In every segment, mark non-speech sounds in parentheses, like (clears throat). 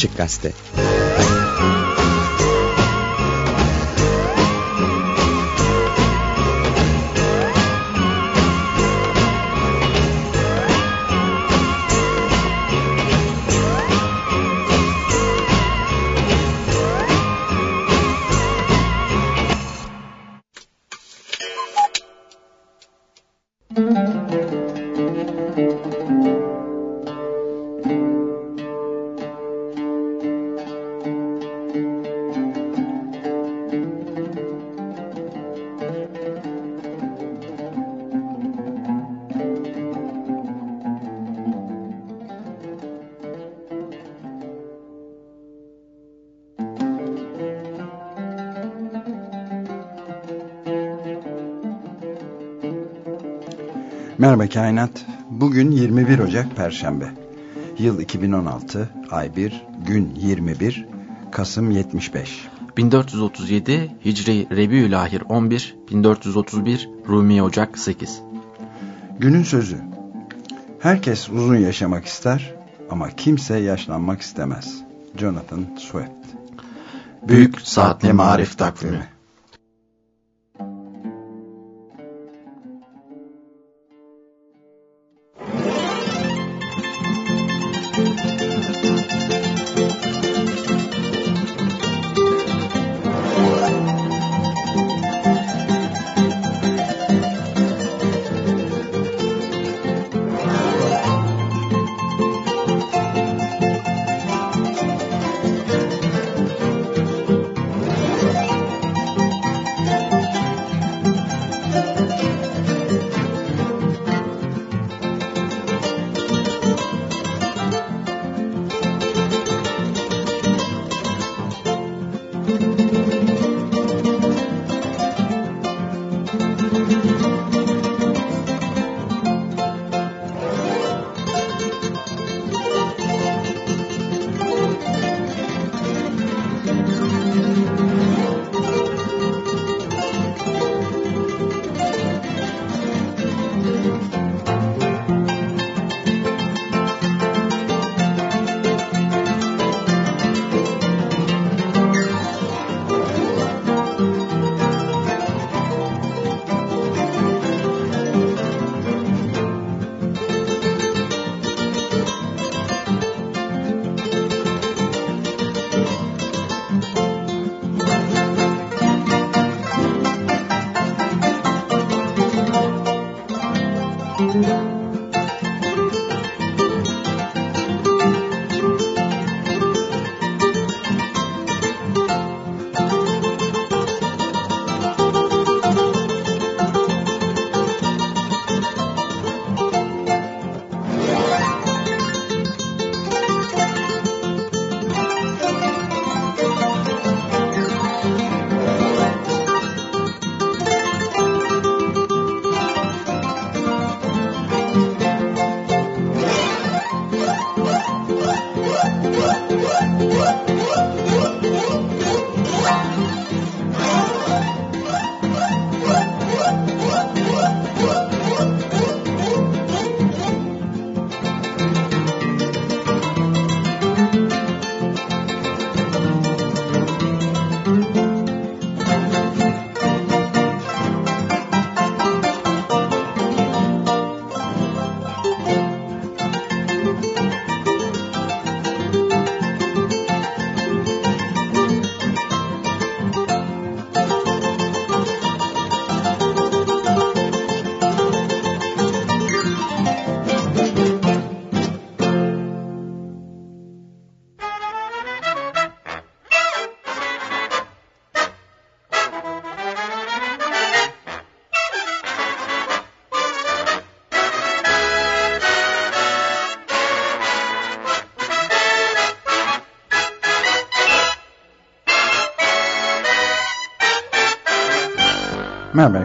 Açık Gazete Merhaba Kainat. Bugün 21 Ocak Perşembe. Yıl 2016, ay 1, gün 21, Kasım 75. 1437 Hicri Rebiülahir 11, 1431 Rumi Ocak 8. Günün sözü. Herkes uzun yaşamak ister ama kimse yaşlanmak istemez. Jonathan Swift. Büyük Saatli Marif Takvimi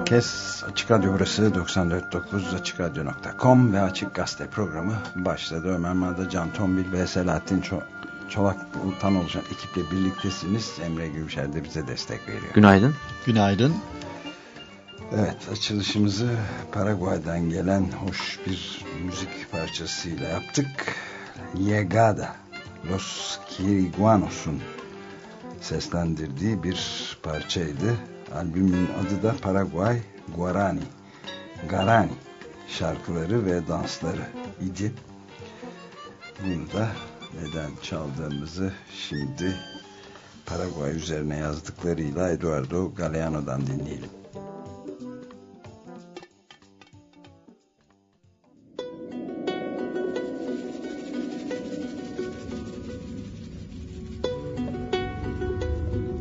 herkes. Açık Radyo burası 94.9 AçıkRadyo.com ve Açık Gazete programı başladı. Ömer Madra, Can Tombil ve Selahattin Ço Çolak Bultan olacak ekiple birliktesiniz. Emre Gümüşer de bize destek veriyor. Günaydın. Günaydın. Evet açılışımızı Paraguay'dan gelen hoş bir müzik parçasıyla yaptık. Llegada Los Kiriguanos'un seslendirdiği bir parçaydı. Albümün adı da Paraguay Guarani. Garani şarkıları ve dansları idi. Bunu da neden çaldığımızı şimdi Paraguay üzerine yazdıklarıyla Eduardo Galeano'dan dinleyelim.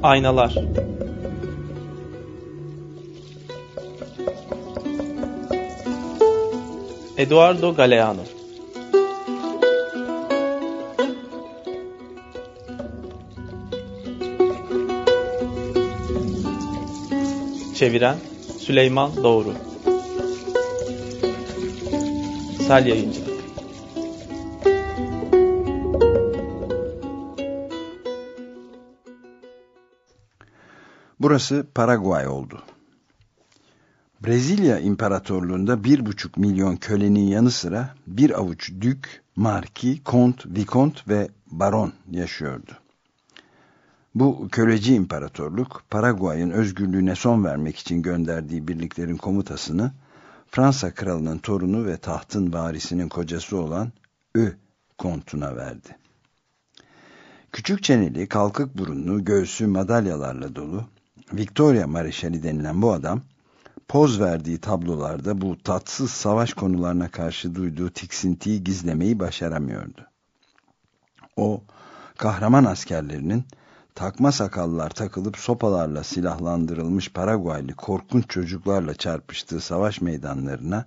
Aynalar Eduardo Galeano. Çeviren Süleyman Doğru. Sel Yayıncı. Burası Paraguay oldu. Brezilya İmparatorluğu'nda bir buçuk milyon kölenin yanı sıra bir avuç dük, marki, kont, vikont ve baron yaşıyordu. Bu köleci imparatorluk Paraguay'ın özgürlüğüne son vermek için gönderdiği birliklerin komutasını Fransa kralının torunu ve tahtın varisinin kocası olan Ö kontuna verdi. Küçük çeneli, kalkık burunlu, göğsü madalyalarla dolu Victoria Mareşali denilen bu adam poz verdiği tablolarda bu tatsız savaş konularına karşı duyduğu tiksintiyi gizlemeyi başaramıyordu. O, kahraman askerlerinin takma sakallar takılıp sopalarla silahlandırılmış Paraguaylı korkunç çocuklarla çarpıştığı savaş meydanlarına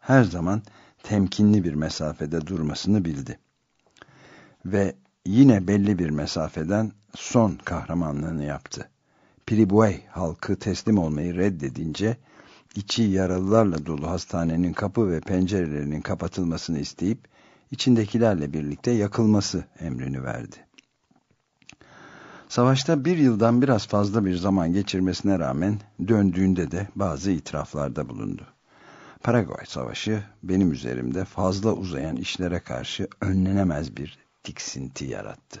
her zaman temkinli bir mesafede durmasını bildi. Ve yine belli bir mesafeden son kahramanlığını yaptı. Piribuay halkı teslim olmayı reddedince içi yaralılarla dolu hastanenin kapı ve pencerelerinin kapatılmasını isteyip içindekilerle birlikte yakılması emrini verdi. Savaşta bir yıldan biraz fazla bir zaman geçirmesine rağmen döndüğünde de bazı itiraflarda bulundu. Paraguay Savaşı benim üzerimde fazla uzayan işlere karşı önlenemez bir tiksinti yarattı.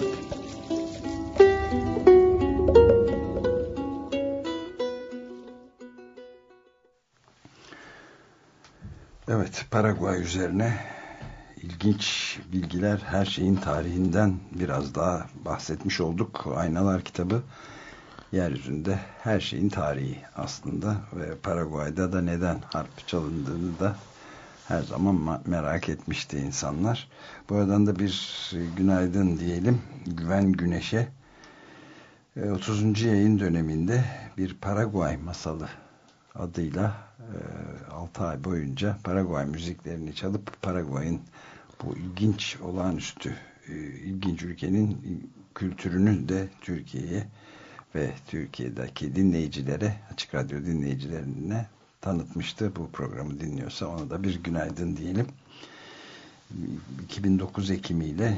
Paraguay üzerine ilginç bilgiler, her şeyin tarihinden biraz daha bahsetmiş olduk. Aynalar kitabı yeryüzünde her şeyin tarihi aslında ve Paraguay'da da neden harp çalındığını da her zaman merak etmişti insanlar. Bu aradan da bir günaydın diyelim. Güven Güneş'e 30. yayın döneminde bir Paraguay masalı adıyla 6 ay boyunca Paraguay müziklerini çalıp Paraguay'ın bu ilginç olağanüstü ilginç ülkenin kültürünü de Türkiye'ye ve Türkiye'deki dinleyicilere Açık Radyo dinleyicilerine tanıtmıştı. Bu programı dinliyorsa ona da bir günaydın diyelim. 2009 Ekim ile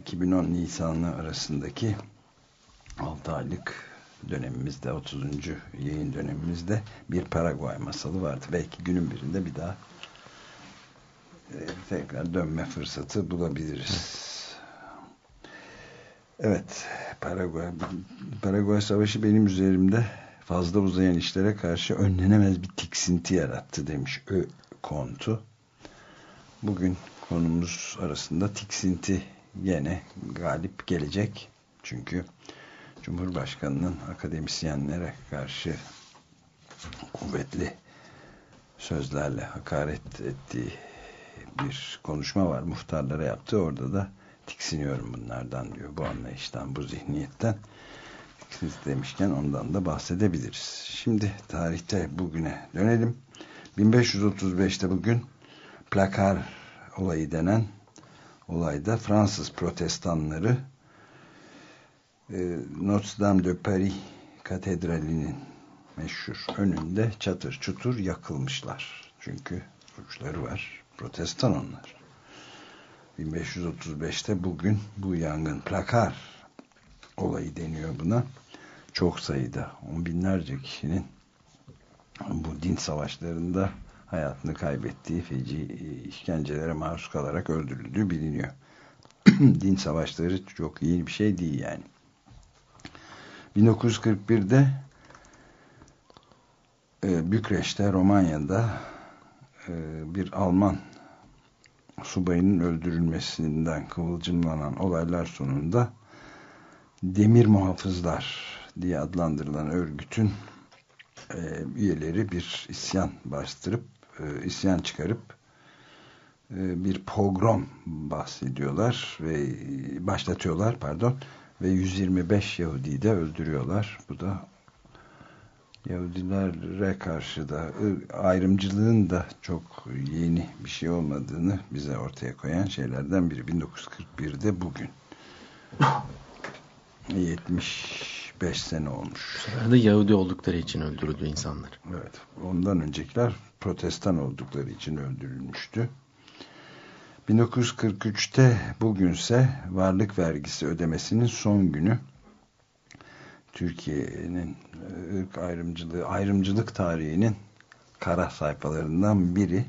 2010 Nisan'ı arasındaki 6 aylık dönemimizde 30. yayın dönemimizde bir Paraguay masalı vardı. Belki günün birinde bir daha e, tekrar dönme fırsatı bulabiliriz. Evet, Paraguay, Paraguay Savaşı benim üzerimde fazla uzayan işlere karşı önlenemez bir tiksinti yarattı demiş Ö Kontu. Bugün konumuz arasında tiksinti gene galip gelecek. Çünkü Cumhurbaşkanı'nın akademisyenlere karşı kuvvetli sözlerle hakaret ettiği bir konuşma var. Muhtarlara yaptığı orada da tiksiniyorum bunlardan diyor. Bu anlayıştan, bu zihniyetten tiksinti demişken ondan da bahsedebiliriz. Şimdi tarihte bugüne dönelim. 1535'te bugün plakar olayı denen olayda Fransız protestanları e, Notre Dame de Paris katedralinin meşhur önünde çatır çutur yakılmışlar. Çünkü suçları var. Protestan onlar. 1535'te bugün bu yangın plakar olayı deniyor buna. Çok sayıda on binlerce kişinin bu din savaşlarında hayatını kaybettiği feci işkencelere maruz kalarak öldürüldüğü biliniyor. (clears throat) din savaşları çok iyi bir şey değil yani. 1941'de e, Bükreş'te Romanya'da e, bir Alman subayının öldürülmesinden kıvılcımlanan olaylar sonunda demir muhafızlar diye adlandırılan örgütün e, üyeleri bir isyan bastırıp e, isyan çıkarıp e, bir pogrom bahsediyorlar ve başlatıyorlar pardon ve 125 Yahudi de öldürüyorlar. Bu da Yahudilere karşı da ayrımcılığın da çok yeni bir şey olmadığını bize ortaya koyan şeylerden biri. 1941'de bugün. (laughs) 75 sene olmuş. Sırada Yahudi oldukları için öldürüldü insanlar. Evet. Ondan öncekiler protestan oldukları için öldürülmüştü. 1943'te bugünse varlık vergisi ödemesinin son günü Türkiye'nin ırk ayrımcılığı, ayrımcılık tarihinin kara sayfalarından biri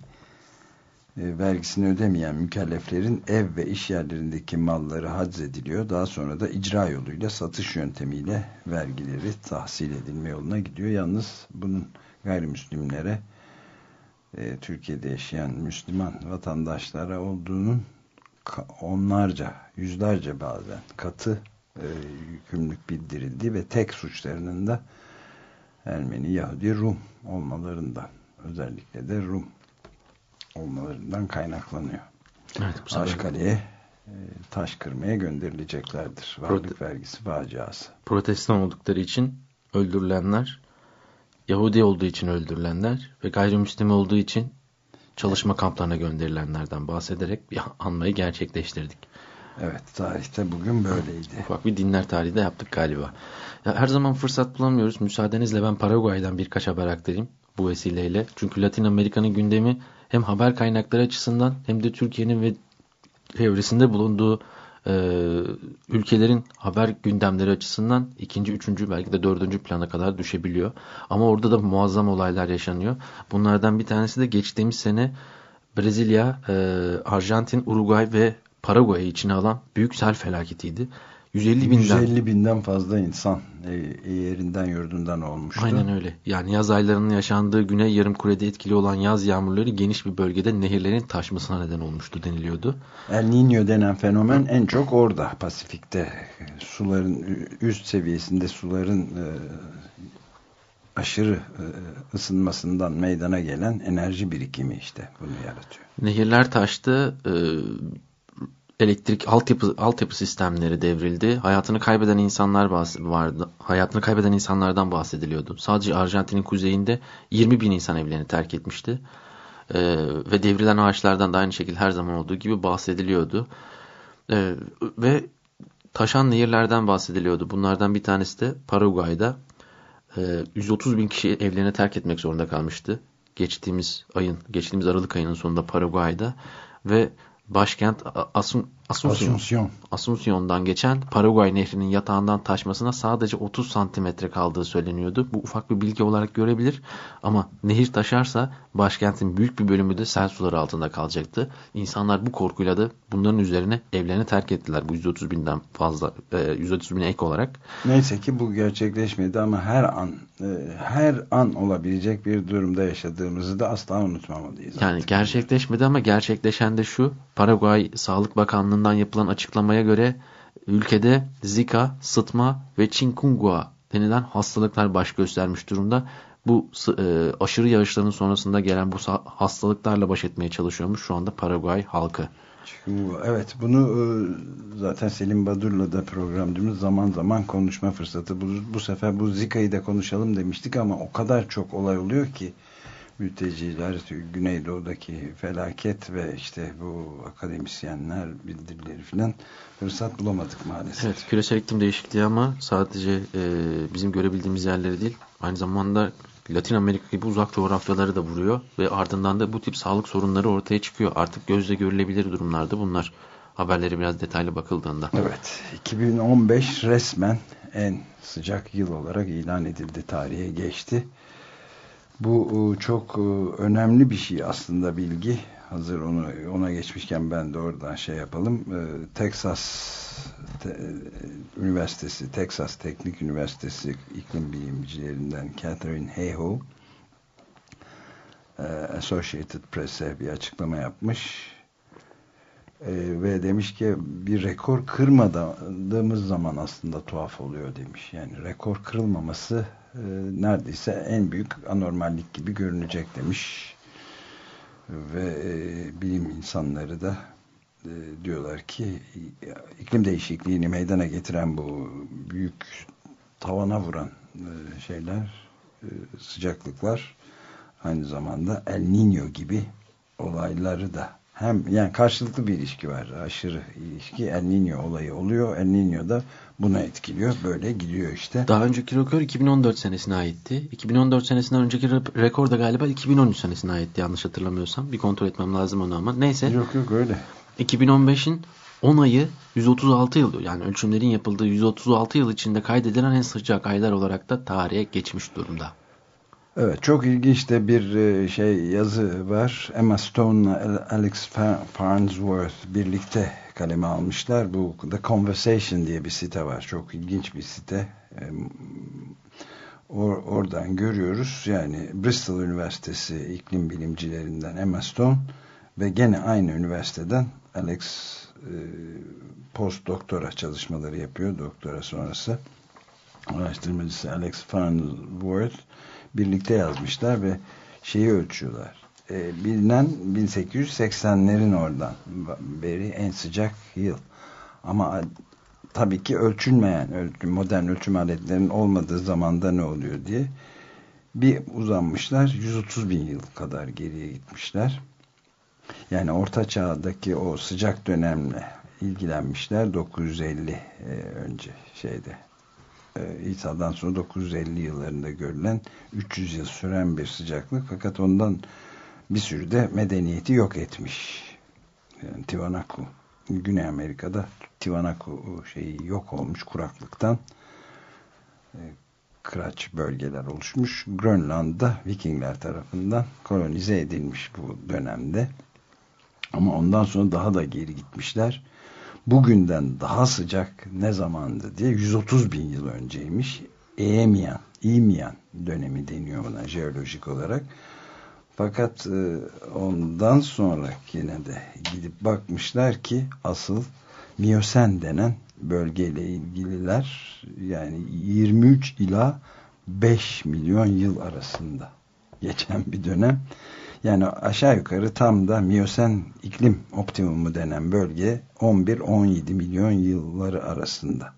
e, vergisini ödemeyen mükelleflerin ev ve iş yerlerindeki malları haczediliyor. Daha sonra da icra yoluyla satış yöntemiyle vergileri tahsil edilme yoluna gidiyor. Yalnız bunun gayrimüslimlere e, Türkiye'de yaşayan Müslüman vatandaşlara olduğunun onlarca, yüzlerce bazen katı e, yükümlülük bildirildi ve tek suçlarının da Ermeni, Yahudi, Rum olmalarından özellikle de Rum olmalarından kaynaklanıyor. Evet, Aşkale'ye e, taş kırmaya gönderileceklerdir. Varlık Prote vergisi faciası. Protestan oldukları için öldürülenler, Yahudi olduğu için öldürülenler ve gayrimüslim olduğu için çalışma kamplarına gönderilenlerden bahsederek bir anmayı gerçekleştirdik. Evet, tarihte bugün böyleydi. Ufak bir dinler tarihi de yaptık galiba. Ya her zaman fırsat bulamıyoruz. Müsaadenizle ben Paraguay'dan birkaç haber aktarayım bu vesileyle. Çünkü Latin Amerika'nın gündemi hem haber kaynakları açısından hem de Türkiye'nin ve çevresinde bulunduğu e, ülkelerin haber gündemleri açısından ikinci, üçüncü belki de dördüncü plana kadar düşebiliyor. Ama orada da muazzam olaylar yaşanıyor. Bunlardan bir tanesi de geçtiğimiz sene Brezilya, e, Arjantin, Uruguay ve Paraguay'ı içine alan büyük sel felaketiydi. 150 binden, 150 binden fazla insan e, yerinden yurdundan olmuştu. Aynen öyle. Yani yaz aylarının yaşandığı güney yarım kürede etkili olan yaz yağmurları geniş bir bölgede nehirlerin taşmasına neden olmuştu deniliyordu. El Niño denen fenomen en çok orada Pasifik'te suların üst seviyesinde suların e, aşırı e, ısınmasından meydana gelen enerji birikimi işte bunu yaratıyor. Nehirler taştı, e, elektrik altyapı altyapı sistemleri devrildi. Hayatını kaybeden insanlar vardı. Hayatını kaybeden insanlardan bahsediliyordu. Sadece Arjantin'in kuzeyinde 20 bin insan evlerini terk etmişti. Ee, ve devrilen ağaçlardan da aynı şekilde her zaman olduğu gibi bahsediliyordu. Ee, ve taşan nehirlerden bahsediliyordu. Bunlardan bir tanesi de Paraguay'da e, 130 bin kişi evlerini terk etmek zorunda kalmıştı. Geçtiğimiz ayın, geçtiğimiz Aralık ayının sonunda Paraguay'da ve başkent Asun, Asunción, Asunción'dan geçen Paraguay nehrinin yatağından taşmasına sadece 30 santimetre kaldığı söyleniyordu. Bu ufak bir bilgi olarak görebilir ama nehir taşarsa başkentin büyük bir bölümü de sel suları altında kalacaktı. İnsanlar bu korkuyla da bunların üzerine evlerini terk ettiler. Bu 130 binden fazla, 130 e, bin ek olarak. Neyse ki bu gerçekleşmedi ama her an e, her an olabilecek bir durumda yaşadığımızı da asla unutmamalıyız. Yani artık. gerçekleşmedi ama gerçekleşen de şu Paraguay Sağlık Bakanlığı'ndan yapılan açıklamaya göre ülkede Zika, sıtma ve chikungunya denilen hastalıklar baş göstermiş durumda. Bu e, aşırı yağışların sonrasında gelen bu hastalıklarla baş etmeye çalışıyormuş şu anda Paraguay halkı. Evet bunu e, zaten Selim Badur'la da programcımız zaman zaman konuşma fırsatı bulur. Bu sefer bu Zika'yı da konuşalım demiştik ama o kadar çok olay oluyor ki mülteciler, Güneydoğu'daki felaket ve işte bu akademisyenler bildirileri filan fırsat bulamadık maalesef. Evet, küresel iklim değişikliği ama sadece e, bizim görebildiğimiz yerleri değil, aynı zamanda Latin Amerika gibi uzak coğrafyaları da vuruyor ve ardından da bu tip sağlık sorunları ortaya çıkıyor. Artık gözle görülebilir durumlarda bunlar. Haberleri biraz detaylı bakıldığında. Evet, 2015 resmen en sıcak yıl olarak ilan edildi, tarihe geçti. Bu e, çok e, önemli bir şey aslında bilgi. Hazır onu ona geçmişken ben de oradan şey yapalım. E, Texas Te, Üniversitesi, Texas Teknik Üniversitesi iklim bilimcilerinden Catherine Hayhoe Associated Press'e bir açıklama yapmış. ve demiş ki bir rekor kırmadığımız zaman aslında tuhaf oluyor demiş. Yani rekor kırılmaması e, neredeyse en büyük anormallik gibi görünecek demiş. Ve e, bilim insanları da e, diyorlar ki iklim değişikliğini meydana getiren bu büyük tavana vuran e, şeyler e, sıcaklıklar aynı zamanda El Niño gibi olayları da hem yani karşılıklı bir ilişki var. Aşırı ilişki El Niño olayı oluyor. El Niño da buna etkiliyor. Böyle gidiyor işte. Daha önceki rekor 2014 senesine aitti. 2014 senesinden önceki rekor da galiba 2013 senesine aitti yanlış hatırlamıyorsam. Bir kontrol etmem lazım onu ama. Neyse. Yok yok öyle. 2015'in 10 ayı 136 yıl yani ölçümlerin yapıldığı 136 yıl içinde kaydedilen en sıcak aylar olarak da tarihe geçmiş durumda. Evet çok ilginç de bir e, şey yazı var. Emma Stone Alex Farnsworth birlikte kaleme almışlar. Bu The Conversation diye bir site var. Çok ilginç bir site. Or oradan görüyoruz. Yani Bristol Üniversitesi iklim bilimcilerinden Emma Stone ve gene aynı üniversiteden Alex e, post doktora çalışmaları yapıyor. Doktora sonrası. Araştırmacısı Alex Farnsworth birlikte yazmışlar ve şeyi ölçüyorlar. E, bilinen 1880'lerin oradan beri en sıcak yıl. Ama tabii ki ölçülmeyen, modern ölçüm aletlerinin olmadığı zamanda ne oluyor diye bir uzanmışlar. 130 bin yıl kadar geriye gitmişler. Yani orta çağdaki o sıcak dönemle ilgilenmişler 950 e, önce şeyde İsa'dan sonra 950 yıllarında görülen 300 yıl süren bir sıcaklık fakat ondan bir sürü de medeniyeti yok etmiş. Yani Tiwanaku Güney Amerika'da Tiwanaku şeyi yok olmuş kuraklıktan e, kıraç bölgeler oluşmuş. Grönland'da Vikingler tarafından kolonize edilmiş bu dönemde. Ama ondan sonra daha da geri gitmişler bugünden daha sıcak ne zamandı diye 130 bin yıl önceymiş. Eemiyan, İmiyan dönemi deniyor buna jeolojik olarak. Fakat e, ondan sonra yine de gidip bakmışlar ki asıl Miyosen denen bölgeyle ilgililer yani 23 ila 5 milyon yıl arasında geçen bir dönem yani aşağı yukarı tam da Miyosen iklim optimumu denen bölge 11-17 milyon yılları arasında.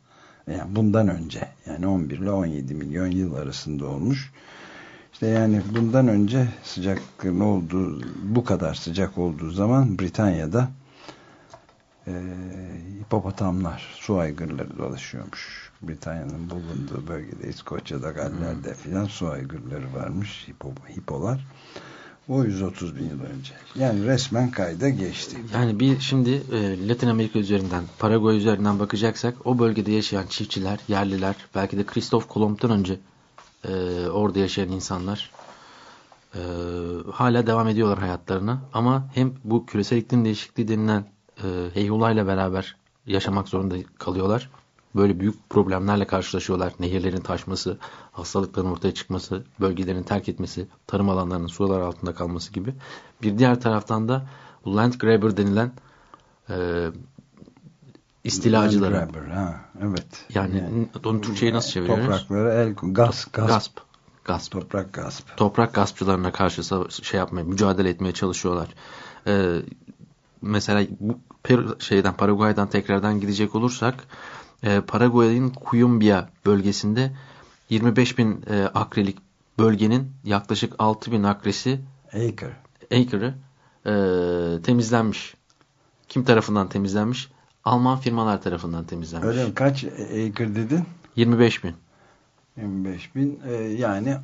Yani bundan önce yani 11 ile 17 milyon yıl arasında olmuş. İşte yani bundan önce sıcaklığın olduğu bu kadar sıcak olduğu zaman Britanya'da e, hipopotamlar, su aygırları dolaşıyormuş. Britanya'nın bulunduğu bölgede İskoçya'da, Galler'de filan su aygırları varmış, hipo, hipolar. O 130 bin yıl önce. Yani resmen kayda geçti. Yani bir şimdi e, Latin Amerika üzerinden, Paraguay üzerinden bakacaksak o bölgede yaşayan çiftçiler, yerliler, belki de Kristof Kolomb'dan önce e, orada yaşayan insanlar e, hala devam ediyorlar hayatlarına. Ama hem bu küresel iklim değişikliği denilen e, heyulayla beraber yaşamak zorunda kalıyorlar böyle büyük problemlerle karşılaşıyorlar. Nehirlerin taşması, hastalıkların ortaya çıkması, bölgelerin terk etmesi, tarım alanlarının sular altında kalması gibi. Bir diğer taraftan da land grabber denilen e, istilacıları. Land grabber, ha, evet. Yani, yani onu Türkçe'ye nasıl çeviriyoruz? Toprakları el, gasp, gasp. gasp. Gasp. Toprak gasp. Toprak gaspçılarına karşı şey yapmaya, mücadele etmeye çalışıyorlar. Ee, mesela bu şeyden Paraguay'dan tekrardan gidecek olursak e, Paraguay'ın Cuyumbia bölgesinde 25 bin e, akrelik bölgenin yaklaşık 6 bin akresi Acre. Acre'ı e, temizlenmiş. Kim tarafından temizlenmiş? Alman firmalar tarafından temizlenmiş. Öyle mi? Kaç acre dedin? 25 bin. 25 bin e, yani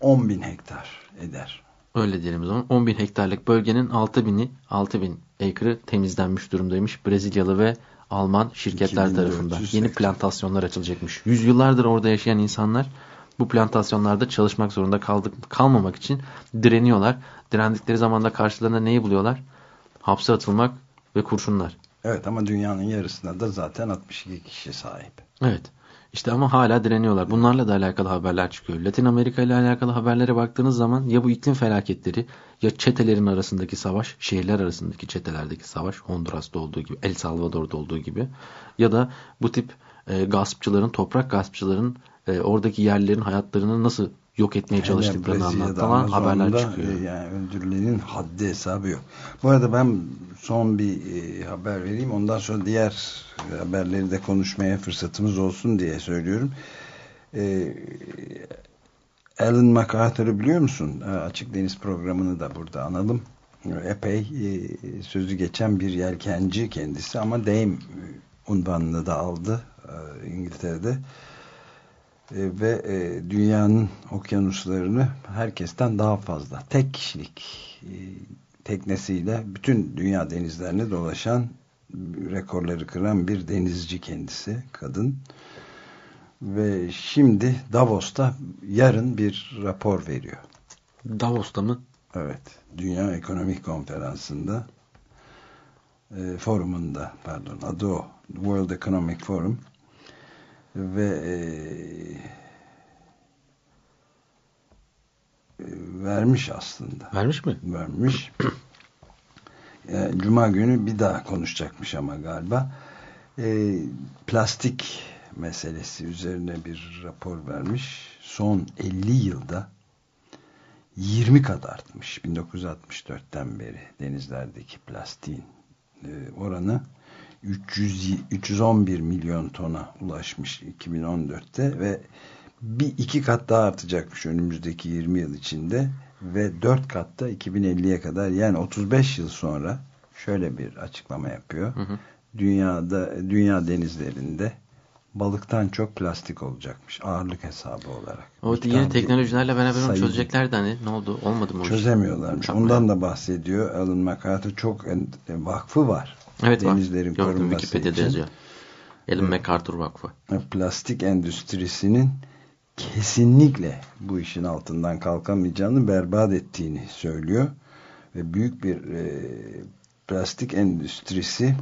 10 bin hektar eder. Öyle diyelim o zaman. 10 bin hektarlık bölgenin 6 bini 6 bin acre'ı temizlenmiş durumdaymış. Brezilyalı ve Alman şirketler 2480. tarafından. Yeni plantasyonlar açılacakmış. Yüzyıllardır orada yaşayan insanlar bu plantasyonlarda çalışmak zorunda kaldık, kalmamak için direniyorlar. Direndikleri zaman da karşılarında neyi buluyorlar? Hapse atılmak ve kurşunlar. Evet ama dünyanın yarısına da zaten 62 kişi sahip. Evet. İşte ama hala direniyorlar. Bunlarla da alakalı haberler çıkıyor. Latin Amerika ile alakalı haberlere baktığınız zaman ya bu iklim felaketleri ya çetelerin arasındaki savaş, şehirler arasındaki çetelerdeki savaş, Honduras'ta olduğu gibi, El Salvador'da olduğu gibi ya da bu tip e, gaspçıların, toprak gaspçıların e, oradaki yerlerin hayatlarını nasıl yok etmeye çalıştıklarını anlatan haberler çıkıyor. e, Yani öldürülenin haddi hesabı yok. Bu arada ben son bir e, haber vereyim. Ondan sonra diğer haberleri de konuşmaya fırsatımız olsun diye söylüyorum. E, Alan MacArthur'ı biliyor musun? E, Açık Deniz programını da burada analım. Epey e, sözü geçen bir yelkenci kendisi ama Dame unvanını da aldı e, İngiltere'de. E, ve e, dünyanın okyanuslarını herkesten daha fazla tek kişilik e, teknesiyle bütün dünya denizlerini dolaşan rekorları kıran bir denizci kendisi kadın ve şimdi Davos'ta yarın bir rapor veriyor. Davos'ta mı? Evet. Dünya Ekonomik Konferansı'nda e, forumunda pardon adı o World Economic Forum ve e, e, vermiş aslında. Vermiş mi? Vermiş. E, Cuma günü bir daha konuşacakmış ama galiba. E, plastik meselesi üzerine bir rapor vermiş. Son 50 yılda 20 kat artmış 1964'ten beri denizlerdeki plastiğin e, oranı 300, 311 milyon tona ulaşmış 2014'te ve bir iki kat daha artacakmış önümüzdeki 20 yıl içinde ve 4 katta 2050'ye kadar yani 35 yıl sonra şöyle bir açıklama yapıyor. Hı hı. Dünyada dünya denizlerinde balıktan çok plastik olacakmış ağırlık hesabı olarak. O Lütfen yeni teknolojilerle beraber onu çözeceklerdi hani ne oldu olmadı mı? Çözemiyorlarmış. Ondan da bahsediyor. Alan MacArthur çok en- vakfı var. Evet var. Denizlerin Gördüm korunması Wikipedia'da için. yazıyor. Alan MacArthur Vakfı. Plastik endüstrisinin kesinlikle bu işin altından kalkamayacağını berbat ettiğini söylüyor. Ve büyük bir e, plastik endüstrisi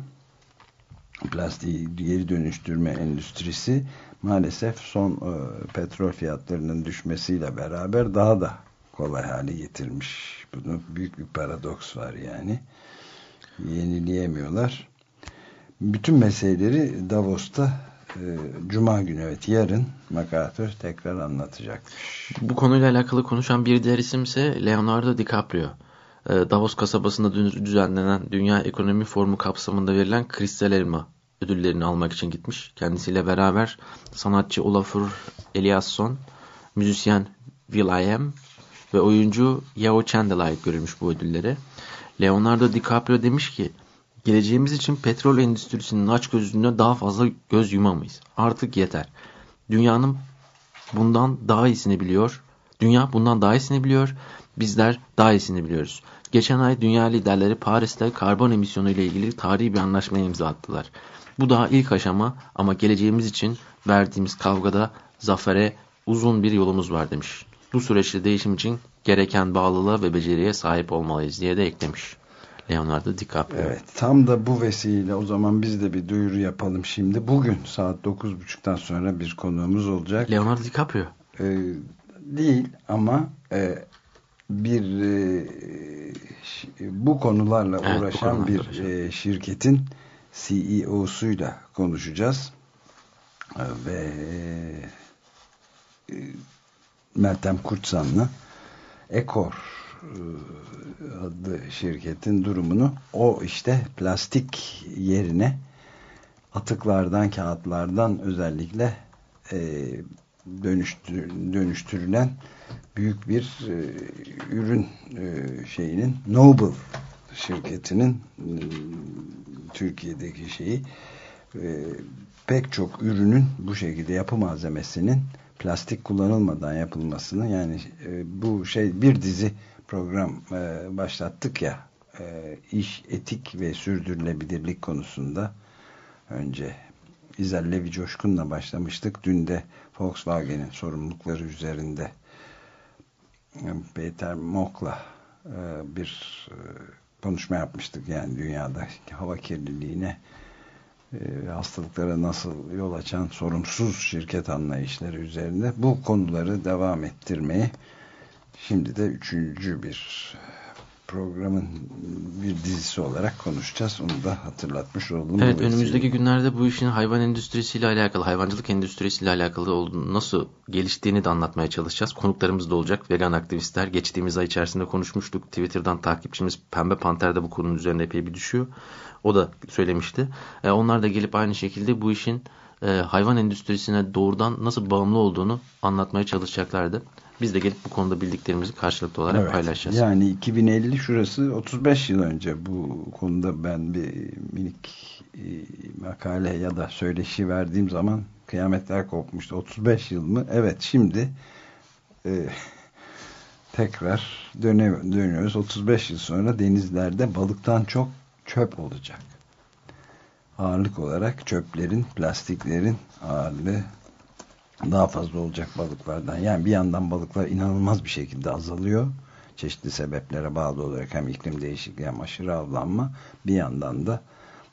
plastiği geri dönüştürme endüstrisi maalesef son e, petrol fiyatlarının düşmesiyle beraber daha da kolay hale getirmiş. Bunu büyük bir paradoks var yani. Yenileyemiyorlar. Bütün meseleleri Davos'ta e, Cuma günü evet yarın MacArthur tekrar anlatacakmış. Bu konuyla alakalı konuşan bir diğer isimse Leonardo DiCaprio. Ee, Davos kasabasında düzenlenen Dünya Ekonomi Forumu kapsamında verilen Kristal Elma ödüllerini almak için gitmiş. Kendisiyle beraber sanatçı Olafur Eliasson, müzisyen will.i.am ve oyuncu Yao Chen'de layık görülmüş bu ödülleri. Leonardo DiCaprio demiş ki geleceğimiz için petrol endüstrisinin açgözlülüğüne daha fazla göz yumamayız. Artık yeter. Dünyanın bundan daha iyisini biliyor. Dünya bundan daha iyisini biliyor. Bizler daha iyisini biliyoruz. Geçen ay dünya liderleri Paris'te karbon emisyonu ile ilgili tarihi bir anlaşmaya imza attılar. Bu daha ilk aşama ama geleceğimiz için verdiğimiz kavgada zafere uzun bir yolumuz var demiş. Bu süreçte değişim için gereken bağlılığa ve beceriye sahip olmalıyız diye de eklemiş. Leonardo DiCaprio. Evet tam da bu vesileyle o zaman biz de bir duyuru yapalım şimdi. Bugün saat 9.30'dan sonra bir konuğumuz olacak. Leonardo DiCaprio. Ee, değil ama e, bir e, bu konularla Evet, bu uğraşan konularla bir uğraşan. e, şirketin CEO'suyla konuşacağız. Ve e, Meltem Kurtsan'la Ekor e, adlı şirketin durumunu o işte plastik yerine atıklardan, kağıtlardan özellikle e, dönüştür, dönüştürülen büyük bir e, ürün e, şeyinin Noble şirketinin e, Türkiye'deki şeyi e, pek çok ürünün bu şekilde yapı malzemesinin plastik kullanılmadan yapılmasını yani e, bu şey bir dizi program e, başlattık ya e, iş etik ve sürdürülebilirlik konusunda önce İzel Levi Coşkun'la başlamıştık. Dün de Volkswagen'in sorumlulukları üzerinde e, Peter Mok'la e, bir e, konuşma yapmıştık. Yani dünyada hava kirliliğine hastalıklara nasıl yol açan sorumsuz şirket anlayışları üzerinde bu konuları devam ettirmeye şimdi de üçüncü bir programın bir dizisi olarak konuşacağız. Onu da hatırlatmış oldum. Evet önümüzdeki günlerde bu işin hayvan endüstrisiyle alakalı, hayvancılık endüstrisiyle alakalı olduğunu, nasıl geliştiğini de anlatmaya çalışacağız. Konuklarımız da olacak. Vegan aktivistler. Geçtiğimiz ay içerisinde konuşmuştuk. Twitter'dan takipçimiz Pembe Panter de bu konunun üzerinde epey bir düşüyor. O da söylemişti. E, onlar da gelip aynı şekilde bu işin e, hayvan endüstrisine doğrudan nasıl bağımlı olduğunu anlatmaya çalışacaklardı. Biz de gelip bu konuda bildiklerimizi karşılıklı olarak evet, paylaşacağız. Yani 2050 şurası 35 yıl önce bu konuda ben bir minik e, makale ya da söyleşi verdiğim zaman kıyametler kopmuştu. 35 yıl mı? Evet şimdi e, tekrar döne, dönüyoruz. 35 yıl sonra denizlerde balıktan çok çöp olacak. Ağırlık olarak çöplerin, plastiklerin ağırlığı daha fazla olacak balıklardan. Yani bir yandan balıklar inanılmaz bir şekilde azalıyor. Çeşitli sebeplere bağlı olarak hem iklim değişikliği hem aşırı avlanma. Bir yandan da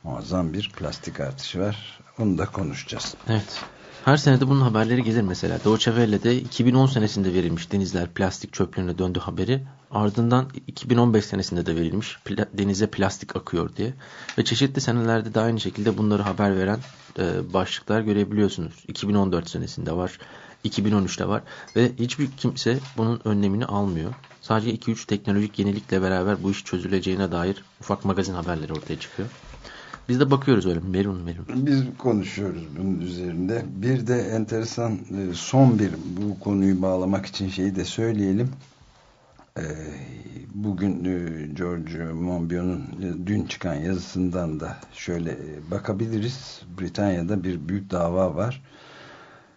muazzam bir plastik artışı var. Onu da konuşacağız. Evet. Her senede bunun haberleri gelir mesela. Deutsche Welle'de 2010 senesinde verilmiş denizler plastik çöplerine döndü haberi. Ardından 2015 senesinde de verilmiş pla denize plastik akıyor diye. Ve çeşitli senelerde de aynı şekilde bunları haber veren e, başlıklar görebiliyorsunuz. 2014 senesinde var, 2013'te var ve hiçbir kimse bunun önlemini almıyor. Sadece 2-3 teknolojik yenilikle beraber bu iş çözüleceğine dair ufak magazin haberleri ortaya çıkıyor. Biz de bakıyoruz öyle merun merun. Biz konuşuyoruz bunun üzerinde. Bir de enteresan e, son bir bu konuyu bağlamak için şeyi de söyleyelim. E, bugün e, George Monbiot'un dün çıkan yazısından da şöyle bakabiliriz. Britanya'da bir büyük dava var.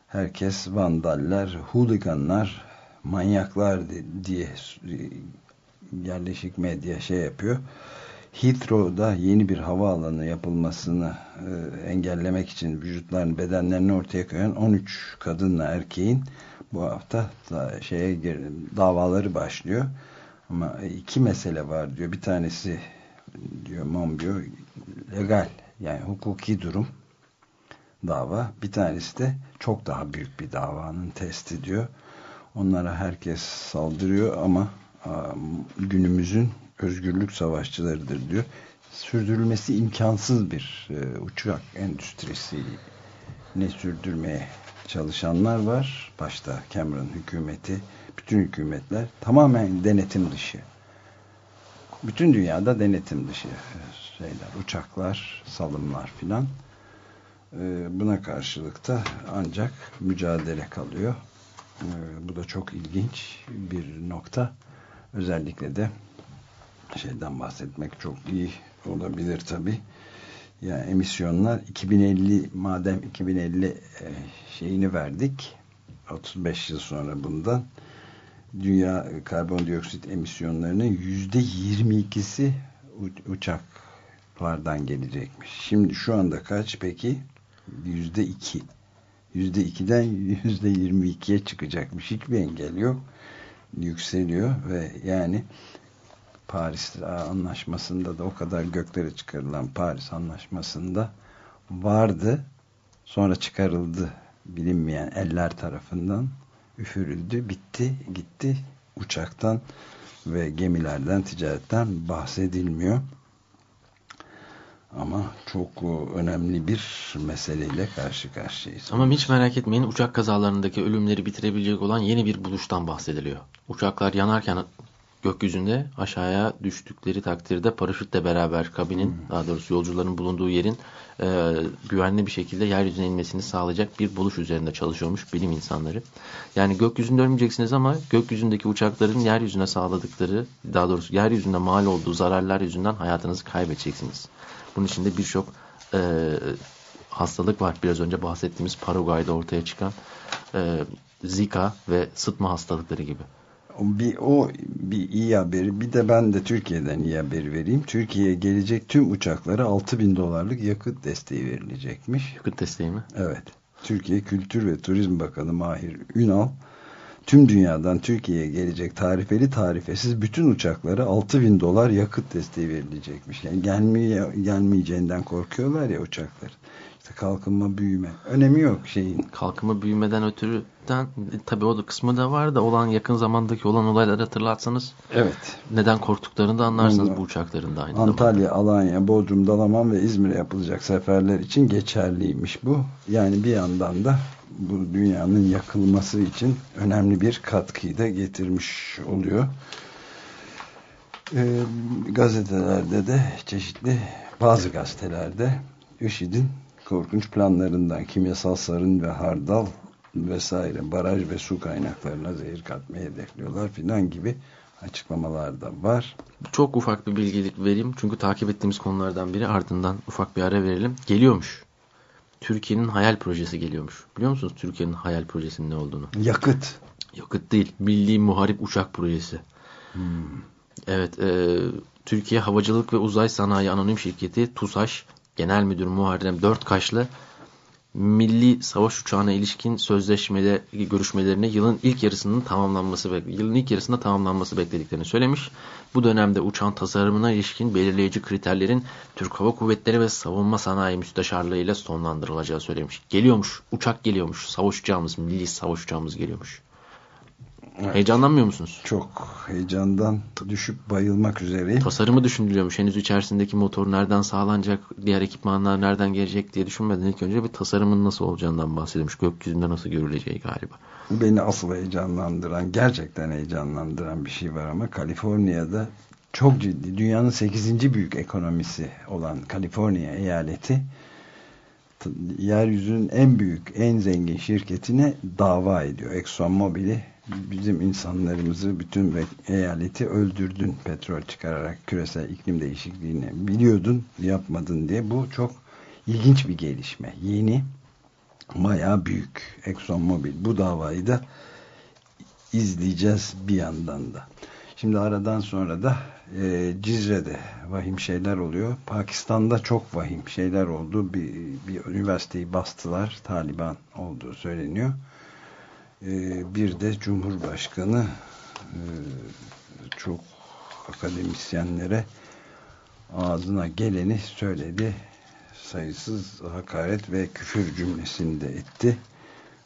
Herkes vandaller, huliganlar, manyaklar diye yerleşik medya şey yapıyor Heathrow'da yeni bir havaalanı yapılmasını e, engellemek için vücutlarını, bedenlerini ortaya koyan 13 kadınla erkeğin bu hafta da şeye davaları başlıyor. Ama iki mesele var diyor. Bir tanesi diyor Monbiot legal yani hukuki durum dava. Bir tanesi de çok daha büyük bir davanın testi diyor. Onlara herkes saldırıyor ama günümüzün özgürlük savaşçılarıdır diyor. Sürdürülmesi imkansız bir e, uçak endüstrisi ne sürdürmeye çalışanlar var. Başta Cameron hükümeti, bütün hükümetler tamamen denetim dışı. Bütün dünyada denetim dışı şeyler, uçaklar, salımlar filan. E, buna karşılık da ancak mücadele kalıyor. E, bu da çok ilginç bir nokta. Özellikle de şeyden bahsetmek çok iyi olabilir tabi. Yani emisyonlar 2050 madem 2050 e, şeyini verdik 35 yıl sonra bundan dünya karbondioksit emisyonlarının yüzde 22'si uçaklardan gelecekmiş. Şimdi şu anda kaç peki? Yüzde 2. Yüzde 2'den yüzde 22'ye çıkacakmış. Hiçbir engel yok. Yükseliyor ve yani Paris anlaşmasında da o kadar göklere çıkarılan Paris anlaşmasında vardı. Sonra çıkarıldı bilinmeyen eller tarafından üfürüldü, bitti, gitti. Uçaktan ve gemilerden, ticaretten bahsedilmiyor. Ama çok önemli bir meseleyle karşı karşıyayız. Ama hiç merak etmeyin uçak kazalarındaki ölümleri bitirebilecek olan yeni bir buluştan bahsediliyor. Uçaklar yanarken gökyüzünde aşağıya düştükleri takdirde paraşütle beraber kabinin Hmm. daha doğrusu yolcuların bulunduğu yerin e, güvenli bir şekilde yeryüzüne inmesini sağlayacak bir buluş üzerinde çalışıyormuş bilim insanları. Yani gökyüzünde ölmeyeceksiniz ama gökyüzündeki uçakların yeryüzüne sağladıkları daha doğrusu yeryüzünde mal olduğu zararlar yüzünden hayatınızı kaybedeceksiniz. Bunun içinde birçok e, hastalık var. Biraz önce bahsettiğimiz Paraguay'da ortaya çıkan e, Zika ve sıtma hastalıkları gibi. Bir, o bir iyi haberi. Bir de ben de Türkiye'den iyi haberi vereyim. Türkiye'ye gelecek tüm uçaklara 6000 dolarlık yakıt desteği verilecekmiş. Yakıt desteği mi? Evet. Türkiye Kültür ve Turizm Bakanı Mahir Ünal tüm dünyadan Türkiye'ye gelecek tarifeli tarifesiz bütün uçaklara 6000 dolar yakıt desteği verilecekmiş. Yani gelmeye, gelmeyeceğinden korkuyorlar ya uçaklar. İşte kalkınma büyüme. Önemi yok şeyin. Kalkınma büyümeden ötürüden tabii o da kısmı da var da olan yakın zamandaki olan olayları hatırlatsanız Evet. neden korktuklarını da anlarsınız bu uçakların da aynı zamanda. Antalya, Alanya, Bodrum, Dalaman ve İzmir'e yapılacak seferler için geçerliymiş bu. Yani bir yandan da bu dünyanın yakılması için önemli bir katkıyı da getirmiş oluyor. Ee, gazetelerde de çeşitli bazı gazetelerde IŞİD'in korkunç planlarından kimyasal sarın ve hardal vesaire baraj ve su kaynaklarına zehir katmayı hedefliyorlar filan gibi açıklamalar da var. Çok ufak bir bilgilik vereyim çünkü takip ettiğimiz konulardan biri ardından ufak bir ara verelim. Geliyormuş. Türkiye'nin hayal projesi geliyormuş. Biliyor musunuz Türkiye'nin hayal projesinin ne olduğunu? Yakıt. Yakıt değil. Milli Muharip Uçak Projesi. Evet. E, Türkiye Havacılık ve Uzay Sanayi Anonim Şirketi TUSAŞ Genel Müdürü Muharrem Dörtkaşlı milli savaş uçağına ilişkin sözleşmede görüşmelerine yılın ilk yarısının tamamlanması yılın ilk yarısında tamamlanması beklediklerini söylemiş. Bu dönemde uçağın tasarımına ilişkin belirleyici kriterlerin Türk Hava Kuvvetleri ve Savunma Sanayi Müsteşarlığı ile sonlandırılacağı söylemiş. Geliyormuş. Uçak geliyormuş. Savaş uçağımız, milli savaş uçağımız geliyormuş. Evet. Heyecanlanmıyor musunuz? Çok heyecandan düşüp bayılmak üzereyim. Tasarımı düşünülüyormuş. Henüz içerisindeki motor nereden sağlanacak, diğer ekipmanlar nereden gelecek diye düşünmeden ilk önce bir tasarımın nasıl olacağından bahsedilmiş. Gökyüzünde nasıl görüleceği galiba. Beni asıl heyecanlandıran, gerçekten heyecanlandıran bir şey var ama Kaliforniya'da çok ciddi, dünyanın 8. büyük ekonomisi olan Kaliforniya eyaleti yeryüzünün en büyük, en zengin şirketine dava ediyor. ExxonMobil'i bizim insanlarımızı, bütün eyaleti öldürdün petrol çıkararak küresel iklim değişikliğini biliyordun, yapmadın diye. Bu çok ilginç bir gelişme. Yeni, bayağı büyük ExxonMobil. Bu davayı da izleyeceğiz bir yandan da. Şimdi aradan sonra da e, Cizre'de vahim şeyler oluyor. Pakistan'da çok vahim şeyler oldu. Bir, bir üniversiteyi bastılar. Taliban olduğu söyleniyor. E, bir de Cumhurbaşkanı e, çok akademisyenlere ağzına geleni söyledi. Sayısız hakaret ve küfür cümlesini de etti.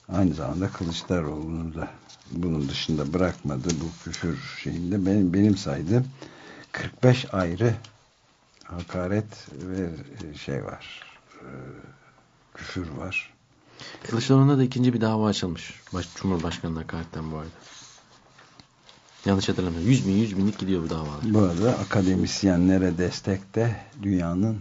Aynı zamanda Kılıçdaroğlu'nu da bunun dışında bırakmadı bu küfür şeyinde. Benim, benim saydığım 45 ayrı hakaret ve şey var. e, Küfür var. Kılıçdaroğlu'na da ikinci bir dava açılmış. Baş, Cumhurbaşkanı'na hakaretten bu arada. Yanlış hatırlamıyorum. 100 bin 100 binlik gidiyor bu davalar. Bu arada akademisyenlere destek de dünyanın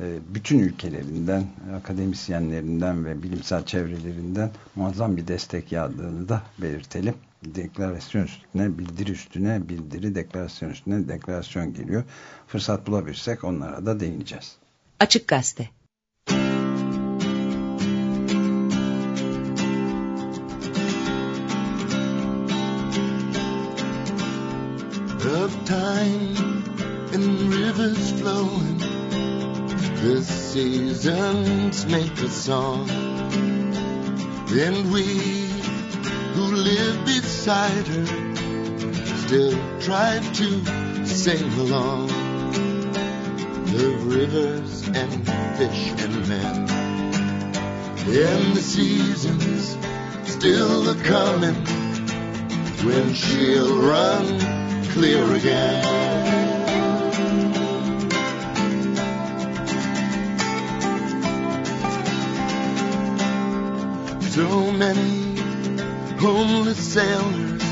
e, bütün ülkelerinden, akademisyenlerinden ve bilimsel çevrelerinden muazzam bir destek yağdığını da belirtelim. Deklarasyon üstüne, bildiri üstüne, bildiri, deklarasyon üstüne deklarasyon geliyor. Fırsat bulabilirsek onlara da değineceğiz. Açık Gazete seasons make a song. And we who live beside her still try to sing along. The rivers and fish and men. And the seasons still are coming when she'll run clear again. So many homeless sailors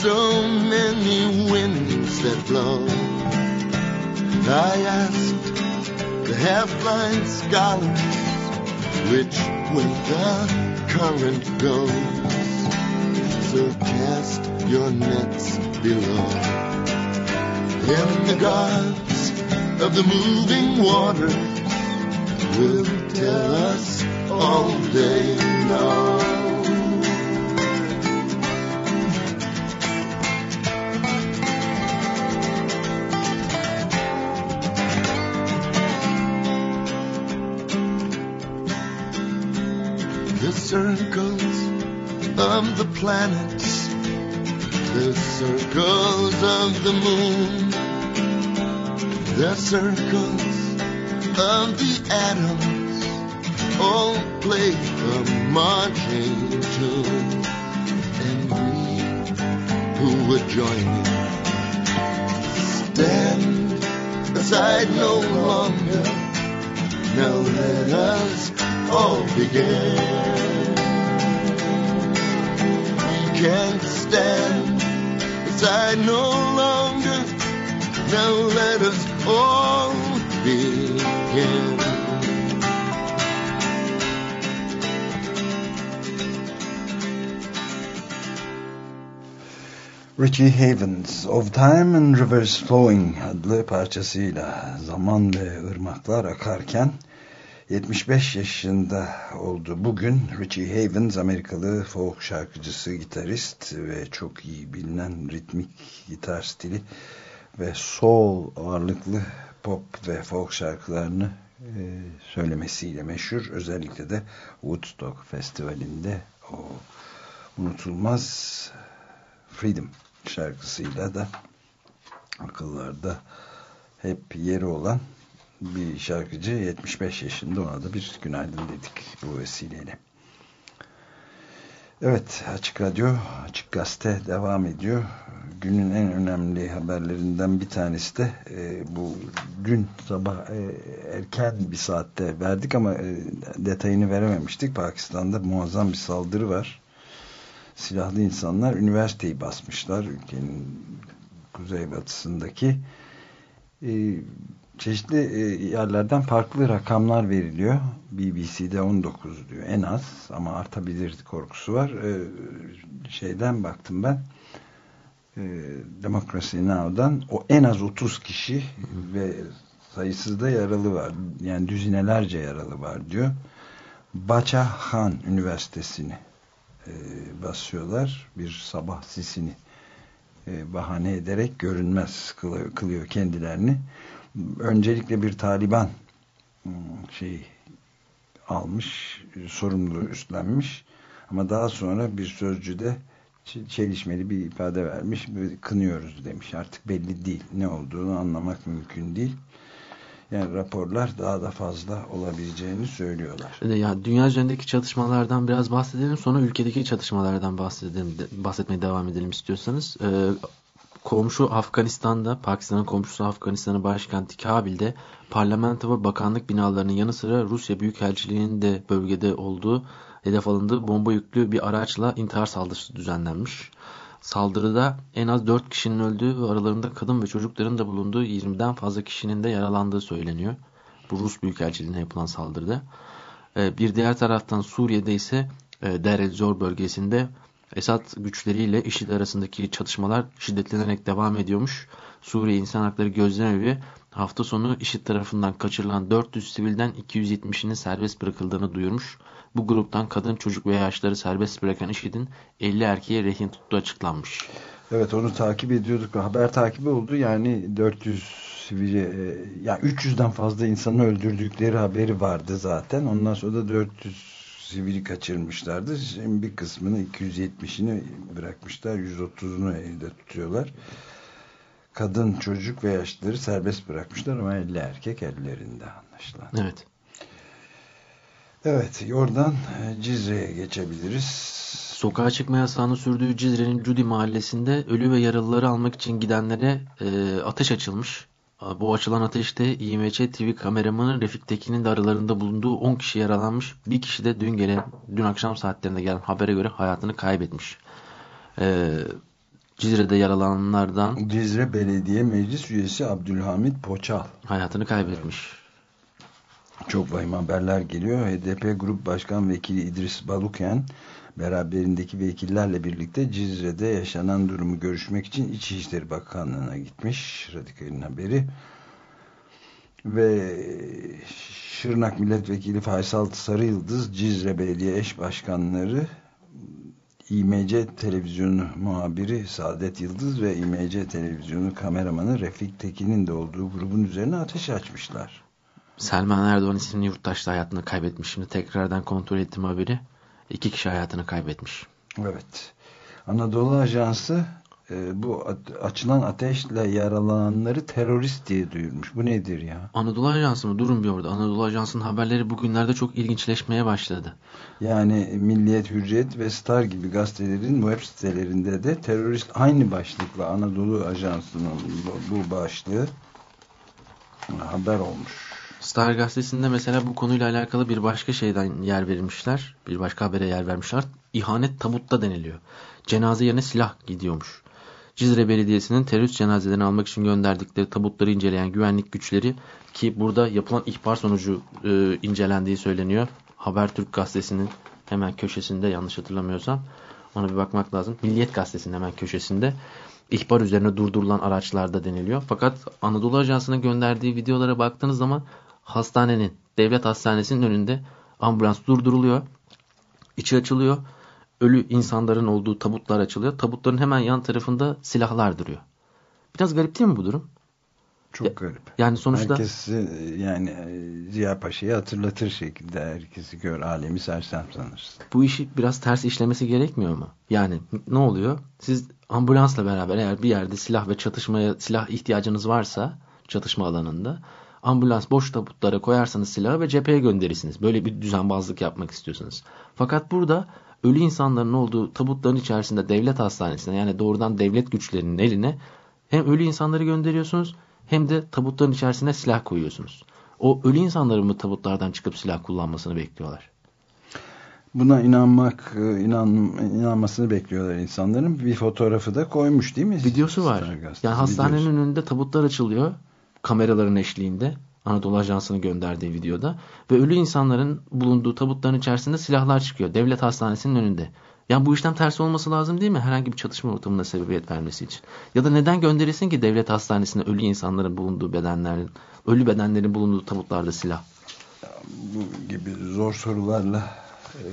so many winds that blow. I asked the half-blind scholars which way the current goes. So cast your nets below. And the gods of the moving waters will tell us all day long. The circles of the planets, the circles of the moon, the circles of the atoms all play a marching tune. And we who would join me stand aside no longer. Now let us all begin. We can't stand aside no longer. Now let us all begin. Richie Havens of Time and Rivers Flowing adlı parçasıyla zaman ve ırmaklar akarken 75 yaşında oldu. Bugün Richie Havens Amerikalı folk şarkıcısı, gitarist ve çok iyi bilinen ritmik gitar stili ve soul ağırlıklı pop ve folk şarkılarını e, söylemesiyle meşhur. Özellikle de Woodstock Festivali'nde o unutulmaz Freedom şarkısıyla da akıllarda hep yeri olan bir şarkıcı 75 yaşında ona da bir günaydın dedik bu vesileyle. Evet Açık Radyo Açık Gazete devam ediyor. Günün en önemli haberlerinden bir tanesi de e, bu dün sabah e, erken bir saatte verdik ama e, detayını verememiştik. Pakistan'da muazzam bir saldırı var. Silahlı insanlar üniversiteyi basmışlar ülkenin kuzeybatısındaki. E, çeşitli e, yerlerden farklı rakamlar veriliyor. BBC'de 19 diyor en az ama artabilir korkusu var. E, şeyden baktım ben e, Democracy Now'dan o en az 30 kişi ve sayısız da yaralı var. Yani düzinelerce yaralı var diyor. Bacha Han Üniversitesi'ni e, basıyorlar. Bir sabah sisini e, bahane ederek görünmez kılıyor, kılıyor kendilerini öncelikle bir Taliban şey almış, sorumluluğu üstlenmiş ama daha sonra bir sözcüde çelişmeli bir ifade vermiş, kınıyoruz demiş. Artık belli değil. Ne olduğunu anlamak mümkün değil. Yani raporlar daha da fazla olabileceğini söylüyorlar. Ya dünya üzerindeki çatışmalardan biraz bahsedelim. Sonra ülkedeki çatışmalardan bahsedelim, bahsetmeye devam edelim istiyorsanız. Ee, komşu Afganistan'da, Pakistan'ın komşusu Afganistan'ın başkenti Kabil'de parlamento ve bakanlık binalarının yanı sıra Rusya Büyükelçiliği'nin de bölgede olduğu hedef alındığı bomba yüklü bir araçla intihar saldırısı düzenlenmiş. Saldırıda en az 4 kişinin öldüğü ve aralarında kadın ve çocukların da bulunduğu 20'den fazla kişinin de yaralandığı söyleniyor. Bu Rus Büyükelçiliği'ne yapılan saldırıda. Bir diğer taraftan Suriye'de ise Der el Zor bölgesinde Esad güçleriyle IŞİD arasındaki çatışmalar şiddetlenerek devam ediyormuş. Suriye İnsan Hakları Gözlemevi hafta sonu IŞİD tarafından kaçırılan 400 sivilden 270'inin serbest bırakıldığını duyurmuş. Bu gruptan kadın, çocuk ve yaşları serbest bırakan IŞİD'in 50 erkeğe rehin tuttuğu açıklanmış. Evet onu takip ediyorduk. Haber takibi oldu. Yani 400 sivili, yani 300'den fazla insanı öldürdükleri haberi vardı zaten. Ondan sonra da 400 sivili kaçırmışlardı. Şimdi bir kısmını 270'ini bırakmışlar. 130'unu elde tutuyorlar. Kadın, çocuk ve yaşlıları serbest bırakmışlar ama 50 erkek ellerinde anlaşılan. Evet. Evet, oradan Cizre'ye geçebiliriz. Sokağa çıkma yasağını sürdüğü Cizre'nin Cudi mahallesinde ölü ve yaralıları almak için gidenlere e, ateş açılmış. Bu açılan ateşte İMÇ TV kameramanı Refik Tekin'in de aralarında bulunduğu 10 kişi yaralanmış. Bir kişi de dün gelen, dün akşam saatlerinde gelen habere göre hayatını kaybetmiş. Ee, Cizre'de yaralananlardan Cizre Belediye Meclis Üyesi Abdülhamit Poçal hayatını kaybetmiş. Çok vahim haberler geliyor. HDP Grup Başkan Vekili İdris Baluken beraberindeki vekillerle birlikte Cizre'de yaşanan durumu görüşmek için İçişleri Bakanlığı'na gitmiş. Radikal'in haberi. Ve Şırnak Milletvekili Faysal Sarıyıldız, Cizre Belediye Eş Başkanları İMC Televizyonu muhabiri Saadet Yıldız ve İMC Televizyonu kameramanı Refik Tekin'in de olduğu grubun üzerine ateş açmışlar. Selman Erdoğan isimli yurttaş da hayatını kaybetmiş. Şimdi tekrardan kontrol ettim haberi. İki kişi hayatını kaybetmiş. Evet. Anadolu Ajansı e, bu açılan ateşle yaralananları terörist diye duyurmuş. Bu nedir ya? Anadolu Ajansı mı? Durun bir orada. Anadolu Ajansı'nın haberleri bugünlerde çok ilginçleşmeye başladı. Yani Milliyet, Hürriyet ve Star gibi gazetelerin web sitelerinde de terörist aynı başlıkla Anadolu Ajansı'nın bu başlığı haber olmuş. Star gazetesinde mesela bu konuyla alakalı bir başka şeyden yer verilmişler. Bir başka habere yer vermişler. İhanet tabutta deniliyor. Cenaze yerine silah gidiyormuş. Cizre Belediyesi'nin terörist cenazelerini almak için gönderdikleri tabutları inceleyen güvenlik güçleri ki burada yapılan ihbar sonucu e, incelendiği söyleniyor. Habertürk gazetesinin hemen köşesinde yanlış hatırlamıyorsam ona bir bakmak lazım. Milliyet gazetesinin hemen köşesinde ihbar üzerine durdurulan araçlarda deniliyor. Fakat Anadolu Ajansı'nın gönderdiği videolara baktığınız zaman hastanenin, devlet hastanesinin önünde ambulans durduruluyor. İçi açılıyor. Ölü insanların olduğu tabutlar açılıyor. Tabutların hemen yan tarafında silahlar duruyor. Biraz garip değil mi bu durum? Çok ya, garip. Yani sonuçta herkes yani Ziya Paşa'yı hatırlatır şekilde herkesi gör alemi sersem sanırsın. Bu işi biraz ters işlemesi gerekmiyor mu? Yani ne oluyor? Siz ambulansla beraber eğer bir yerde silah ve çatışmaya silah ihtiyacınız varsa çatışma alanında ambulans boş tabutlara koyarsanız silahı ve cepheye gönderirsiniz. Böyle bir düzenbazlık yapmak istiyorsanız. Fakat burada ölü insanların olduğu tabutların içerisinde devlet hastanesine yani doğrudan devlet güçlerinin eline hem ölü insanları gönderiyorsunuz hem de tabutların içerisine silah koyuyorsunuz. O ölü insanların mı tabutlardan çıkıp silah kullanmasını bekliyorlar? Buna inanmak, inan, inanmasını bekliyorlar insanların. Bir fotoğrafı da koymuş değil mi? Videosu var. Yani hastanenin Videosu. önünde tabutlar açılıyor kameraların eşliğinde Anadolu Ajansı'nın gönderdiği videoda ve ölü insanların bulunduğu tabutların içerisinde silahlar çıkıyor. Devlet hastanesinin önünde. Yani bu işlem ters olması lazım değil mi? Herhangi bir çatışma ortamına sebebiyet vermesi için. Ya da neden gönderilsin ki devlet hastanesine ölü insanların bulunduğu bedenlerin, ölü bedenlerin bulunduğu tabutlarda silah? Bu gibi zor sorularla e,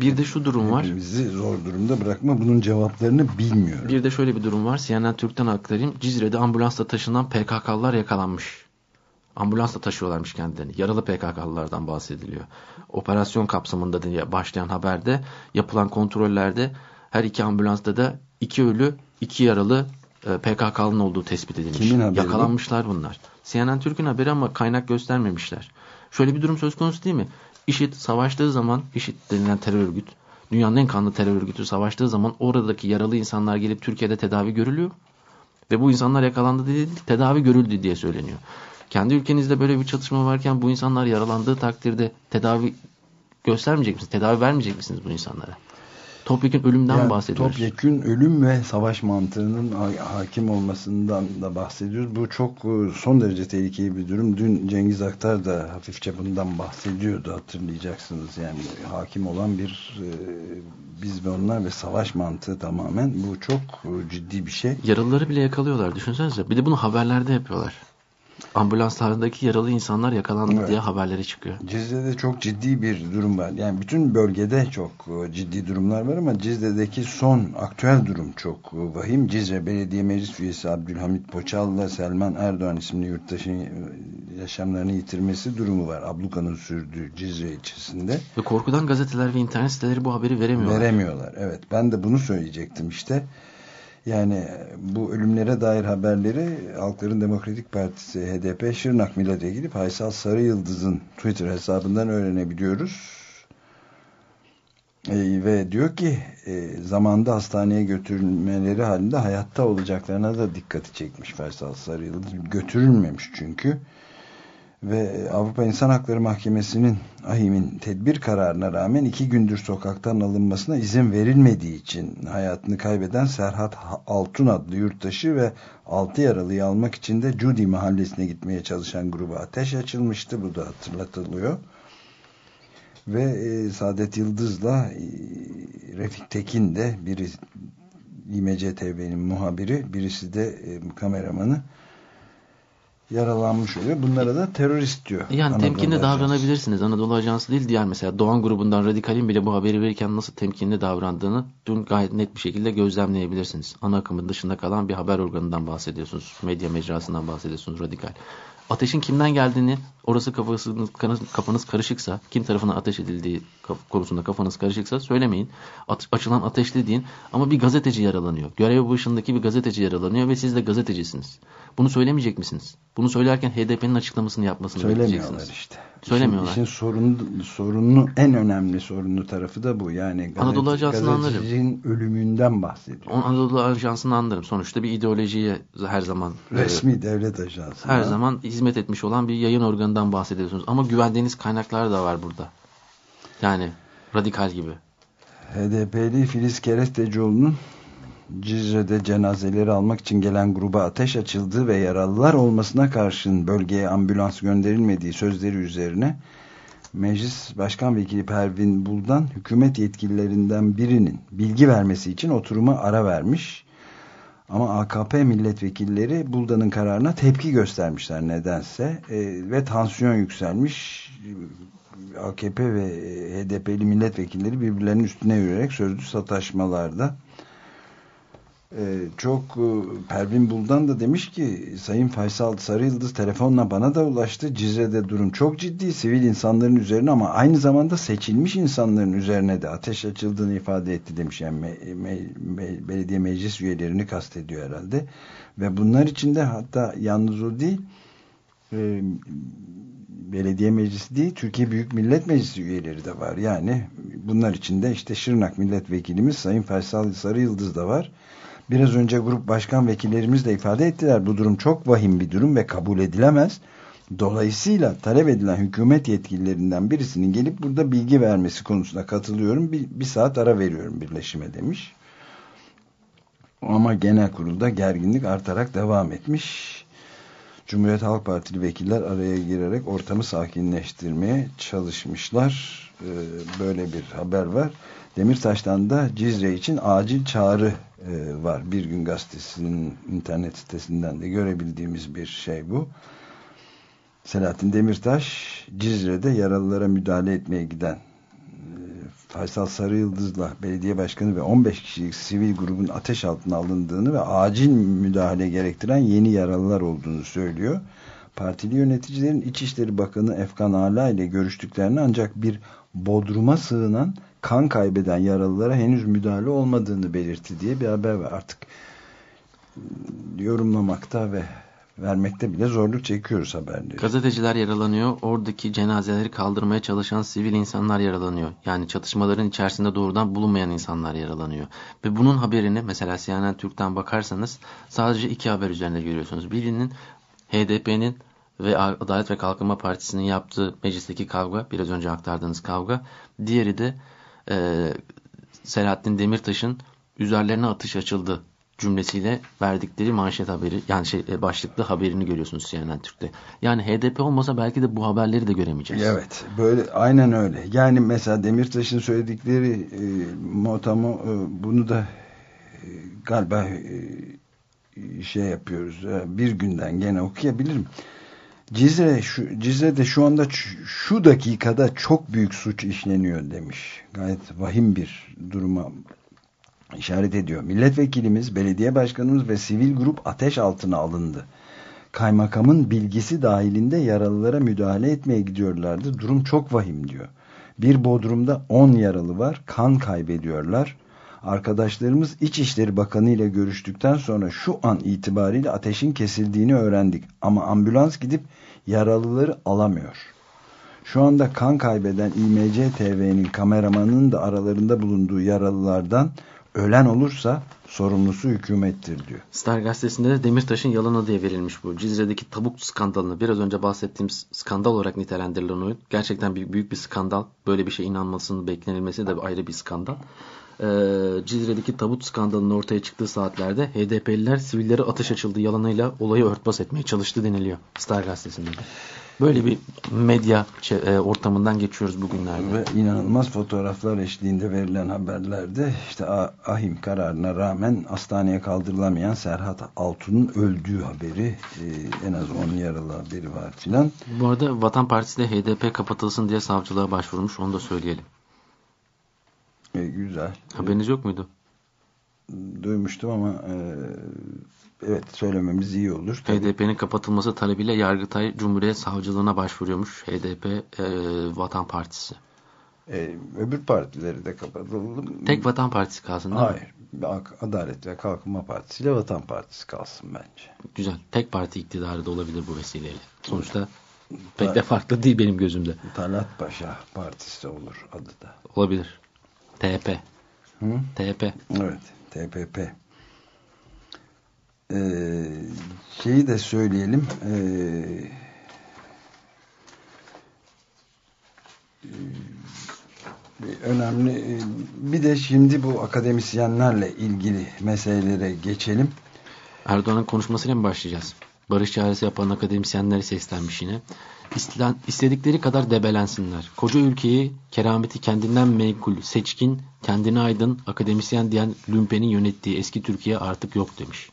bir de şu durum var. Bizi zor durumda bırakma. Bunun cevaplarını bilmiyorum. Bir de şöyle bir durum var. CNN Türk'ten aktarayım. Cizre'de ambulansla taşınan PKK'lılar yakalanmış. Ambulansla taşıyorlarmış kendilerini. Yaralı PKK'lılardan bahsediliyor. Operasyon kapsamında diye başlayan haberde yapılan kontrollerde her iki ambulansta da iki ölü, iki yaralı e, PKK'lının olduğu tespit edilmiş. Kimin haberi Yakalanmışlar bu? bunlar. CNN Türk'ün haberi ama kaynak göstermemişler. Şöyle bir durum söz konusu değil mi? IŞİD savaştığı zaman IŞİD denilen terör örgüt dünyanın en kanlı terör örgütü savaştığı zaman oradaki yaralı insanlar gelip Türkiye'de tedavi görülüyor. Ve bu insanlar yakalandı değil tedavi görüldü diye söyleniyor. Kendi ülkenizde böyle bir çatışma varken bu insanlar yaralandığı takdirde tedavi göstermeyecek misiniz? Tedavi vermeyecek misiniz bu insanlara? Topyekun ölümden yani bahsediyoruz. Topyekun ölüm ve savaş mantığının hakim olmasından da bahsediyoruz. Bu çok e, son derece tehlikeli bir durum. Dün Cengiz Aktar da hafifçe bundan bahsediyordu hatırlayacaksınız. Yani hakim olan bir e, biz ve onlar ve savaş mantığı tamamen bu çok e, ciddi bir şey. Yaralıları bile yakalıyorlar düşünsenize. Bir de bunu haberlerde yapıyorlar ambulanslardaki yaralı insanlar yakalandı evet. diye haberleri çıkıyor. Cizre'de çok ciddi bir durum var. Yani bütün bölgede çok e, ciddi durumlar var ama Cizre'deki son aktüel durum çok e, vahim. Cizre Belediye Meclis Üyesi Abdülhamit Poçal ile Selman Erdoğan isimli yurttaşın e, yaşamlarını yitirmesi durumu var. Ablukanın sürdüğü Cizre ilçesinde. Ve korkudan gazeteler ve internet siteleri bu haberi veremiyorlar. Veremiyorlar. Evet. Ben de bunu söyleyecektim işte. Yani bu ölümlere dair haberleri Halkların Demokratik Partisi HDP Şırnak Milletvekili Faysal Sarı Yıldız'ın Twitter hesabından öğrenebiliyoruz. E, ve diyor ki e, zamanda hastaneye götürülmeleri halinde hayatta olacaklarına da dikkati çekmiş Faysal Sarıyıldız. Götürülmemiş çünkü. Ve Avrupa İnsan Hakları Mahkemesi'nin Ahim'in tedbir kararına rağmen iki gündür sokaktan alınmasına izin verilmediği için hayatını kaybeden Serhat Altun adlı yurttaşı ve 6 yaralıyı almak için de Cudi mahallesine gitmeye çalışan gruba ateş açılmıştı. Bu da hatırlatılıyor. Ve e, Saadet Yıldız'la e, Refik Tekin de biri İMC TV'nin muhabiri, birisi de e, kameramanı yaralanmış oluyor. Bunlara da terörist diyor. Yani Anadolu temkinli Ajansı. davranabilirsiniz. Anadolu Ajansı değil diğer mesela Doğan grubundan Radikal'in bile bu haberi verirken nasıl temkinli davrandığını dün gayet net bir şekilde gözlemleyebilirsiniz. Ana akımın dışında kalan bir haber organından bahsediyorsunuz. Medya mecrasından bahsediyorsunuz Radikal. Ateşin kimden geldiğini orası kafanız, kafanız karışıksa kim tarafından ateş edildiği konusunda kafanız karışıksa söylemeyin. At, açılan ateşli deyin ama bir gazeteci yaralanıyor. Görev başındaki bir gazeteci yaralanıyor ve siz de gazetecisiniz. Bunu söylemeyecek misiniz? Bunu söylerken HDP'nin açıklamasını yapmasını Söylemiyorlar bekleyeceksiniz. işte. Söylemiyorlar. İşin, sorunlu, sorunlu, en önemli sorunlu tarafı da bu. Yani Anadolu Ajansı'nı anlarım. ölümünden bahsediyor. Anadolu Ajansı'nı anlarım. Sonuçta bir ideolojiye her zaman Resmi e, devlet ajansı. her zaman hizmet etmiş olan bir yayın organından bahsediyorsunuz. Ama güvendiğiniz kaynaklar da var burada. Yani radikal gibi. HDP'li Filiz Kerestecioğlu'nun Cizre'de cenazeleri almak için gelen gruba ateş açıldığı ve yaralılar olmasına karşın bölgeye ambulans gönderilmediği sözleri üzerine Meclis Başkan Vekili Pervin Buldan hükümet yetkililerinden birinin bilgi vermesi için oturuma ara vermiş. Ama AKP milletvekilleri Buldan'ın kararına tepki göstermişler nedense e, ve tansiyon yükselmiş. AKP ve HDP'li milletvekilleri birbirlerinin üstüne yürüyerek sözlü sataşmalarda ee, çok e, Pervin Buldan da demiş ki Sayın Faysal Sarıyıldız telefonla bana da ulaştı. Cizre'de durum çok ciddi sivil insanların üzerine ama aynı zamanda seçilmiş insanların üzerine de ateş açıldığını ifade etti demiş. Yani me, me, me, belediye meclis üyelerini kastediyor herhalde. Ve bunlar içinde hatta yalnız o değil e, belediye meclisi değil Türkiye Büyük Millet Meclisi üyeleri de var. Yani bunlar içinde işte Şırnak milletvekilimiz Sayın Faysal Sarıyıldız da var. Biraz önce grup başkan vekillerimiz de ifade ettiler. Bu durum çok vahim bir durum ve kabul edilemez. Dolayısıyla talep edilen hükümet yetkililerinden birisinin gelip burada bilgi vermesi konusunda katılıyorum. Bir, bir saat ara veriyorum birleşime demiş. Ama genel kurulda gerginlik artarak devam etmiş. Cumhuriyet Halk Partili vekiller araya girerek ortamı sakinleştirmeye çalışmışlar. Ee, böyle bir haber var. Demirtaş'tan da Cizre için acil çağrı e, var. Bir gün gazetesinin internet sitesinden de görebildiğimiz bir şey bu. Selahattin Demirtaş Cizre'de yaralılara müdahale etmeye giden e, Faysal Sarıyıldız'la belediye başkanı ve 15 kişilik sivil grubun ateş altına alındığını ve acil müdahale gerektiren yeni yaralılar olduğunu söylüyor. Partili yöneticilerin İçişleri Bakanı Efkan Ala ile görüştüklerini ancak bir bodruma sığınan kan kaybeden yaralılara henüz müdahale olmadığını belirtti diye bir haber var. Artık yorumlamakta ve vermekte bile zorluk çekiyoruz haberleri. Gazeteciler yaralanıyor. Oradaki cenazeleri kaldırmaya çalışan sivil insanlar yaralanıyor. Yani çatışmaların içerisinde doğrudan bulunmayan insanlar yaralanıyor. Ve bunun haberini mesela CNN Türk'ten bakarsanız sadece iki haber üzerinde görüyorsunuz. Birinin HDP'nin ve Adalet ve Kalkınma Partisi'nin yaptığı meclisteki kavga, biraz önce aktardığınız kavga. Diğeri de e, Selahattin Demirtaş'ın üzerlerine atış açıldı cümlesiyle verdikleri manşet haberi yani şey e, başlıklı haberini görüyorsunuz CNN Türk'te. Yani HDP olmasa belki de bu haberleri de göremeyeceğiz. Evet. Böyle aynen öyle. Yani mesela Demirtaş'ın söyledikleri e, Motamo e, bunu da e, galiba e, şey yapıyoruz. E, bir günden gene okuyabilirim. Cizre şu, Cizre'de şu anda şu dakikada çok büyük suç işleniyor demiş. Gayet vahim bir duruma işaret ediyor. Milletvekilimiz, belediye başkanımız ve sivil grup ateş altına alındı. Kaymakamın bilgisi dahilinde yaralılara müdahale etmeye gidiyorlardı. Durum çok vahim diyor. Bir bodrumda 10 yaralı var. Kan kaybediyorlar. Arkadaşlarımız İçişleri Bakanı ile görüştükten sonra şu an itibariyle ateşin kesildiğini öğrendik. Ama ambulans gidip yaralıları alamıyor. Şu anda kan kaybeden İMC TV'nin kameramanının da aralarında bulunduğu yaralılardan Ölen olursa sorumlusu hükümettir diyor. Star gazetesinde de Demirtaş'ın yalanı diye verilmiş bu. Cizre'deki tabuk skandalını biraz önce bahsettiğim skandal olarak nitelendirilen oyun. Gerçekten büyük, büyük bir skandal. Böyle bir şey inanmasının beklenilmesi de ayrı bir skandal. Ee, Cizre'deki tabut skandalının ortaya çıktığı saatlerde HDP'liler sivillere atış açıldığı yalanıyla olayı örtbas etmeye çalıştı deniliyor Star gazetesinde de. Böyle bir medya e, ortamından geçiyoruz bugünlerde. Ve inanılmaz fotoğraflar eşliğinde verilen haberlerde işte ahim kararına rağmen hastaneye kaldırılamayan Serhat Altun'un öldüğü haberi e, en az 10 yaralı haberi var filan. Bu arada Vatan Partisi de HDP kapatılsın diye savcılığa başvurmuş onu da söyleyelim. E, güzel. Haberiniz yok muydu? Duymuştum ama e, evet söylememiz iyi olur. HDP'nin kapatılması talebiyle Yargıtay Cumhuriyet Savcılığına başvuruyormuş HDP e, Vatan Partisi. E, öbür partileri de kapatalım. Tek Vatan Partisi kalsın değil Hayır. mi? Adalet ve Kalkınma Partisi ile Vatan Partisi kalsın bence. Güzel. Tek parti iktidarı da olabilir bu vesileyle. Sonuçta pek de farklı değil benim gözümde. Talat Paşa Partisi olur adı da. Olabilir. TP. Hı? TP. Evet. TPP. Ee, şeyi de söyleyelim. Ee, önemli. Bir de şimdi bu akademisyenlerle ilgili meselelere geçelim. Erdoğan'ın konuşmasıyla mı başlayacağız? Barış çağrısı yapan akademisyenleri seslenmiş yine. İstilen, istedikleri kadar debelensinler. Koca ülkeyi kerameti kendinden menkul, seçkin, kendine aydın, akademisyen diyen Lümpen'in yönettiği eski Türkiye artık yok demiş.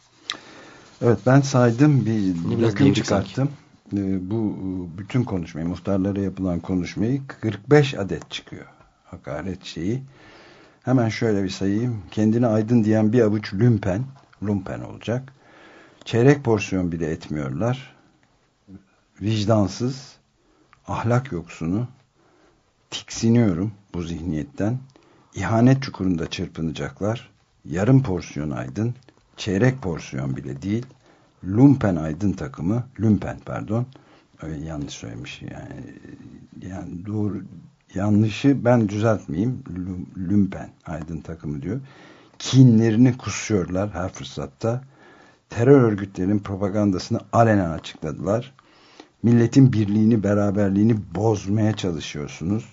Evet ben saydım bir döküm çıkarttım. Ee, bu bütün konuşmayı, muhtarlara yapılan konuşmayı 45 adet çıkıyor. Hakaret şeyi. Hemen şöyle bir sayayım. Kendine aydın diyen bir avuç lümpen, lumpen olacak. Çeyrek porsiyon bile etmiyorlar. Vicdansız, ahlak yoksunu, tiksiniyorum bu zihniyetten. İhanet çukurunda çırpınacaklar. Yarım porsiyon aydın, çeyrek porsiyon bile değil. Lumpen aydın takımı, Lumpen pardon, öyle yanlış söylemiş yani, yani doğru yanlışı ben düzeltmeyeyim. Lumpen aydın takımı diyor. Kinlerini kusuyorlar her fırsatta. Terör örgütlerinin propagandasını alenen açıkladılar. Milletin birliğini, beraberliğini bozmaya çalışıyorsunuz.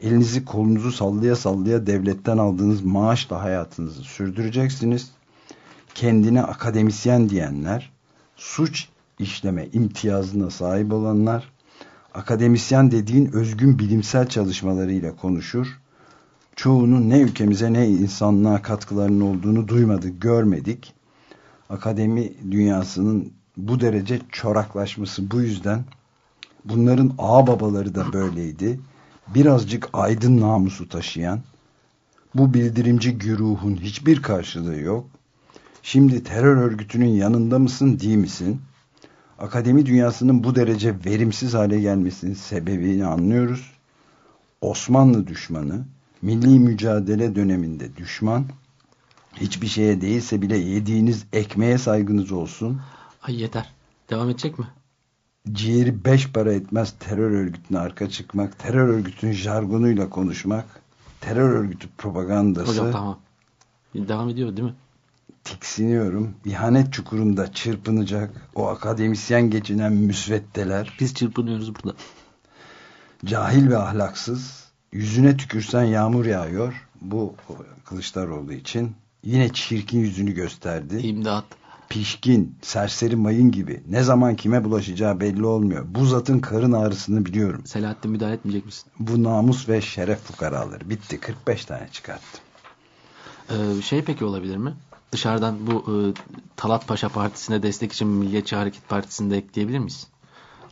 Elinizi kolunuzu sallaya sallaya devletten aldığınız maaşla hayatınızı sürdüreceksiniz. Kendine akademisyen diyenler, suç işleme imtiyazına sahip olanlar, akademisyen dediğin özgün bilimsel çalışmalarıyla konuşur. Çoğunun ne ülkemize ne insanlığa katkılarının olduğunu duymadık, görmedik. Akademi dünyasının bu derece çoraklaşması bu yüzden bunların ağ babaları da böyleydi. Birazcık aydın namusu taşıyan bu bildirimci güruhun hiçbir karşılığı yok. Şimdi terör örgütünün yanında mısın değil misin? Akademi dünyasının bu derece verimsiz hale gelmesinin sebebini anlıyoruz. Osmanlı düşmanı, milli mücadele döneminde düşman, hiçbir şeye değilse bile yediğiniz ekmeğe saygınız olsun. Ay yeter. Devam edecek mi? Ciğeri beş para etmez terör örgütüne arka çıkmak, terör örgütünün jargonuyla konuşmak, terör örgütü propagandası. Hocam tamam. Devam ediyor değil mi? Tiksiniyorum. İhanet çukurunda çırpınacak o akademisyen geçinen müsveddeler. Biz çırpınıyoruz burada. Cahil ve ahlaksız. Yüzüne tükürsen yağmur yağıyor. Bu Kılıçdaroğlu için. Yine çirkin yüzünü gösterdi. İmdat pişkin, serseri mayın gibi ne zaman kime bulaşacağı belli olmuyor. Bu zatın karın ağrısını biliyorum. Selahattin müdahale etmeyecek misin? Bu namus ve şeref fukaraları. Bitti. 45 tane çıkarttım. Ee, şey peki olabilir mi? Dışarıdan bu e, Talat Paşa Partisi'ne destek için Milliyetçi Hareket Partisi'ni de ekleyebilir miyiz?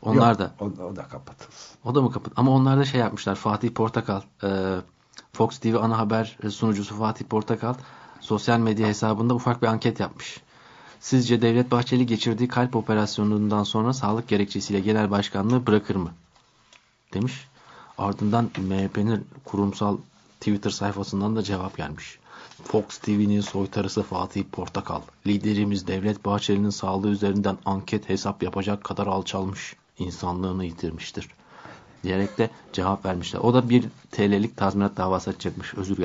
Onlar Yok, da. O, o da kapatılsın. O da mı kapat? Ama onlar da şey yapmışlar. Fatih Portakal, e, Fox TV ana haber sunucusu Fatih Portakal sosyal medya hesabında ufak bir anket yapmış. Sizce Devlet Bahçeli geçirdiği kalp operasyonundan sonra sağlık gerekçesiyle genel başkanlığı bırakır mı? Demiş. Ardından MHP'nin kurumsal Twitter sayfasından da cevap gelmiş. Fox TV'nin soytarısı Fatih Portakal. Liderimiz Devlet Bahçeli'nin sağlığı üzerinden anket hesap yapacak kadar alçalmış. insanlığını yitirmiştir. Diyerek de cevap vermişler. O da bir TL'lik tazminat davası açacakmış. Özür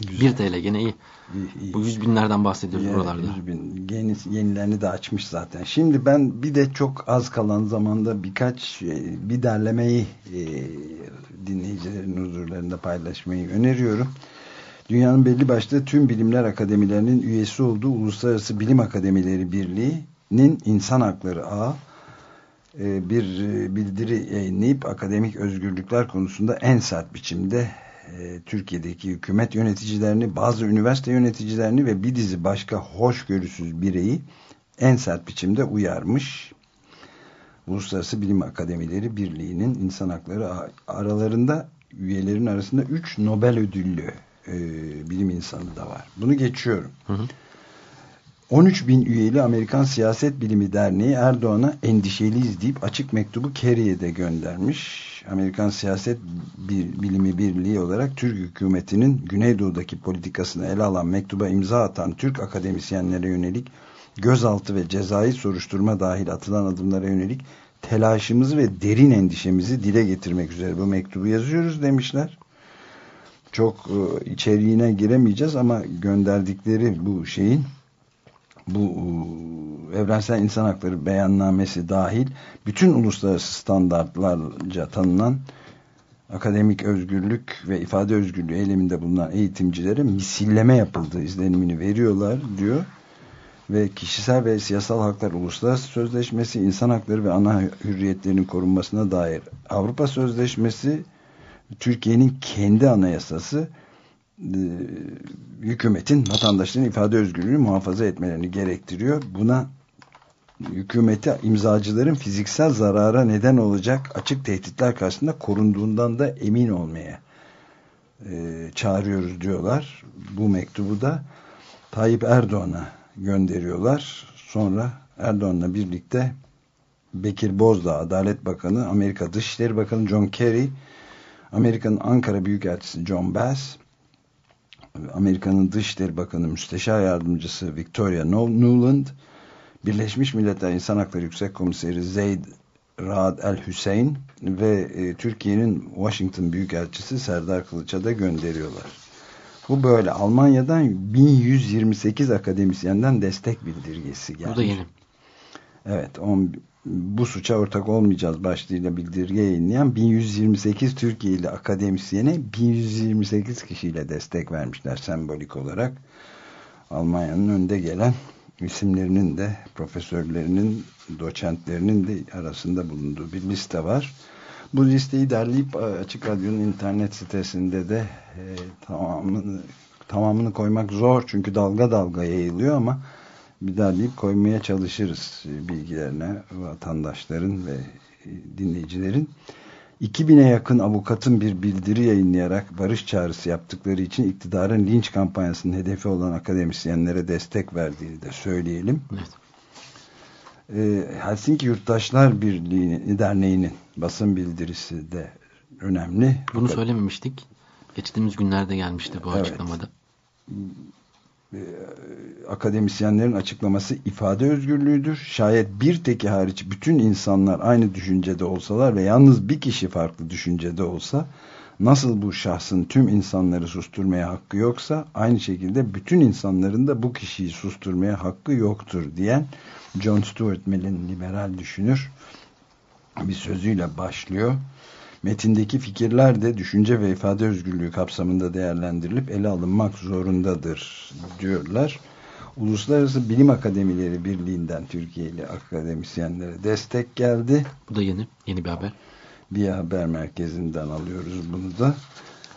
gelmezler. 1 TL gene iyi. İyi, iyi. Bu yüz binlerden bahsediyoruz buralarda. 100 bin. Yeni, yenilerini de açmış zaten. Şimdi ben bir de çok az kalan zamanda birkaç e, bir derlemeyi e, dinleyicilerin huzurlarında paylaşmayı öneriyorum. Dünyanın belli başlı tüm bilimler akademilerinin üyesi olduğu Uluslararası Bilim Akademileri Birliği'nin İnsan Hakları Ağı e, bir e, bildiri yayınlayıp akademik özgürlükler konusunda en sert biçimde e, Türkiye'deki hükümet yöneticilerini, bazı üniversite yöneticilerini ve bir dizi başka hoşgörüsüz bireyi en sert biçimde uyarmış. Uluslararası Bilim Akademileri Birliği'nin insan hakları aralarında üyelerin arasında 3 Nobel ödüllü e, bilim insanı da var. Bunu geçiyorum. Hı hı. 13 bin üyeli Amerikan Siyaset Bilimi Derneği Erdoğan'a endişeliyiz deyip açık mektubu Kerry'e de göndermiş. Amerikan Siyaset Bilimi Birliği olarak Türk hükümetinin Güneydoğu'daki politikasını ele alan mektuba imza atan Türk akademisyenlere yönelik gözaltı ve cezai soruşturma dahil atılan adımlara yönelik telaşımızı ve derin endişemizi dile getirmek üzere bu mektubu yazıyoruz demişler. Çok e, içeriğine giremeyeceğiz ama gönderdikleri bu şeyin bu e, evrensel insan hakları beyannamesi dahil bütün uluslararası standartlarca tanınan akademik özgürlük ve ifade özgürlüğü eyleminde bulunan eğitimcilere misilleme yapıldığı izlenimini veriyorlar diyor. Ve kişisel ve siyasal haklar uluslararası sözleşmesi insan hakları ve ana hürriyetlerin korunmasına dair Avrupa Sözleşmesi Türkiye'nin kendi anayasası e, hükümetin vatandaşların ifade özgürlüğünü muhafaza etmelerini gerektiriyor. Buna hükümeti imzacıların fiziksel zarara neden olacak açık tehditler karşısında korunduğundan da emin olmaya e, çağırıyoruz diyorlar. Bu mektubu da Tayyip Erdoğan'a gönderiyorlar. Sonra Erdoğan'la birlikte Bekir Bozdağ Adalet Bakanı, Amerika Dışişleri Bakanı John Kerry, Amerika'nın Ankara Büyükelçisi John Bass, Amerika'nın Dışişleri Bakanı Müsteşar Yardımcısı Victoria Nuland, Birleşmiş Milletler İnsan Hakları Yüksek Komiseri Zeyd Raad El Hüseyin ve e, Türkiye'nin Washington Büyükelçisi Serdar Kılıç'a da gönderiyorlar. Bu böyle. Almanya'dan 1128 akademisyenden destek bildirgesi geldi. Bu da yeni. Evet. On, bu suça ortak olmayacağız başlığıyla bildirge yayınlayan 1128 Türkiye'li akademisyene 1128 kişiyle destek vermişler sembolik olarak. Almanya'nın önde gelen isimlerinin de profesörlerinin, doçentlerinin de arasında bulunduğu bir liste var. Bu listeyi derleyip Açık Radyo'nun internet sitesinde de e, tamamını, tamamını koymak zor çünkü dalga dalga yayılıyor ama bir derleyip koymaya çalışırız bilgilerine vatandaşların ve dinleyicilerin. 2000'e yakın avukatın bir bildiri yayınlayarak barış çağrısı yaptıkları için iktidarın linç kampanyasının hedefi olan akademisyenlere destek verdiğini de söyleyelim. Evet. Ee, Helsinki Yurttaşlar Birliği Derneği'nin basın bildirisi de önemli. Bunu söylememiştik. Geçtiğimiz günlerde gelmişti bu Evet. açıklamada. Akademisyenlerin açıklaması ifade özgürlüğüdür. Şayet bir teki hariç bütün insanlar aynı düşüncede olsalar ve yalnız bir kişi farklı düşüncede olsa nasıl bu şahsın tüm insanları susturmaya hakkı yoksa aynı şekilde bütün insanların da bu kişiyi susturmaya hakkı yoktur diyen John Stuart Mill'in liberal düşünür bir sözüyle başlıyor. Metindeki fikirler de düşünce ve ifade özgürlüğü kapsamında değerlendirilip ele alınmak zorundadır diyorlar. Uluslararası Bilim Akademileri Birliği'nden Türkiye'li akademisyenlere destek geldi. Bu da yeni. Yeni bir haber. Bir haber merkezinden alıyoruz bunu da.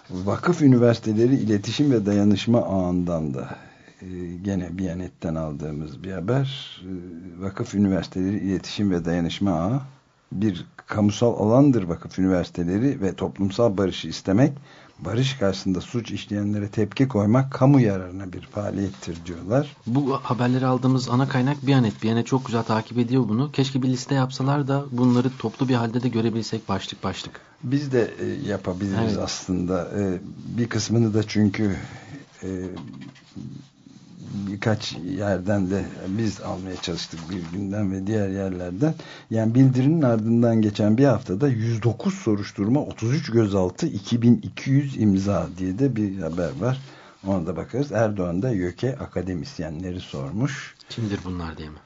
Vakıf Üniversiteleri İletişim ve Dayanışma Ağı'ndan da e, gene Biyanet'ten aldığımız bir haber. E, Vakıf Üniversiteleri İletişim ve Dayanışma Ağı bir kamusal alandır vakıf üniversiteleri ve toplumsal barışı istemek, barış karşısında suç işleyenlere tepki koymak kamu yararına bir faaliyettir diyorlar. Bu haberleri aldığımız ana kaynak Biyanet. Biyanet çok güzel takip ediyor bunu. Keşke bir liste yapsalar da bunları toplu bir halde de görebilsek başlık başlık. Biz de e, yapabiliriz Evet. aslında. E, bir kısmını da çünkü e, birkaç yerden de biz almaya çalıştık bir günden ve diğer yerlerden. Yani bildirinin ardından geçen bir haftada 109 soruşturma, 33 gözaltı, 2200 imza diye de bir haber var. Ona da bakarız. Erdoğan da YÖK'e akademisyenleri sormuş. Kimdir bunlar diye mi?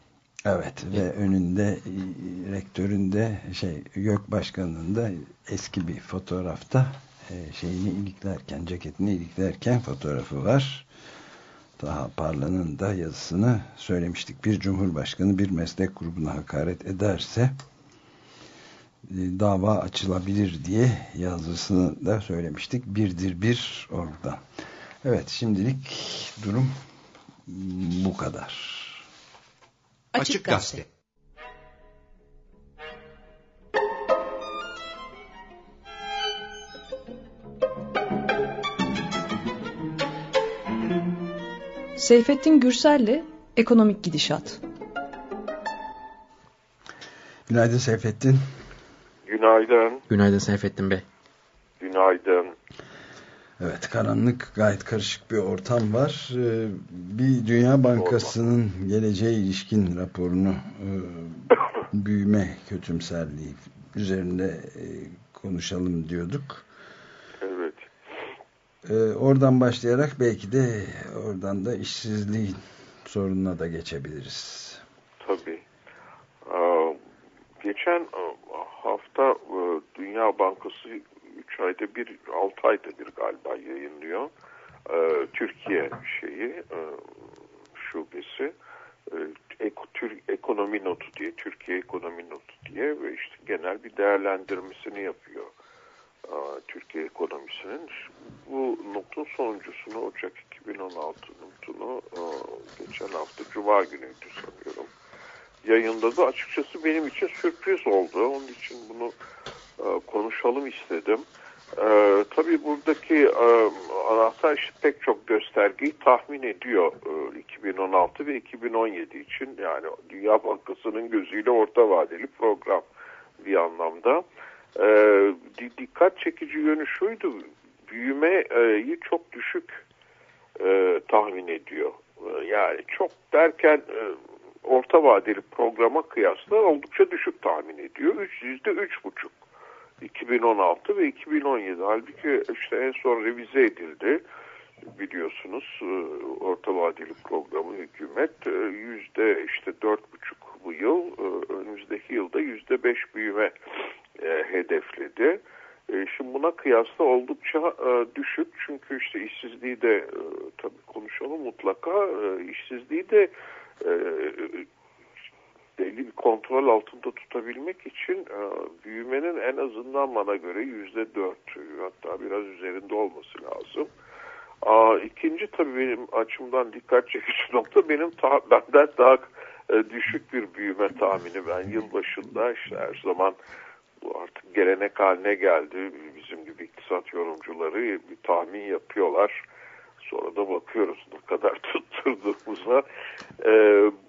Evet ve önünde e, rektöründe şey YÖK başkanının da eski bir fotoğrafta e, şeyini iliklerken ceketini iliklerken fotoğrafı var. Daha Parla'nın da yazısını söylemiştik. Bir cumhurbaşkanı bir meslek grubuna hakaret ederse e, dava açılabilir diye yazısını da söylemiştik. Birdir bir oradan. Evet şimdilik durum bu kadar. Açık Gazete. Seyfettin Gürsel'le Ekonomik Gidişat. Günaydın Seyfettin. Günaydın. Günaydın Seyfettin Bey. Günaydın. Evet karanlık gayet karışık bir ortam var. Ee, bir Dünya Bankası'nın geleceğe ilişkin raporunu e, (coughs) büyüme kötümserliği üzerinde e, konuşalım diyorduk. Ee, oradan başlayarak belki de oradan da işsizliğin sorununa da geçebiliriz. Tabii. Ee, geçen e, hafta e, Dünya Bankası 3 ayda bir, 6 ayda bir galiba yayınlıyor. Ee, Türkiye şeyi, e, şubesi. Ekonomi notu diye, Türkiye ekonomi notu diye ve işte genel bir değerlendirmesini yapıyor. Türkiye ekonomisinin. Bu notun sonuncusunu Ocak 2016 notunu geçen hafta Cuma günüydü sanıyorum yayınladı. Açıkçası benim için sürpriz oldu. Onun için bunu konuşalım istedim. Tabii buradaki anahtar işte pek çok göstergeyi tahmin ediyor e, 2016 ve 2017 için. Yani Dünya Bankası'nın gözüyle orta vadeli program bir anlamda. E, dikkat çekici yönü şuydu, büyümeyi çok düşük e, tahmin ediyor. E, yani çok derken e, orta vadeli programa kıyasla oldukça düşük tahmin ediyor. Yüzde üç buçuk. 2016 ve 2017. Halbuki işte en son revize edildi biliyorsunuz e, orta vadeli programı hükümet e, yüzde işte dört buçuk bu yıl e, önümüzdeki yılda yüzde beş büyüme hedefledi. Şimdi buna kıyasla oldukça düşük çünkü işte işsizliği de tabii konuşalım mutlaka işsizliği de belli bir kontrol altında tutabilmek için büyümenin en azından bana göre yüzde dört hatta biraz üzerinde olması lazım. Aa, ikinci tabii benim açımdan dikkat çekici (laughs) nokta benim ta benden daha e, düşük bir büyüme tahmini. Ben yılbaşında işte her zaman bu artık gelenek haline geldi. Bizim gibi iktisat yorumcuları bir tahmin yapıyorlar Sonra da bakıyoruz ne kadar (laughs) tutturduğumuza. E,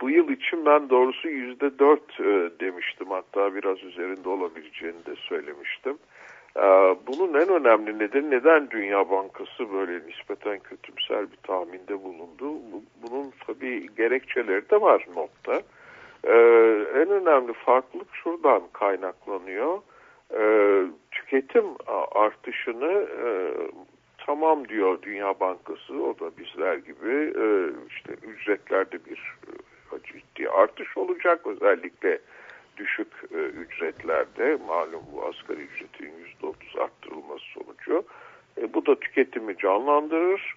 bu yıl için ben doğrusu yüzde dört e, demiştim. Hatta biraz üzerinde olabileceğini de söylemiştim. E, bunun en önemli nedeni neden Dünya Bankası böyle nispeten kötümser bir tahminde bulundu. Bunun tabii gerekçeleri de var notta. E, en önemli farklılık şuradan kaynaklanıyor. E, tüketim artışını e, tamam diyor Dünya Bankası o da bizler gibi e, işte ücretlerde bir e, ciddi artış olacak özellikle düşük e, ücretlerde malum bu asgari ücretin %30 arttırılması sonucu e, bu da tüketimi canlandırır.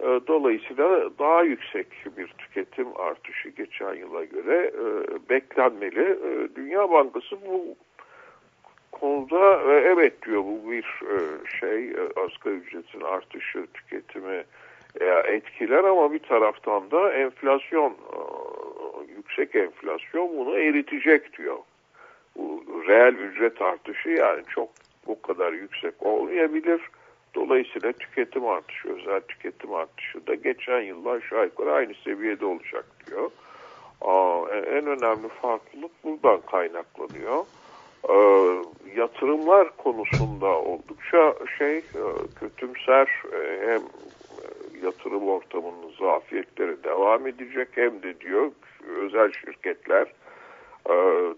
E, dolayısıyla daha yüksek bir tüketim artışı geçen yıla göre e, beklenmeli. E, Dünya Bankası bu konuda e, evet diyor bu bir e, şey e, asgari ücretin artışı tüketimi etkiler ama bir taraftan da enflasyon yüksek enflasyon bunu eritecek diyor. Bu reel ücret artışı yani çok bu kadar yüksek olmayabilir. Dolayısıyla tüketim artışı, özel tüketim artışı da geçen yıllar aşağı yukarı aynı seviyede olacak diyor. En önemli farklılık buradan kaynaklanıyor e, yatırımlar konusunda oldukça şey e, kötümser e, hem e, yatırım ortamının zafiyetleri devam edecek hem de diyor özel şirketler e,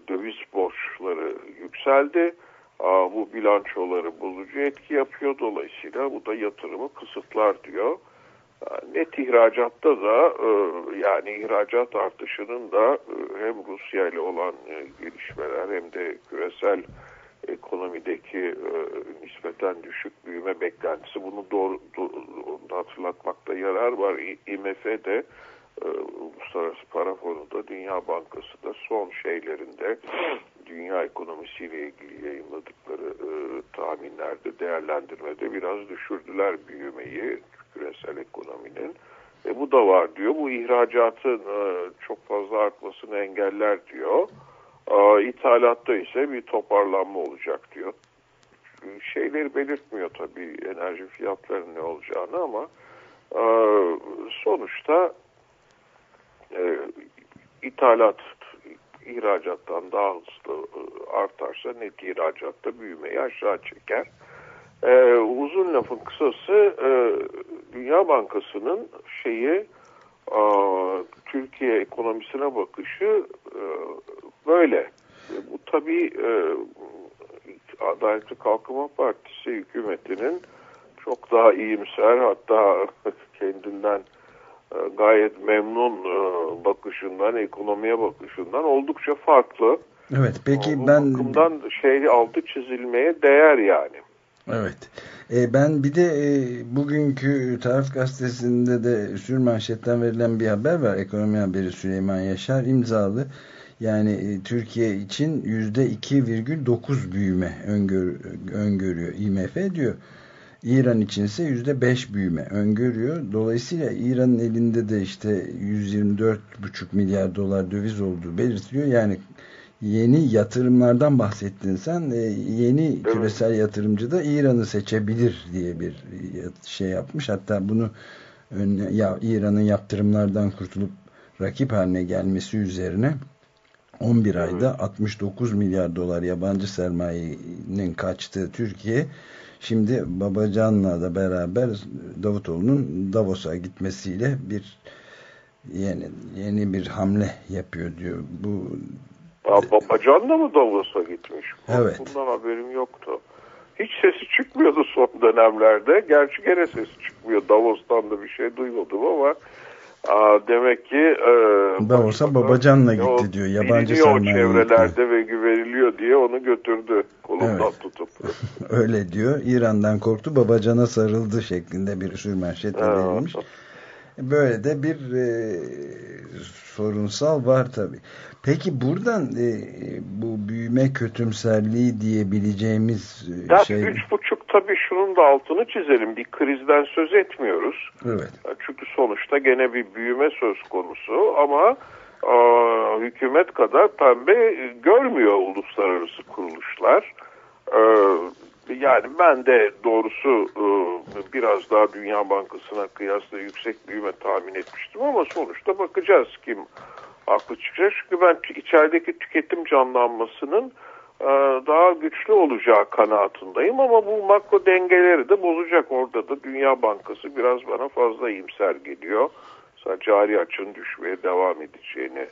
döviz borçları yükseldi. E, bu bilançoları bozucu etki yapıyor. Dolayısıyla bu da yatırımı kısıtlar diyor. Net ihracatta da e, yani ihracat artışının da e, hem Rusya ile olan e, gelişmeler hem de küresel ekonomideki nispeten düşük büyüme beklentisi bunu doğru, doğru hatırlatmakta yarar var. IMF de Uluslararası Para Fonu da Dünya Bankası da son şeylerinde (clears throat) dünya ekonomisiyle ilgili yayınladıkları e, tahminlerde, değerlendirmede biraz düşürdüler büyümeyi küresel ekonominin. E, bu da var diyor. Bu ihracatın e, çok fazla artmasını engeller diyor. İthalatta ise bir toparlanma olacak diyor. Şeyleri belirtmiyor tabii enerji fiyatlarının ne olacağını ama sonuçta e, ithalat ihracattan daha hızlı e, artarsa net ihracatta büyümeyi aşağı çeker. Ee, uzun lafın kısası e, Dünya Bankası'nın şeyi e, Türkiye ekonomisine bakışı e, böyle. E, bu tabii e, Adalet ve Kalkınma Partisi hükümetinin çok daha iyimser hatta (laughs) kendinden e, gayet memnun e, bakışından, ekonomiye bakışından oldukça farklı. Evet, peki Bu ben... bakımdan şey altı çizilmeye değer yani. Evet. E, ben bir de e, bugünkü Taraf Gazetesi'nde de sür manşetten verilen bir haber var. Ekonomi haberi Süleyman Yaşar imzalı. Yani e, Türkiye için %2,9 büyüme öngör, öngörüyor IMF diyor. İran için ise %5 büyüme öngörüyor. Dolayısıyla İran'ın elinde de işte 124,5 milyar dolar döviz olduğu belirtiliyor. Yani yeni yatırımlardan bahsettin sen. E, yeni küresel yatırımcı da İran'ı seçebilir diye bir şey yapmış. Hatta bunu ya İran'ın yaptırımlardan kurtulup rakip haline gelmesi üzerine 11 ayda 69 milyar dolar yabancı sermayenin kaçtığı Türkiye Şimdi Babacan'la da beraber Davutoğlu'nun Davos'a gitmesiyle bir yeni yeni bir hamle yapıyor diyor. Bu Babacan da mı Davos'a gitmiş? Evet. Bundan haberim yoktu. Hiç sesi çıkmıyordu son dönemlerde. Gerçi gene sesi çıkmıyor. Davos'tan da bir şey duymadım ama Aa, demek ki e, Davos'a Babacan'la gitti diyor. Yabancı sermaye. çevrelerde ve güveniliyor diye onu götürdü kolundan Evet. tutup. (laughs) Öyle diyor. İran'dan korktu Babacan'a sarıldı şeklinde bir sür manşetle Ha. verilmiş. Böyle de bir e, sorunsal var tabi. Peki buradan e, bu büyüme kötümserliği diyebileceğimiz e, Ya şey... üç buçuk tabii şunun da altını çizelim. Bir krizden söz etmiyoruz. Evet. Çünkü sonuçta gene bir büyüme söz konusu ama aa, hükümet kadar pembe görmüyor uluslararası kuruluşlar. Ee, yani ben de doğrusu e, biraz daha Dünya Bankası'na kıyasla yüksek büyüme tahmin etmiştim ama sonuçta bakacağız kim haklı çıkacak. Çünkü ben içerideki tüketim canlanmasının e, daha güçlü olacağı kanaatindeyim ama bu makro dengeleri de bozacak. Orada da Dünya Bankası biraz bana fazla iyimser geliyor. Mesela cari açığın düşmeye devam edeceğini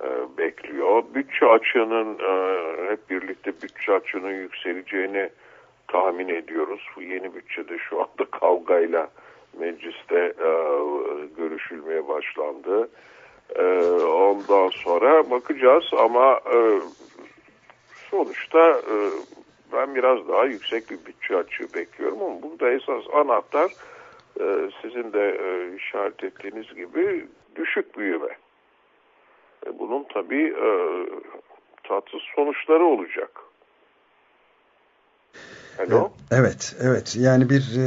e, bekliyor. Bütçe açığının e, hep birlikte bütçe açığının yükseleceğini tahmin ediyoruz. Bu yeni bütçede şu anda kavgayla mecliste e, görüşülmeye başlandı. E, ondan sonra bakacağız ama e, sonuçta e, ben biraz daha yüksek bir bütçe açığı bekliyorum ama burada esas anahtar e, sizin de e, işaret ettiğiniz gibi düşük büyüme. E, bunun tabii e, tatsız sonuçları olacak. Alo? Evet, evet. Yani bir e,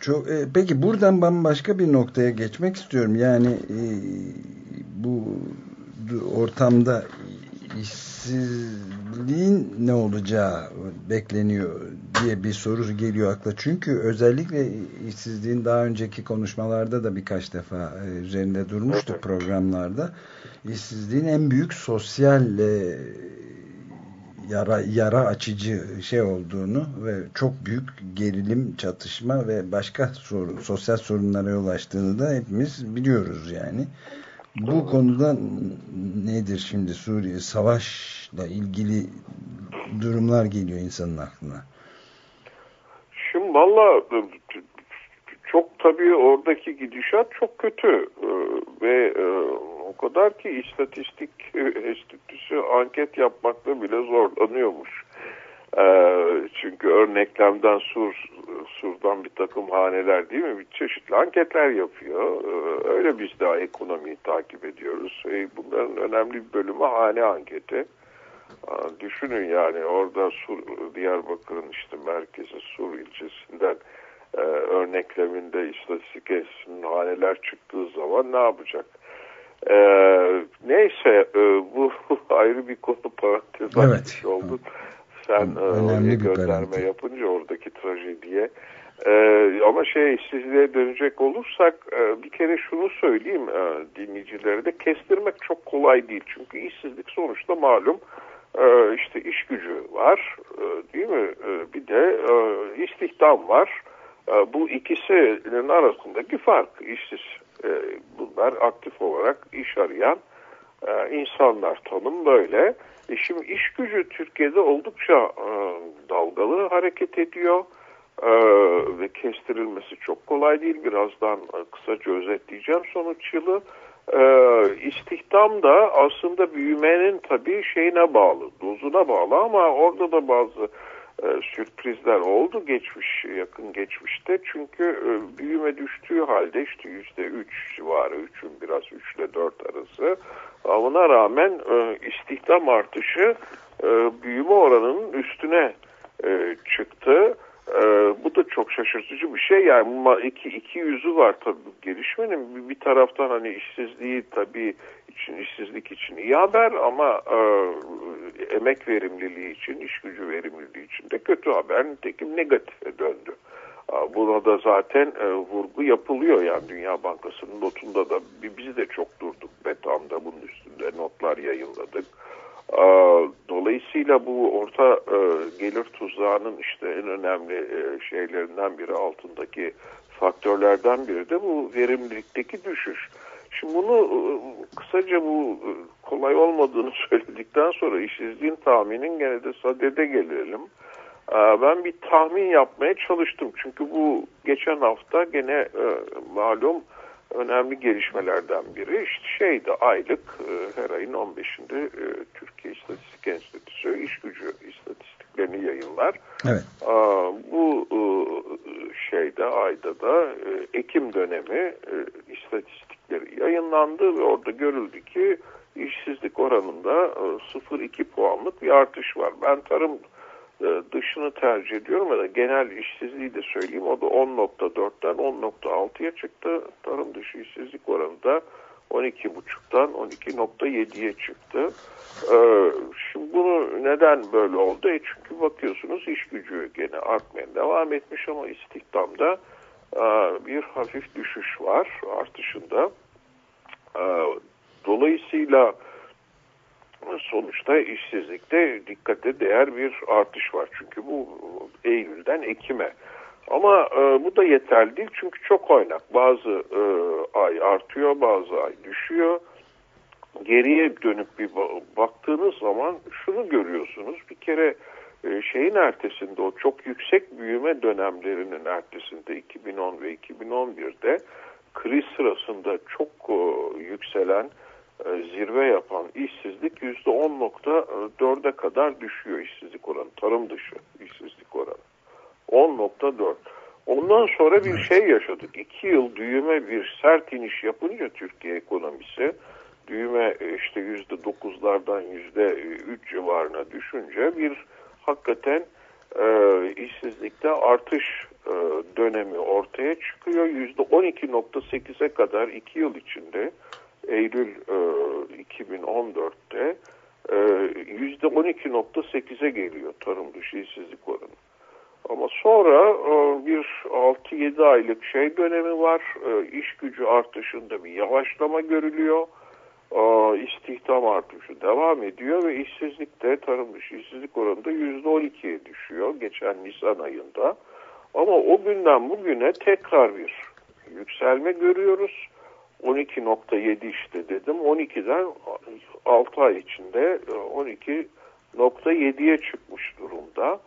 çok e, peki buradan ben başka bir noktaya geçmek istiyorum. Yani e, bu ortamda işsizliğin ne olacağı bekleniyor diye bir soru geliyor akla. Çünkü özellikle işsizliğin daha önceki konuşmalarda da birkaç defa e, üzerinde durmuştuk programlarda. İşsizliğin en büyük sosyal e, yara, yara açıcı şey olduğunu ve çok büyük gerilim, çatışma ve başka sorun, sosyal sorunlara yol açtığını da hepimiz biliyoruz yani. Bu konuda nedir şimdi Suriye savaşla ilgili durumlar geliyor insanın aklına. Şimdi valla çok tabii oradaki gidişat çok kötü e, ve e, kadar ki istatistik enstitüsü anket yapmakta bile zorlanıyormuş. E, çünkü örneklemden sur, surdan bir takım haneler değil mi? Bir çeşitli anketler yapıyor. E, öyle biz daha ekonomiyi takip ediyoruz. E, bunların önemli bir bölümü hane anketi. Düşünün yani orada Sur, Diyarbakır'ın işte merkezi Sur ilçesinden e, örnekleminde istatistik enstitüsünün haneler çıktığı zaman ne yapacak? E, neyse e, bu (laughs) ayrı bir konu parantez evet. oldu. Sen e, Önemli bir gönderme parantez. yapınca oradaki trajediye. Ee, ama şey işsizliğe dönecek olursak e, bir kere şunu söyleyeyim e, dinleyicilere de kestirmek çok kolay değil. Çünkü işsizlik sonuçta malum e, işte iş gücü var e, değil mi? E, bir de e, istihdam var. E, bu ikisinin arasındaki fark işsiz. E, bunlar aktif olarak iş arayan e, insanlar tanım böyle. E şimdi iş gücü Türkiye'de oldukça dalgalı hareket ediyor ve kestirilmesi çok kolay değil. Birazdan kısaca özetleyeceğim sonuç yılı. E, da aslında büyümenin tabii şeyine bağlı, dozuna bağlı ama orada da bazı sürprizler oldu geçmiş yakın geçmişte. Çünkü e, büyüme düştüğü halde işte yüzde üç civarı, üçün biraz üçle dört arası. Buna rağmen e, istihdam artışı e, büyüme oranının üstüne e, çıktı. E, bu da çok şaşırtıcı bir şey. Yani iki, iki yüzü var tabii gelişmenin. Bir, bir taraftan hani işsizliği tabii için işsizlik için iyi haber ama e, emek verimliliği için, iş gücü verimliliği için de kötü haber. Nitekim negatife döndü. Buna da zaten e, vurgu yapılıyor yani Dünya Bankası'nın notunda da Bi- biz de çok durduk Betam'da bunun üstünde notlar yayınladık. Dolayısıyla bu orta e, gelir tuzağının işte en önemli e, şeylerinden biri altındaki faktörlerden biri de bu verimlilikteki düşüş. Şimdi bunu e, kısaca bu kolay olmadığını (laughs) söyledikten sonra işsizliğin tahminin gene de sadede gelelim. Ben bir tahmin yapmaya çalıştım. Çünkü bu geçen hafta gene malum önemli gelişmelerden biri. İşte şeydi aylık e, her ayın 15'inde e, Türkiye İstatistik Enstitüsü iş gücü istatistiklerini yayınlar. Evet. Bu e, şeyde ayda da e, Ekim dönemi e, istatistikleri yayınlandı ve orada görüldü ki işsizlik oranında e, 0,2 puanlık bir artış var. Ben tarım dışını tercih ediyorum ya genel işsizliği de söyleyeyim. O da 10.4'ten 10.6'ya çıktı. Tarım dışı işsizlik oranı da 12.5'tan 12.7'ye çıktı. Ee, şimdi bunu neden böyle oldu? E çünkü bakıyorsunuz iş gücü gene artmaya devam etmiş ama istihdamda e, bir hafif düşüş var artışında. E, dolayısıyla sonuçta işsizlikte dikkate değer bir artış var. Çünkü bu Eylül'den Ekim'e. Ama e, bu da yeterli değil çünkü çok oynak. Bazı e, ay artıyor, bazı ay düşüyor. Geriye dönüp bir ba- baktığınız zaman şunu görüyorsunuz. Bir kere e, şeyin ertesinde o çok yüksek büyüme dönemlerinin ertesinde 2010 ve 2011'de kriz sırasında çok e, yükselen zirve yapan işsizlik %10.4'e kadar düşüyor işsizlik oranı. Tarım dışı işsizlik oranı. 10.4. Ondan sonra bir şey yaşadık. İki yıl büyüme bir sert iniş yapınca Türkiye ekonomisi büyüme e, işte yüzde dokuzlardan yüzde üç civarına düşünce bir hakikaten e, işsizlikte artış e, dönemi ortaya çıkıyor. Yüzde 12.8'e kadar iki yıl içinde Eylül e, 2014'te e, yüzde 12.8'e geliyor tarım dışı işsizlik oranı. Ama sonra e, bir 6-7 aylık şey dönemi var. E, İş gücü artışında bir yavaşlama görülüyor. E, İstihdam artışı devam ediyor ve işsizlik de tarım dışı işsizlik oranında %12'ye düşüyor geçen Nisan ayında. Ama o günden bugüne tekrar bir yükselme görüyoruz. 12.7 işte dedim. 12'den 6 ay içinde 12.7'ye çıkmış durumda.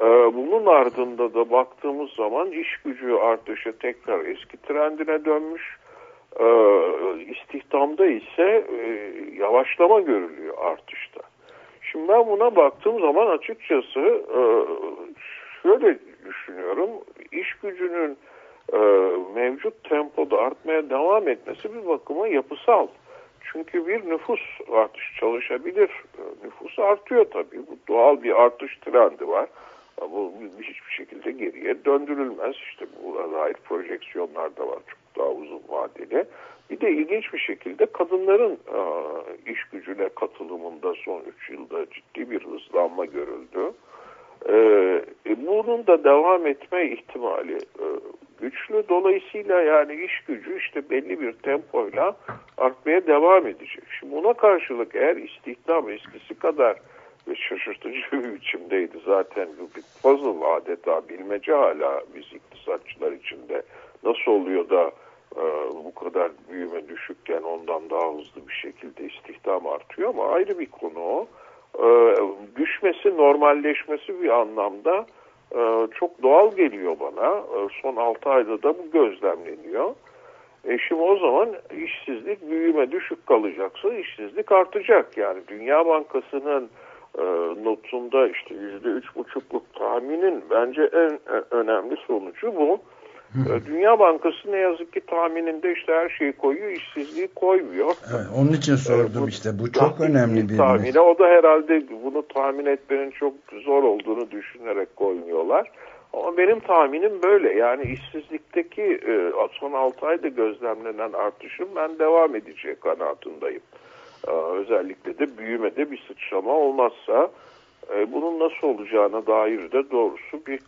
E, bunun ardında da baktığımız zaman iş gücü artışı tekrar eski trendine dönmüş. E, istihdamda ise e, yavaşlama görülüyor artışta. Şimdi ben buna baktığım zaman açıkçası e, şöyle düşünüyorum. İş gücünün e, mevcut tempoda artmaya devam etmesi bir bakıma yapısal. Çünkü bir nüfus artış çalışabilir. E, nüfus artıyor tabii. Bu doğal bir artış trendi var. Ama bu hiçbir şekilde geriye döndürülmez. İşte bu dair projeksiyonlar da var çok daha uzun vadeli. Bir de ilginç bir şekilde kadınların e, iş gücüne katılımında son 3 yılda ciddi bir hızlanma görüldü. E, e, bunun da devam etme ihtimali e, güçlü. Dolayısıyla yani iş gücü işte belli bir tempoyla artmaya devam edecek. Şimdi buna karşılık eğer istihdam eskisi kadar ve şaşırtıcı (laughs) bir biçimdeydi zaten bu bir puzzle adeta bilmece hala biz iktisatçılar içinde nasıl oluyor da e, bu kadar büyüme düşükken ondan daha hızlı bir şekilde istihdam artıyor ama ayrı bir konu o. E, düşmesi, normalleşmesi bir anlamda çok doğal geliyor bana. E, son 6 ayda da bu gözlemleniyor. E şimdi o zaman işsizlik büyüme düşük kalacaksa işsizlik artacak. Yani Dünya Bankası'nın e, notunda işte yüzde üç buçukluk tahminin bence en, en önemli sonucu bu. E, Dünya Bankası ne yazık ki tahmininde işte her şeyi koyuyor, işsizliği koymuyor. Evet, onun için sordum bu, işte. Bu çok önemli bir tahmine. O da herhalde bunu tahmin etmenin çok zor olduğunu düşünerek koymuyorlar. Ama benim tahminim böyle. Yani işsizlikteki e, son 6 ayda gözlemlenen artışın ben devam edeceği kanaatindeyim. E, özellikle de büyümede bir sıçrama olmazsa bunun nasıl olacağına dair de doğrusu bir,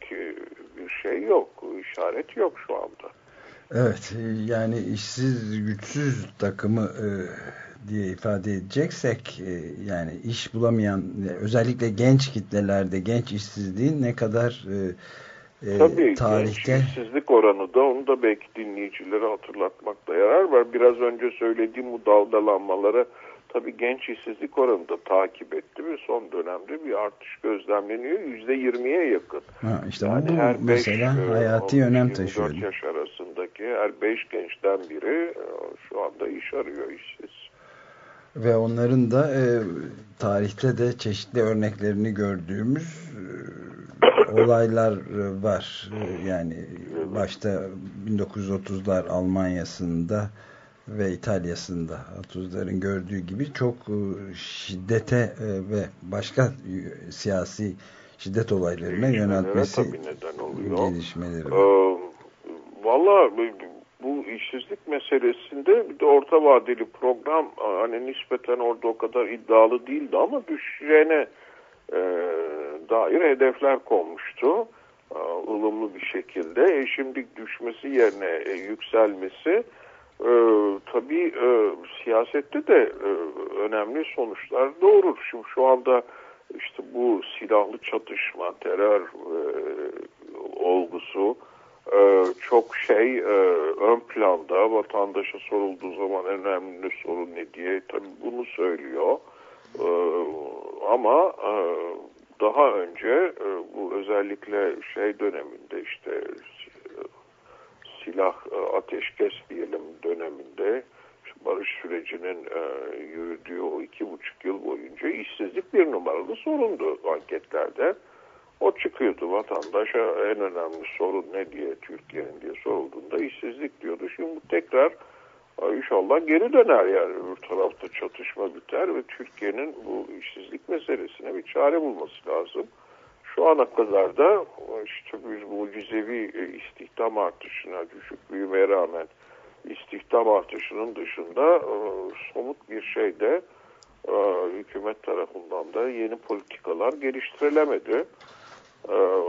bir şey yok, işaret yok şu anda. Evet, yani işsiz, güçsüz takımı e, diye ifade edeceksek, e, yani iş bulamayan, özellikle genç kitlelerde genç işsizliğin ne kadar e, Tabii, tarihte... genç işsizlik oranı da onu da belki dinleyicilere hatırlatmakta yarar var. Biraz önce söylediğim bu dalgalanmaları tabii genç işsizlik oranı da takip etti ve son dönemde bir artış gözlemleniyor. Yüzde yirmiye yakın. Ha, işte yani bu her mesela beş, hayati önem taşıyor. yaş arasındaki her beş gençten biri şu anda iş arıyor işsiz. Ve onların da e, tarihte de çeşitli örneklerini gördüğümüz e, olaylar var. E, yani başta 1930'lar Almanya'sında ve İtalya'sında 30'ların gördüğü gibi çok e, şiddete e, ve başka siyasi şiddet olaylarına yöneltmesi gelişmeleri. Ee, Valla bu işsizlik meselesinde bir de orta vadeli program hani nispeten orada o kadar iddialı değildi ama düşeceğine e, dair hedefler konmuştu. E, ılımlı bir şekilde. E, şimdi düşmesi yerine e, yükselmesi e, tabii e, siyasette de e, önemli sonuçlar doğurur. Şimdi şu anda işte bu silahlı çatışma, terör e, olgusu e, çok şey e, ön planda vatandaşa sorulduğu zaman önemli sorun ne diye tabii bunu söylüyor. E, ama e, daha önce e, bu özellikle şey döneminde işte silah e, ateşkes diyelim döneminde barış sürecinin e, yürüdüğü o iki buçuk yıl boyunca işsizlik bir numaralı sorundu anketlerde. O çıkıyordu vatandaşa en önemli sorun ne diye Türkiye'nin diye sorulduğunda işsizlik diyordu. Şimdi tekrar inşallah geri döner yani öbür tarafta çatışma biter ve Türkiye'nin bu işsizlik meselesine bir çare bulması lazım. Şu ana kadar da işte biz mucizevi e, istihdam artışına düşük büyümeye rağmen istihdam artışının dışında e, somut bir şey de e, hükümet tarafından da yeni politikalar geliştirilemedi.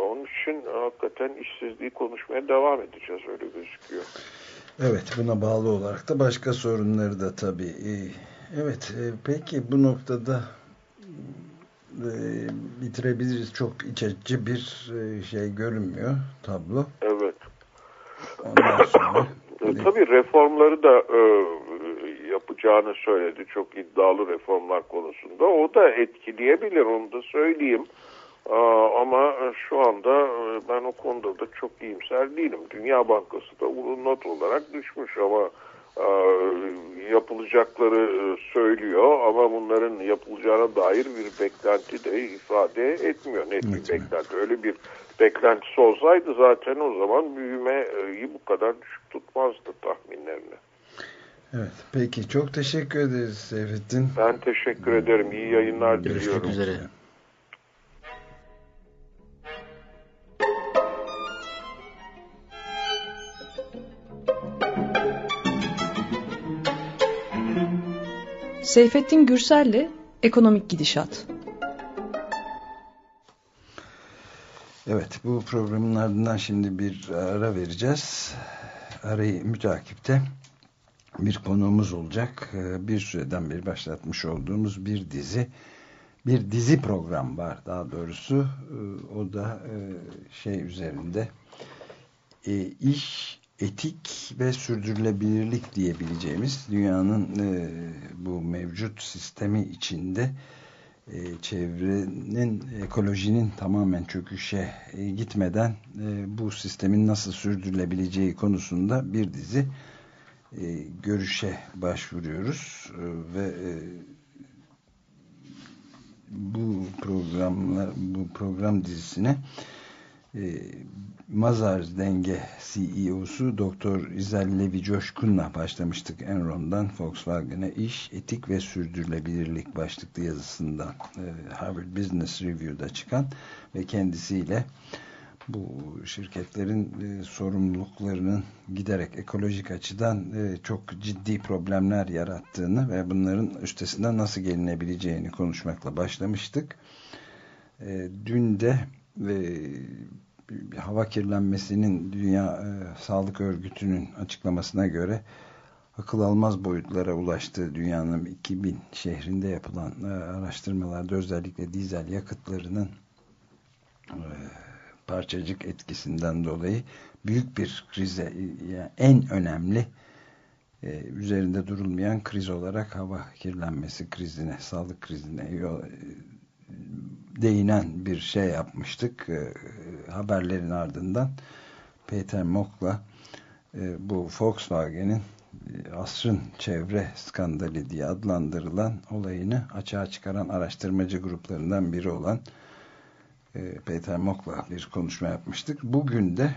Onun için hakikaten işsizliği konuşmaya devam edeceğiz öyle gözüküyor. Evet buna bağlı olarak da başka sorunları da tabii. Evet peki bu noktada e, bitirebiliriz. Çok iç açıcı bir e, şey görünmüyor tablo. Evet. Ondan sonra (coughs) e, Tabii reformları da e, yapacağını söyledi. Çok iddialı reformlar konusunda. O da etkileyebilir onu da söyleyeyim. Aa, ama şu anda e, ben o konuda da çok iyimser değilim. Dünya Bankası da not olarak düşmüş ama e, yapılacakları e, söylüyor ama bunların yapılacağına dair bir beklenti de ifade etmiyor. Net bir beklenti. Öyle bir beklentisi olsaydı zaten o zaman büyümeyi bu kadar düşük tutmazdı tahminlerini. Evet. Peki çok teşekkür ederiz Seyfettin. Ben teşekkür ederim. İyi yayınlar Görüşmek diliyorum. üzere. Seyfettin Gürsel'le Ekonomik Gidişat. Evet bu programın ardından şimdi bir ara vereceğiz. Arayı mütakipte bir konuğumuz olacak. Ee, Bir süreden beri başlatmış olduğumuz bir dizi bir dizi program var daha doğrusu. Ee, O da e, şey üzerinde e, iş, etik ve sürdürülebilirlik diyebileceğimiz dünyanın e, bu mevcut sistemi içinde e, çevrenin, ekolojinin tamamen çöküşe e, gitmeden e, bu sistemin nasıl sürdürülebileceği konusunda bir dizi e, görüşe başvuruyoruz. E, ve e, bu programlar bu program dizisine e, Mazars Denge CEO'su Doktor İzel Levi Coşkun'la başlamıştık Enron'dan Volkswagen'e iş, etik ve sürdürülebilirlik başlıklı yazısından e, Harvard Business Review'da çıkan ve kendisiyle bu şirketlerin e, sorumluluklarının giderek ekolojik açıdan e, çok ciddi problemler yarattığını ve bunların üstesinden nasıl gelinebileceğini konuşmakla başlamıştık. Dün de hava kirlenmesinin Dünya e, Sağlık Örgütü'nün açıklamasına göre akıl almaz boyutlara ulaştığı dünyanın 2000 şehrinde yapılan e, araştırmalarda özellikle dizel yakıtlarının e, parçacık etkisinden dolayı büyük bir krize yani en önemli e, üzerinde durulmayan kriz olarak hava kirlenmesi krizine, sağlık krizine yol, e, değinen bir şey yapmıştık. E, haberlerin ardından Peter Mock'la e, bu Volkswagen'in e, asrın çevre skandalı diye adlandırılan olayını açığa çıkaran araştırmacı gruplarından biri olan e, Peter Mock'la bir konuşma yapmıştık. Bugün de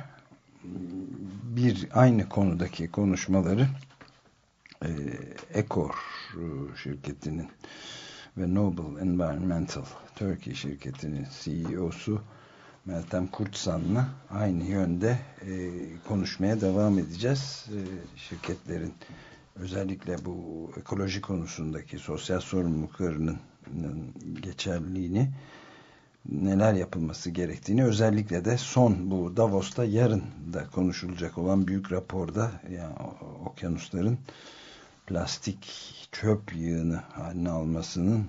bir aynı konudaki konuşmaları e, Ecor e, şirketinin ve Noble Environmental Turkey şirketinin CEO'su Meltem Kurtsan'la aynı yönde e, konuşmaya devam edeceğiz. E, şirketlerin özellikle bu ekoloji konusundaki sosyal sorumluluklarının geçerliliğini neler yapılması gerektiğini özellikle de son bu Davos'ta yarın da konuşulacak olan büyük raporda yani okyanusların plastik çöp yığını haline almasının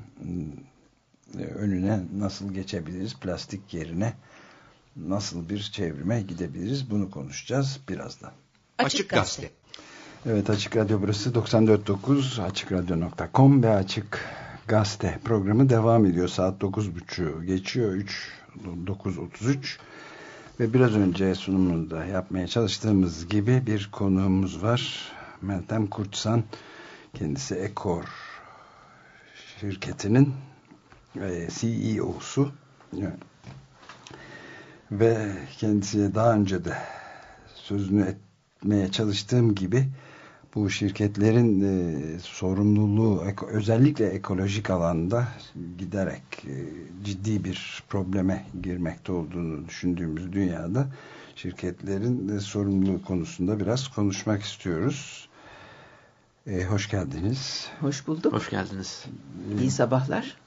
ıı, önüne nasıl geçebiliriz? Plastik yerine nasıl bir çevrime gidebiliriz? Bunu konuşacağız birazdan. Açık Gazete. Evet Açık Radyo burası 94.9 AçıkRadyo.com ve Açık Gazete programı devam ediyor. Saat 9.30 geçiyor. 3 9.33 ve biraz önce sunumunda yapmaya çalıştığımız gibi bir konuğumuz var. Meltem Kurtsan kendisi Ekor şirketinin e, CEO'su ve kendisiyle daha önce de sözünü etmeye çalıştığım gibi bu şirketlerin e, sorumluluğu özellikle ekolojik alanda giderek e, ciddi bir probleme girmekte olduğunu düşündüğümüz dünyada şirketlerin e, sorumluluğu konusunda biraz konuşmak istiyoruz. E, hoş geldiniz. Hoş bulduk. Hoş geldiniz. İyi sabahlar.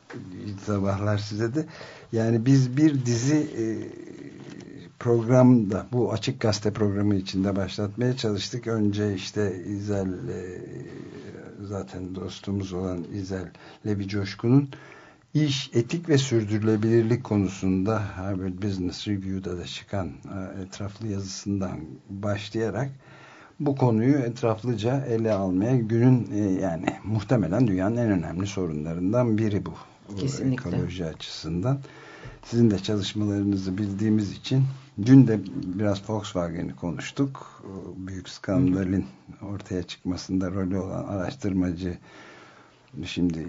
İyi sabahlar size de. Yani biz bir dizi e, programda bu açık gazete programı içinde başlatmaya çalıştık. Önce işte İzel e, zaten dostumuz olan İzel Levi Coşkun'un iş, etik ve sürdürülebilirlik konusunda Harvard Business Review'da da çıkan e, etraflı yazısından başlayarak bu konuyu etraflıca ele almaya günün e, yani muhtemelen dünyanın en önemli sorunlarından biri bu. Kesinlikle. Ekoloji açısından. Sizin de çalışmalarınızı bildiğimiz için dün de biraz Volkswagen'i konuştuk. Büyük skandalin ortaya çıkmasında rolü olan araştırmacı şimdi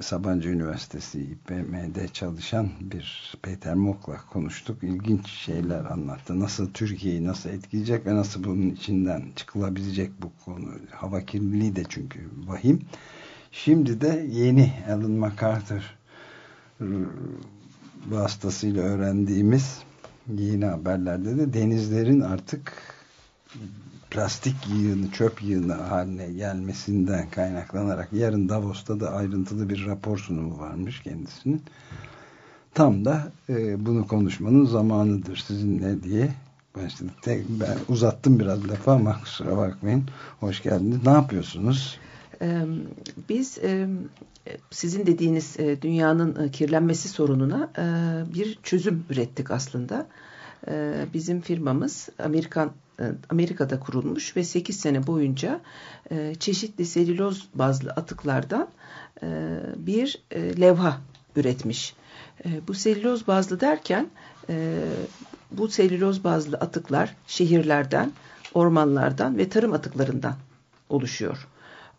Sabancı Üniversitesi İPM'de çalışan bir Peter Mok'la konuştuk. İlginç şeyler anlattı. Nasıl Türkiye'yi nasıl etkileyecek ve nasıl bunun içinden çıkılabilecek bu konu. Hava kirliliği de çünkü vahim. Şimdi de yeni Alan MacArthur vasıtasıyla öğrendiğimiz yeni haberlerde de denizlerin artık plastik yığını, çöp yığını haline gelmesinden kaynaklanarak yarın Davos'ta da ayrıntılı bir rapor sunumu varmış kendisinin. Tam da e, bunu konuşmanın zamanıdır sizinle diye başladık. Tek, ben uzattım biraz lafı ama kusura bakmayın. Hoş geldiniz. Ne yapıyorsunuz? Biz sizin dediğiniz dünyanın kirlenmesi sorununa bir çözüm ürettik aslında. Bizim firmamız Amerikan Amerika'da kurulmuş ve 8 sene boyunca çeşitli selüloz bazlı atıklardan bir levha üretmiş. Bu selüloz bazlı derken bu selüloz bazlı atıklar şehirlerden, ormanlardan ve tarım atıklarından oluşuyor.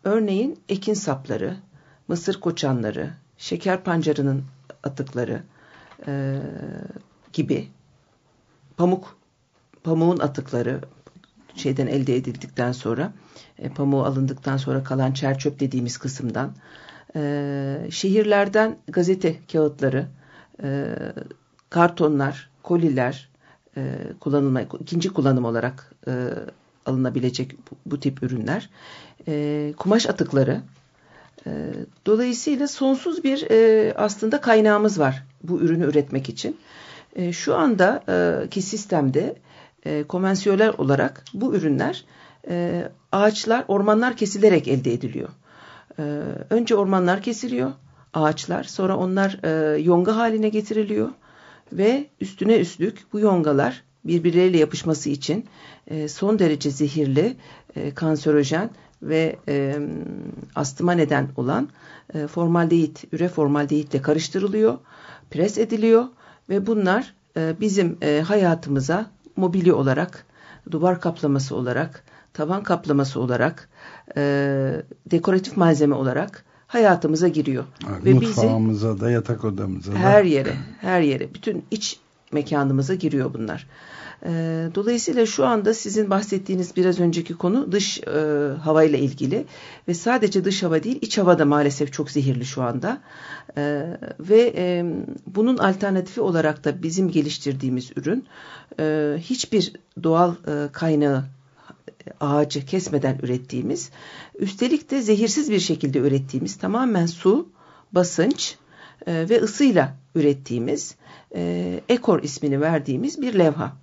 Örneğin ekin sapları, mısır koçanları, şeker pancarının atıkları e, gibi pamuk pamuğun atıkları şeyden elde edildikten sonra e, pamuğu alındıktan sonra kalan çerçöp dediğimiz kısımdan e, şehirlerden gazete kağıtları e, kartonlar koliler e, kullanılma ikinci kullanım olarak e, alınabilecek bu, bu tip ürünler e, kumaş atıkları e, dolayısıyla sonsuz bir e, aslında kaynağımız var bu ürünü üretmek için. E, şu anda e, sistemde e, konvansiyonel olarak bu ürünler e, ağaçlar, ormanlar kesilerek elde ediliyor. E, önce ormanlar kesiliyor, ağaçlar, sonra onlar e, yonga haline getiriliyor ve üstüne üstlük bu yongalar birbirleriyle yapışması için e, son derece zehirli, e, kanserojen ve e, astıma neden olan e, formaldehit, üre formaldehitle karıştırılıyor, pres ediliyor ve bunlar e, bizim e, hayatımıza mobilya olarak, duvar kaplaması olarak, tavan kaplaması olarak, e, dekoratif malzeme olarak hayatımıza giriyor. Evet, ve mutfağımıza bizi, da yatak odamıza da. Her yere, her yere, bütün iç mekanımıza giriyor bunlar. Dolayısıyla şu anda sizin bahsettiğiniz biraz önceki konu dış e, hava ile ilgili ve sadece dış hava değil iç hava da maalesef çok zehirli şu anda e, ve e, bunun alternatifi olarak da bizim geliştirdiğimiz ürün e, hiçbir doğal e, kaynağı ağacı kesmeden ürettiğimiz üstelik de zehirsiz bir şekilde ürettiğimiz tamamen su, basınç e, ve ısıyla ürettiğimiz e, Ekor ismini verdiğimiz bir levha.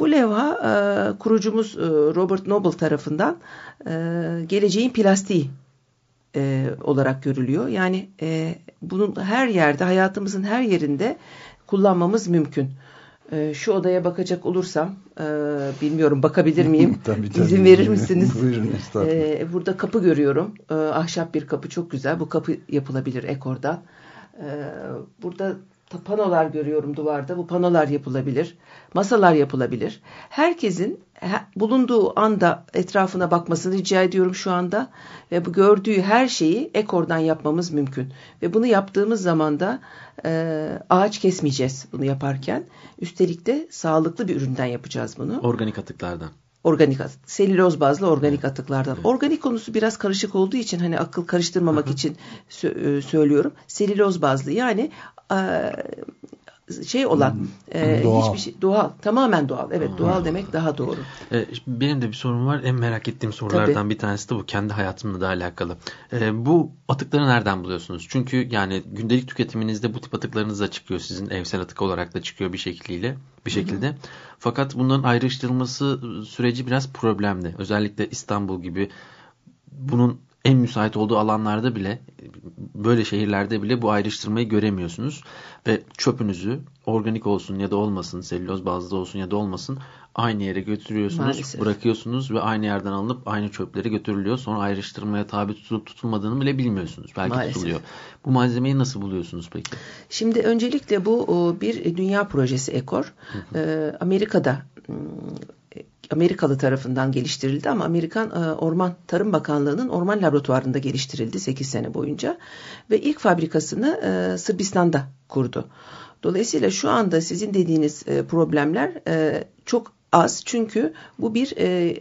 Bu levha e, kurucumuz e, Robert Noble tarafından e, geleceğin plastiği e, olarak görülüyor. Yani e, bunun her yerde, hayatımızın her yerinde kullanmamız mümkün. E, şu odaya bakacak olursam, e, bilmiyorum bakabilir (laughs) miyim? tabii, tabii. İzin verir misiniz? (laughs) Buyurun e, Burada kapı görüyorum. E, ahşap bir kapı çok güzel. Bu kapı yapılabilir ekordan. E, burada panolar görüyorum duvarda. Bu panolar yapılabilir. Masalar yapılabilir. Herkesin bulunduğu anda etrafına bakmasını rica ediyorum şu anda. Ve bu gördüğü her şeyi ekordan yapmamız mümkün. Ve bunu yaptığımız zaman da e, ağaç kesmeyeceğiz bunu yaparken. Üstelik de sağlıklı bir üründen yapacağız bunu. Organik atıklardan organik atık, selüloz bazlı organik atıklardan. Evet. Organik konusu biraz karışık olduğu için hani akıl karıştırmamak Hı -hı. için sö söylüyorum. Selüloz bazlı yani şey olan e, doğal. hiçbir şey doğal tamamen doğal evet hmm. doğal demek daha doğru. E, benim de bir sorum var en merak ettiğim sorulardan Tabii. bir tanesi de bu kendi hayatımla da alakalı. E, bu atıkları nereden buluyorsunuz? Çünkü yani gündelik tüketiminizde bu tip atıklarınız da çıkıyor sizin evsel atık olarak da çıkıyor bir şekliyle bir şekilde. Hı hı. Fakat bunların ayrıştırılması süreci biraz problemli. Özellikle İstanbul gibi bunun en müsait olduğu alanlarda bile böyle şehirlerde bile bu ayrıştırmayı göremiyorsunuz ve çöpünüzü organik olsun ya da olmasın, selüloz bazlı olsun ya da olmasın aynı yere götürüyorsunuz, Maalesef. bırakıyorsunuz ve aynı yerden alınıp aynı çöpleri götürülüyor. Sonra ayrıştırmaya tabi tutulup tutulmadığını bile bilmiyorsunuz. Belki Maalesef. tutuluyor. Bu malzemeyi nasıl buluyorsunuz peki? Şimdi öncelikle bu bir dünya projesi Ekor. Ee, Amerika'da m, Amerikalı tarafından geliştirildi ama Amerikan e, Orman Tarım Bakanlığı'nın orman laboratuvarında geliştirildi 8 sene boyunca ve ilk fabrikasını e, Sırbistan'da kurdu. Dolayısıyla şu anda sizin dediğiniz e, problemler çok az çünkü bu bir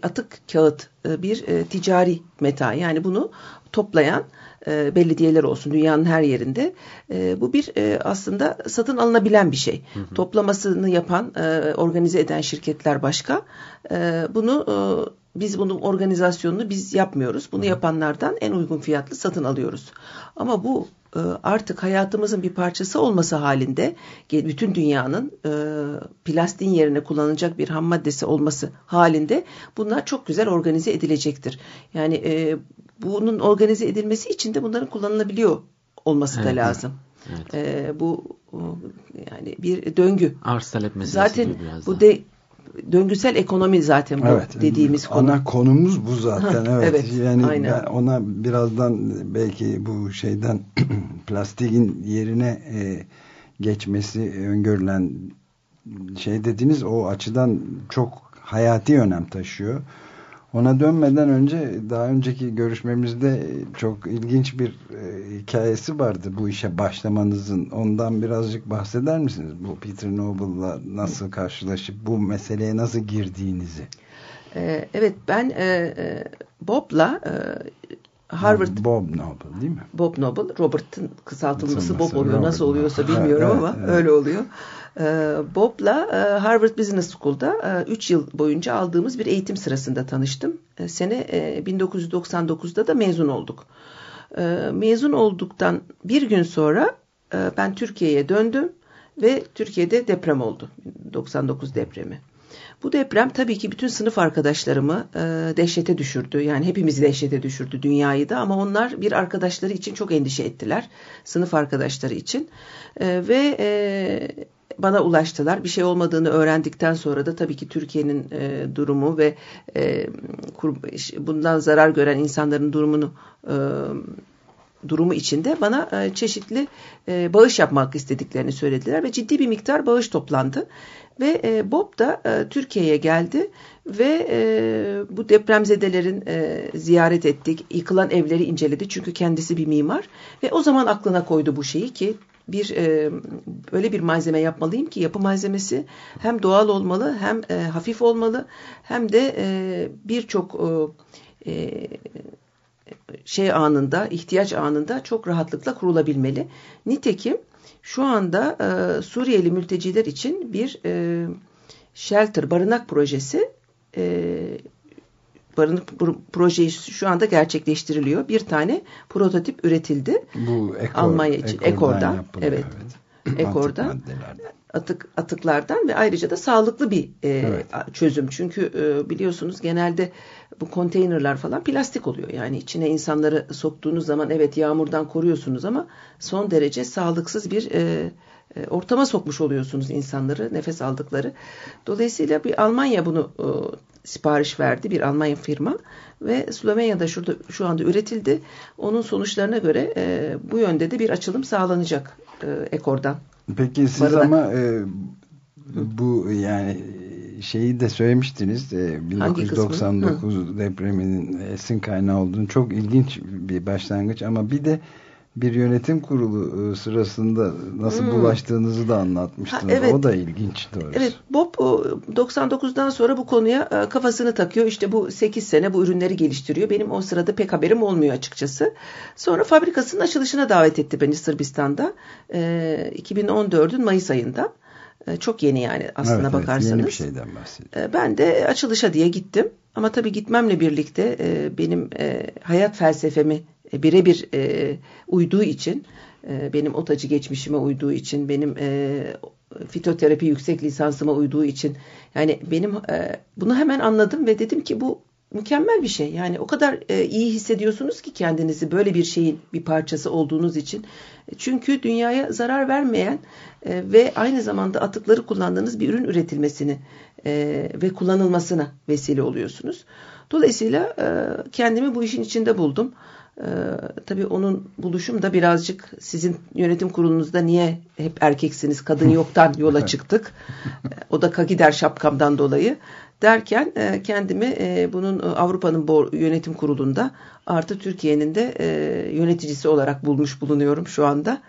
atık kağıt, bir ticari meta yani bunu toplayan e, belediyeler olsun dünyanın her yerinde e, bu bir e, aslında satın alınabilen bir şey. Toplamasını yapan, e, organize eden şirketler başka. E, bunu e, biz bunun organizasyonunu biz yapmıyoruz. Bunu yapanlardan en uygun fiyatlı satın alıyoruz. Ama bu artık hayatımızın bir parçası olması halinde bütün dünyanın e, plastiğin yerine kullanılacak bir ham maddesi olması halinde bunlar çok güzel organize edilecektir. Yani e, bunun organize edilmesi için de bunların kullanılabiliyor olması da Evet, lazım. evet. E, bu yani bir döngü. Arz talep meselesi Zaten bu da. de döngüsel ekonomi zaten bu Evet. dediğimiz konu. Ana konumuz bu zaten. (laughs) Evet. evet, Yani aynen. ben ona birazdan belki bu şeyden (clears throat) plastiğin yerine e, geçmesi öngörülen şey dediniz o açıdan çok hayati önem taşıyor. Ona dönmeden önce daha önceki görüşmemizde çok ilginç bir e, hikayesi vardı bu işe başlamanızın. Ondan birazcık bahseder misiniz? Bu Peter Noble'la nasıl karşılaşıp bu meseleye nasıl girdiğinizi. E, evet ben e, e, Bob'la e, Harvard Bob Noble değil mi? Bob Noble, Robert'ın kısaltılması Bob oluyor. Robert Nasıl oluyorsa bilmiyorum Evet, ama evet. öyle oluyor. Ee, Bob'la e, Harvard Business School'da 3 yıl boyunca aldığımız bir eğitim sırasında tanıştım. E, Sene e, 1999'da da mezun olduk. E, Mezun olduktan bir gün sonra e, ben Türkiye'ye döndüm ve Türkiye'de deprem oldu. 99 depremi. Bu deprem tabii ki bütün sınıf arkadaşlarımı e, dehşete düşürdü. Yani hepimizi dehşete düşürdü dünyayı da ama onlar bir arkadaşları için çok endişe ettiler. Sınıf arkadaşları için. E, ve e, bana ulaştılar. Bir şey olmadığını öğrendikten sonra da tabii ki Türkiye'nin e, durumu ve e, kur- bundan zarar gören insanların durumunu e, durumu içinde bana e, çeşitli e, bağış yapmak istediklerini söylediler ve ciddi bir miktar bağış toplandı. Ve e, Bob da e, Türkiye'ye geldi ve e, bu depremzedelerin e, ziyaret ettik, yıkılan evleri inceledi çünkü kendisi bir mimar ve o zaman aklına koydu bu şeyi ki bir e, böyle bir malzeme yapmalıyım ki yapı malzemesi hem doğal olmalı hem e, hafif olmalı hem de e, birçok e, şey anında, ihtiyaç anında çok rahatlıkla kurulabilmeli. Nitekim şu anda e, Suriyeli mülteciler için bir e, shelter, barınak projesi e, barınak pro- projeyi şu anda gerçekleştiriliyor. Bir tane prototip üretildi. Bu ekor, Almanya için. Ekor'dan, yapılıyor, evet. evet. (clears throat) Ekor'dan. Atık atıklardan ve ayrıca da sağlıklı bir e, Evet. çözüm. Çünkü e, biliyorsunuz genelde bu konteynerler falan plastik oluyor. Yani içine insanları soktuğunuz zaman evet yağmurdan koruyorsunuz ama son derece sağlıksız bir e, e, ortama sokmuş oluyorsunuz insanları nefes aldıkları. Dolayısıyla bir Almanya bunu e, sipariş verdi bir Almanya firma ve Slovenya'da şurada şu anda üretildi. Onun sonuçlarına göre e, bu yönde de bir açılım sağlanacak e, Ekor'dan. Peki siz Barınak. ama e, bu yani şeyi de söylemiştiniz e, Hangi 1999 depreminin esin kaynağı olduğunu çok ilginç bir başlangıç ama bir de bir yönetim kurulu e, sırasında nasıl Hmm. bulaştığınızı da anlatmıştınız. Ha, evet. O da ilginç doğrusu. Evet Bob o, 99'dan sonra bu konuya e, kafasını takıyor. İşte bu 8 sene bu ürünleri geliştiriyor. Benim o sırada pek haberim olmuyor açıkçası. Sonra fabrikasının açılışına davet etti beni Sırbistan'da. E, 2014'ün Mayıs ayında. E, çok yeni yani aslına Evet, evet, bakarsanız. yeni bir şeyden bahsediyorum. E, Ben de açılışa diye gittim. Ama tabii gitmemle birlikte e, benim hayat felsefemi birebir uyduğu için, benim otacı geçmişime uyduğu için, benim fitoterapi yüksek lisansıma uyduğu için, yani benim bunu hemen anladım ve dedim ki bu mükemmel bir şey. Yani o kadar e, iyi hissediyorsunuz ki kendinizi böyle bir şeyin bir parçası olduğunuz için. Çünkü dünyaya zarar vermeyen e, ve aynı zamanda atıkları kullandığınız bir ürün üretilmesini e, ve kullanılmasına vesile oluyorsunuz. Dolayısıyla e, kendimi bu işin içinde buldum. Ee, tabii onun buluşum da birazcık sizin yönetim kurulunuzda niye hep erkeksiniz kadın (laughs) yoktan yola çıktık. o da kagider şapkamdan dolayı derken e, kendimi e, bunun Avrupa'nın yönetim kurulunda artı Türkiye'nin de e, yöneticisi olarak bulmuş bulunuyorum şu anda.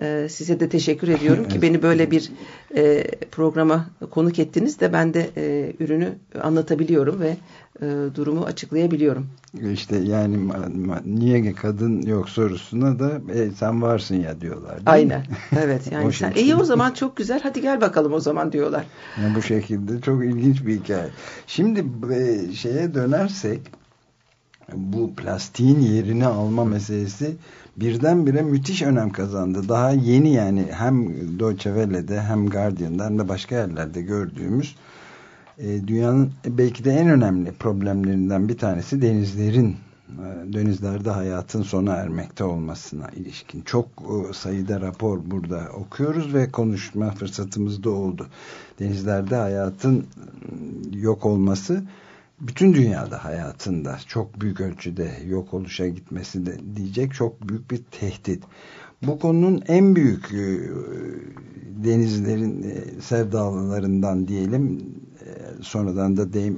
E, size de teşekkür ediyorum ki beni böyle bir e, programa konuk ettiniz de ben de e, ürünü anlatabiliyorum ve e, durumu açıklayabiliyorum. İşte yani niye kadın yok sorusuna da e, sen varsın ya diyorlar. Aynen. Mi? Evet (laughs) yani sen iyi o zaman çok güzel hadi gel bakalım o zaman diyorlar. Yani bu şekilde çok ilginç bir hikaye. Şimdi e, şeye dönersek bu plastiğin yerini alma meselesi birdenbire müthiş önem kazandı. Daha yeni yani hem Deutsche Welle'de hem Guardian'da hem de başka yerlerde gördüğümüz e, dünyanın belki de en önemli problemlerinden bir tanesi denizlerin e, denizlerde hayatın sona ermekte olmasına ilişkin. Çok e, sayıda rapor burada okuyoruz ve konuşma fırsatımız da oldu. Denizlerde hayatın yok olması bütün dünyada hayatında çok büyük ölçüde yok oluşa gitmesi de diyecek çok büyük bir tehdit. Bu konunun en büyük e, denizlerin e, sevdalılarından diyelim e, sonradan da Dame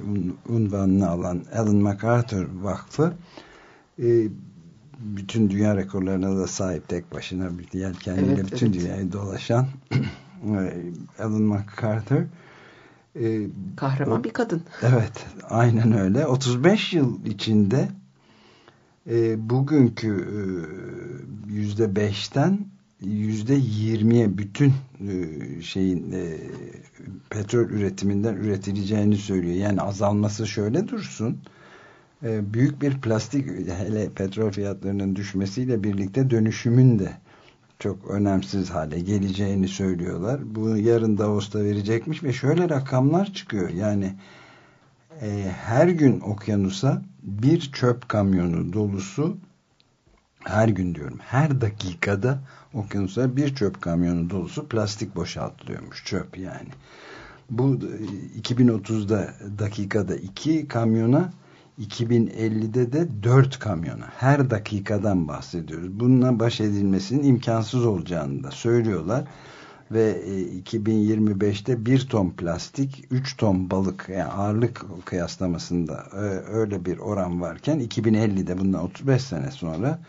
unvanını alan Alan MacArthur Vakfı bütün dünya rekorlarına da sahip tek başına bir yelkenliyle evet, bütün evet. dünyayı dolaşan (clears throat) Alan MacArthur e, Kahraman o, bir kadın. Evet, aynen öyle. 35 yıl içinde e, bugünkü e, yüzde beşten yüzde yirmiye bütün e, şeyin e, petrol üretiminden üretileceğini söylüyor. Yani azalması şöyle dursun. E, büyük bir plastik hele petrol fiyatlarının düşmesiyle birlikte dönüşümün de çok önemsiz hale geleceğini söylüyorlar. Bu yarın Davos'ta verecekmiş ve şöyle rakamlar çıkıyor. Yani e, her gün okyanusa bir çöp kamyonu dolusu her gün diyorum her dakikada okyanusa bir çöp kamyonu dolusu plastik boşaltılıyormuş çöp yani. Bu 2030'da dakikada iki kamyona 2050'de de 4 kamyona her dakikadan bahsediyoruz. Bununla baş edilmesinin imkansız olacağını da söylüyorlar. Ve 2025'te e, 1 ton plastik, 3 ton balık yani ağırlık kıyaslamasında e, öyle bir oran varken 2050'de bundan 35 sene sonra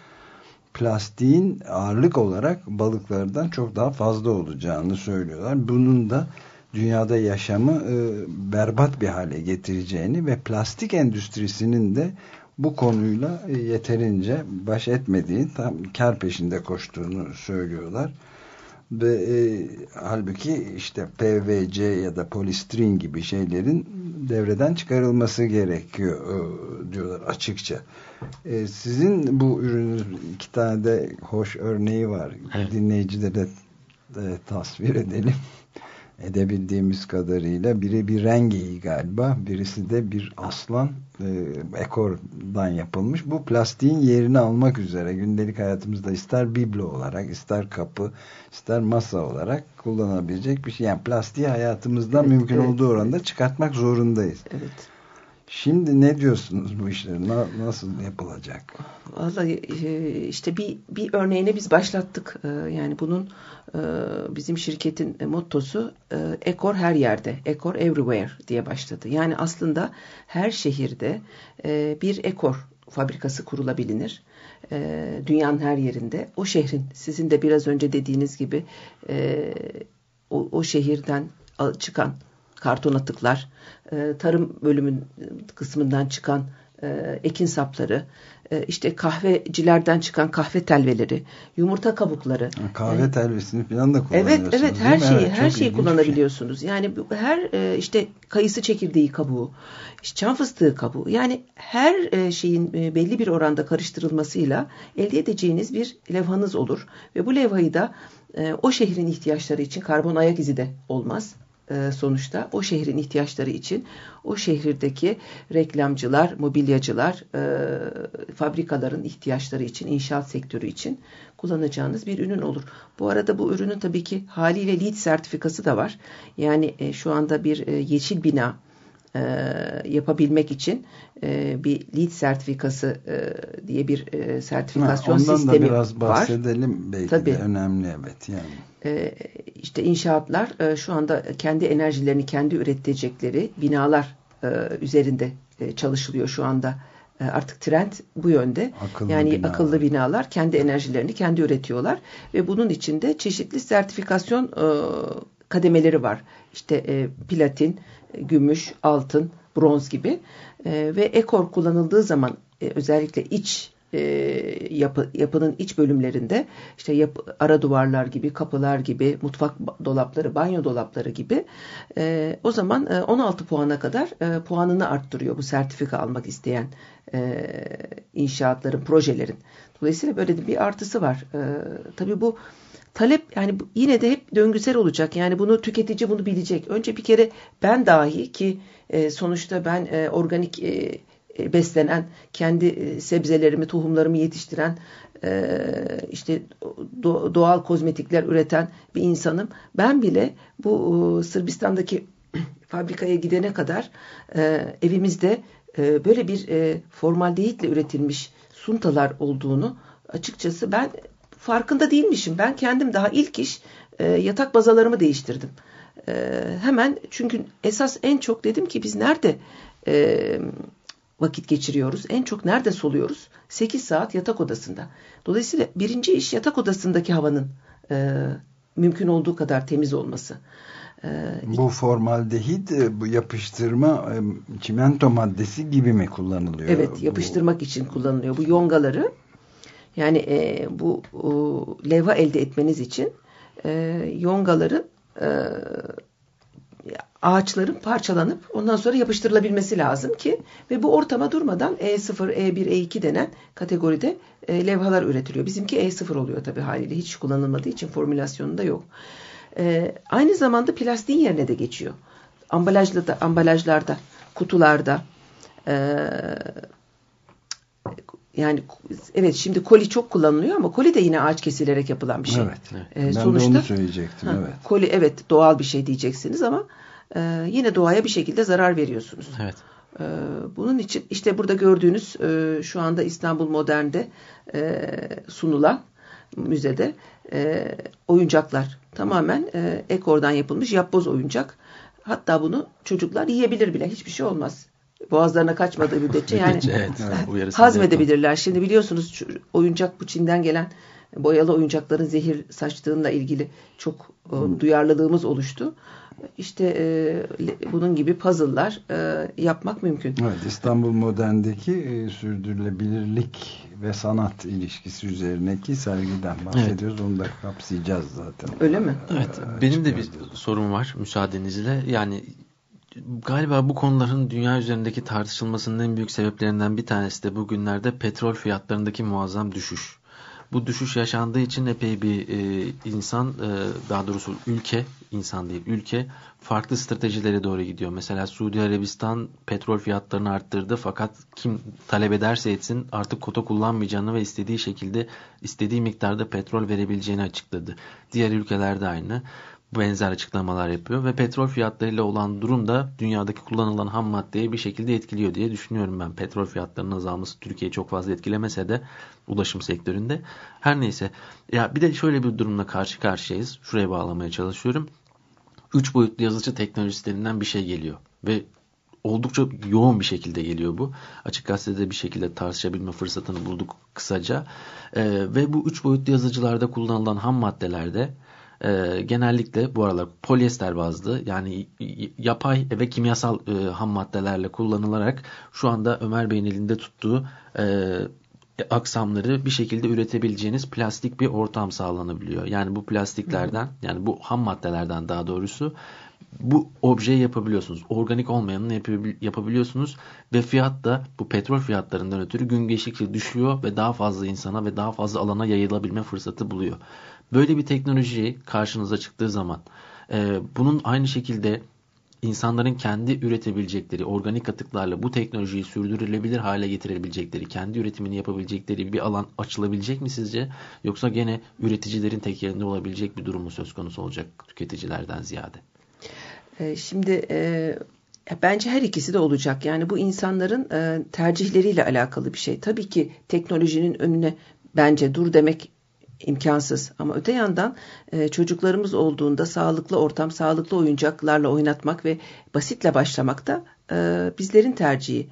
plastiğin ağırlık olarak balıklardan çok daha fazla olacağını söylüyorlar. Bunun da dünyada yaşamı e, berbat bir hale getireceğini ve plastik endüstrisinin de bu konuyla e, yeterince baş etmediğini tam kar peşinde koştuğunu söylüyorlar. Ve e, halbuki işte PVC ya da polistirin gibi şeylerin devreden çıkarılması gerekiyor e, diyorlar açıkça. E, sizin bu ürünün iki tane de hoş örneği var. Evet. Dinleyicilere de tasvir edelim edebildiğimiz kadarıyla biri bir rengeyi galiba. Birisi de bir aslan e, ekordan yapılmış. Bu plastiğin yerini almak üzere gündelik hayatımızda ister biblo olarak ister kapı ister masa olarak kullanabilecek bir şey. Yani plastiği hayatımızdan evet, mümkün evet, olduğu oranda evet. çıkartmak zorundayız. Evet Şimdi ne diyorsunuz bu işler? nasıl yapılacak? Vallahi e, işte bir, bir örneğini biz başlattık. E, yani bunun e, bizim şirketin mottosu Ekor her yerde, Ekor everywhere diye başladı. Yani aslında her şehirde bir ekor fabrikası kurulabilir. Dünyanın her yerinde. O şehrin sizin de biraz önce dediğiniz gibi o, o şehirden çıkan karton atıklar, e, tarım bölümün kısmından çıkan e, ekin sapları, e, işte kahvecilerden çıkan kahve telveleri, yumurta kabukları. Kahve telvesini falan da kullanıyorsunuz. Evet, evet her şeyi evet, her şeyi kullanabiliyorsunuz. Şey. Yani her işte kayısı çekirdeği kabuğu, işte çam fıstığı kabuğu. Yani her şeyin belli bir oranda karıştırılmasıyla elde edeceğiniz bir levhanız olur ve bu levhayı da o şehrin ihtiyaçları için karbon ayak izi de olmaz e, sonuçta o şehrin ihtiyaçları için o şehirdeki reklamcılar, mobilyacılar, e, fabrikaların ihtiyaçları için, inşaat sektörü için kullanacağınız bir ürün olur. Bu arada bu ürünün tabii ki haliyle LEED sertifikası da var. Yani e, şu anda bir e, yeşil bina e, yapabilmek için e, bir LEED sertifikası e, diye bir e, sertifikasyon ha, ondan sistemi da biraz var. bahsedelim belki Tabii. de önemli evet yani. E, işte inşaatlar e, şu anda kendi enerjilerini kendi üretecekleri binalar e, üzerinde e, çalışılıyor şu anda. E, artık trend bu yönde. Akıllı yani binalar. akıllı binalar kendi enerjilerini kendi üretiyorlar ve bunun içinde çeşitli sertifikasyon e, kademeleri var. İşte e, platin, gümüş, altın, bronz gibi E, ve ekor kullanıldığı zaman e, özellikle iç e, yapı, yapının iç bölümlerinde işte yapı, ara duvarlar gibi, kapılar gibi, mutfak dolapları, banyo dolapları gibi e, o zaman e, 16 puana kadar e, puanını arttırıyor bu sertifika almak isteyen e, inşaatların, projelerin. Dolayısıyla böyle bir artısı var. E, tabii bu talep yani yine de hep döngüsel olacak. Yani bunu tüketici bunu bilecek. Önce bir kere ben dahi ki e, sonuçta ben e, organik e, e, beslenen, kendi e, sebzelerimi, tohumlarımı yetiştiren, e, işte do- doğal kozmetikler üreten bir insanım. Ben bile bu Sırbistan'daki (clears throat) fabrikaya gidene kadar evimizde böyle bir formaldehitle üretilmiş suntalar olduğunu açıkçası ben farkında değilmişim. Ben kendim daha ilk iş e, yatak bazalarımı değiştirdim. E, hemen çünkü esas en çok dedim ki biz nerede e, vakit geçiriyoruz? En çok nerede soluyoruz? 8 saat yatak odasında. Dolayısıyla birinci iş yatak odasındaki havanın e, mümkün olduğu kadar temiz olması. E, Bu formaldehit e, bu yapıştırma e, çimento maddesi gibi mi kullanılıyor? Evet, Bu- yapıştırmak için kullanılıyor. Bu yongaları yani e, bu e, levha elde etmeniz için e, yongaların e, ağaçların parçalanıp ondan sonra yapıştırılabilmesi lazım ki ve bu ortama durmadan E0, E1, E2 denen kategoride e, levhalar üretiliyor. Bizimki E0 oluyor tabii haliyle hiç kullanılmadığı için formülasyonunda yok. E, aynı zamanda plastiğin yerine de geçiyor. Ambalajlarda, ambalajlarda, kutularda, e, yani evet şimdi koli çok kullanılıyor ama koli de yine ağaç kesilerek yapılan bir şey. Evet. Ee, ben sonuçta de onu söyleyecektim. ha, evet. koli evet doğal bir şey diyeceksiniz ama e, yine doğaya bir şekilde zarar veriyorsunuz. Evet. E, bunun için işte burada gördüğünüz e, şu anda İstanbul Modern'de e, sunulan müzede e, oyuncaklar tamamen e, ekordan yapılmış yapboz oyuncak. Hatta bunu çocuklar yiyebilir bile hiçbir şey olmaz. Boğazlarına kaçmadığı müddetçe yani evet. (laughs) hazmedebilirler. Şimdi biliyorsunuz oyuncak bu Çin'den gelen boyalı oyuncakların zehir saçtığıyla ilgili çok e, duyarlılığımız oluştu. İşte e, bunun gibi puzzle'lar e, yapmak mümkün. Evet, İstanbul Modern'deki e, sürdürülebilirlik ve sanat ilişkisi üzerindeki sergiden bahsediyoruz. Onu da kapsayacağız zaten. Öyle mi? Evet, benim de bir sorum var müsaadenizle. Yani galiba bu konuların dünya üzerindeki tartışılmasının en büyük sebeplerinden bir tanesi de bugünlerde petrol fiyatlarındaki muazzam düşüş. Bu düşüş yaşandığı için epey bir e, insan, e, daha doğrusu ülke, insan değil ülke farklı stratejilere doğru gidiyor. Mesela Suudi Arabistan petrol fiyatlarını arttırdı fakat kim talep ederse etsin artık kota kullanmayacağını ve istediği şekilde istediği miktarda petrol verebileceğini açıkladı. Diğer ülkelerde aynı benzer açıklamalar yapıyor ve petrol fiyatlarıyla olan durum da dünyadaki kullanılan ham maddeyi bir şekilde etkiliyor diye düşünüyorum ben. Petrol fiyatlarının azalması Türkiye'yi çok fazla etkilemese de ulaşım sektöründe. Her neyse ya bir de şöyle bir durumla karşı karşıyayız. Şuraya bağlamaya çalışıyorum. Üç boyutlu yazıcı teknolojilerinden bir şey geliyor ve oldukça yoğun bir şekilde geliyor bu. Açık gazetede bir şekilde tartışabilme fırsatını bulduk kısaca. Ee, ve bu üç boyutlu yazıcılarda kullanılan ham maddelerde e, genellikle bu aralar polyester bazlı yani yapay ve kimyasal e, ham maddelerle kullanılarak şu anda Ömer Bey'in elinde tuttuğu e, aksamları bir şekilde üretebileceğiniz plastik bir ortam sağlanabiliyor. Yani bu plastiklerden yani bu ham maddelerden daha doğrusu bu objeyi yapabiliyorsunuz. Organik olmayanını yapabil- yapabiliyorsunuz ve fiyat da bu petrol fiyatlarından ötürü gün geçtikçe düşüyor ve daha fazla insana ve daha fazla alana yayılabilme fırsatı buluyor. Böyle bir teknolojiyi karşınıza çıktığı zaman E, bunun aynı şekilde insanların kendi üretebilecekleri organik atıklarla bu teknolojiyi sürdürülebilir hale getirebilecekleri, kendi üretimini yapabilecekleri bir alan açılabilecek mi sizce? Yoksa gene üreticilerin tek yerinde olabilecek bir durumu söz konusu olacak tüketicilerden ziyade? E, şimdi e, bence her ikisi de olacak. Yani bu insanların e, tercihleriyle alakalı bir şey. Tabii ki teknolojinin önüne bence dur demek imkansız. Ama öte yandan e, çocuklarımız olduğunda sağlıklı ortam, sağlıklı oyuncaklarla oynatmak ve basitle başlamak da bizlerin tercihi.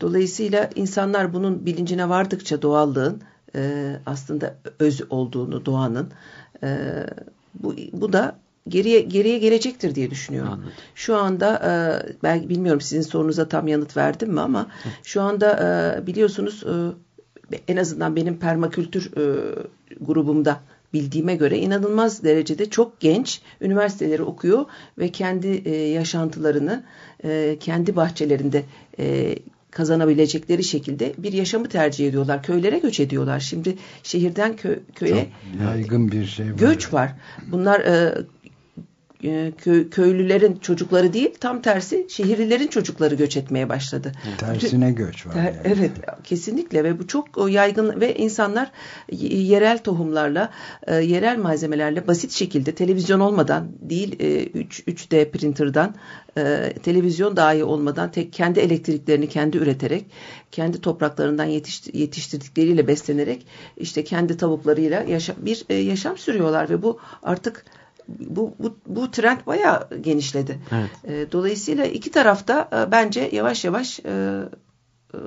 Dolayısıyla insanlar bunun bilincine vardıkça doğallığın aslında öz olduğunu, doğanın bu, bu da geriye geriye gelecektir diye düşünüyorum. Anladım. Şu anda e, ben bilmiyorum sizin sorunuza tam yanıt verdim mi ama şu anda e, biliyorsunuz e, en azından benim permakültür e, grubumda bildiğime göre inanılmaz derecede çok genç üniversiteleri okuyor ve kendi e, yaşantılarını e, kendi bahçelerinde e, kazanabilecekleri şekilde bir yaşamı tercih ediyorlar. Köylere göç ediyorlar. Şimdi şehirden kö köye Çok yaygın bir şey var. göç var. Bunlar e, kö köylülerin çocukları değil tam tersi şehirlilerin çocukları göç etmeye başladı. Tersine göç var. Ter- yani. Evet kesinlikle ve bu çok yaygın ve insanlar yerel tohumlarla e, yerel malzemelerle basit şekilde televizyon olmadan değil e, 3 3D printer'dan e, televizyon dahi olmadan tek kendi elektriklerini kendi üreterek kendi topraklarından yetiş- yetiştirdikleriyle beslenerek işte kendi tavuklarıyla yaşa- bir e, yaşam sürüyorlar ve bu artık bu, bu, bu trend bayağı genişledi. Evet. E, dolayısıyla iki tarafta e, bence yavaş yavaş e, e,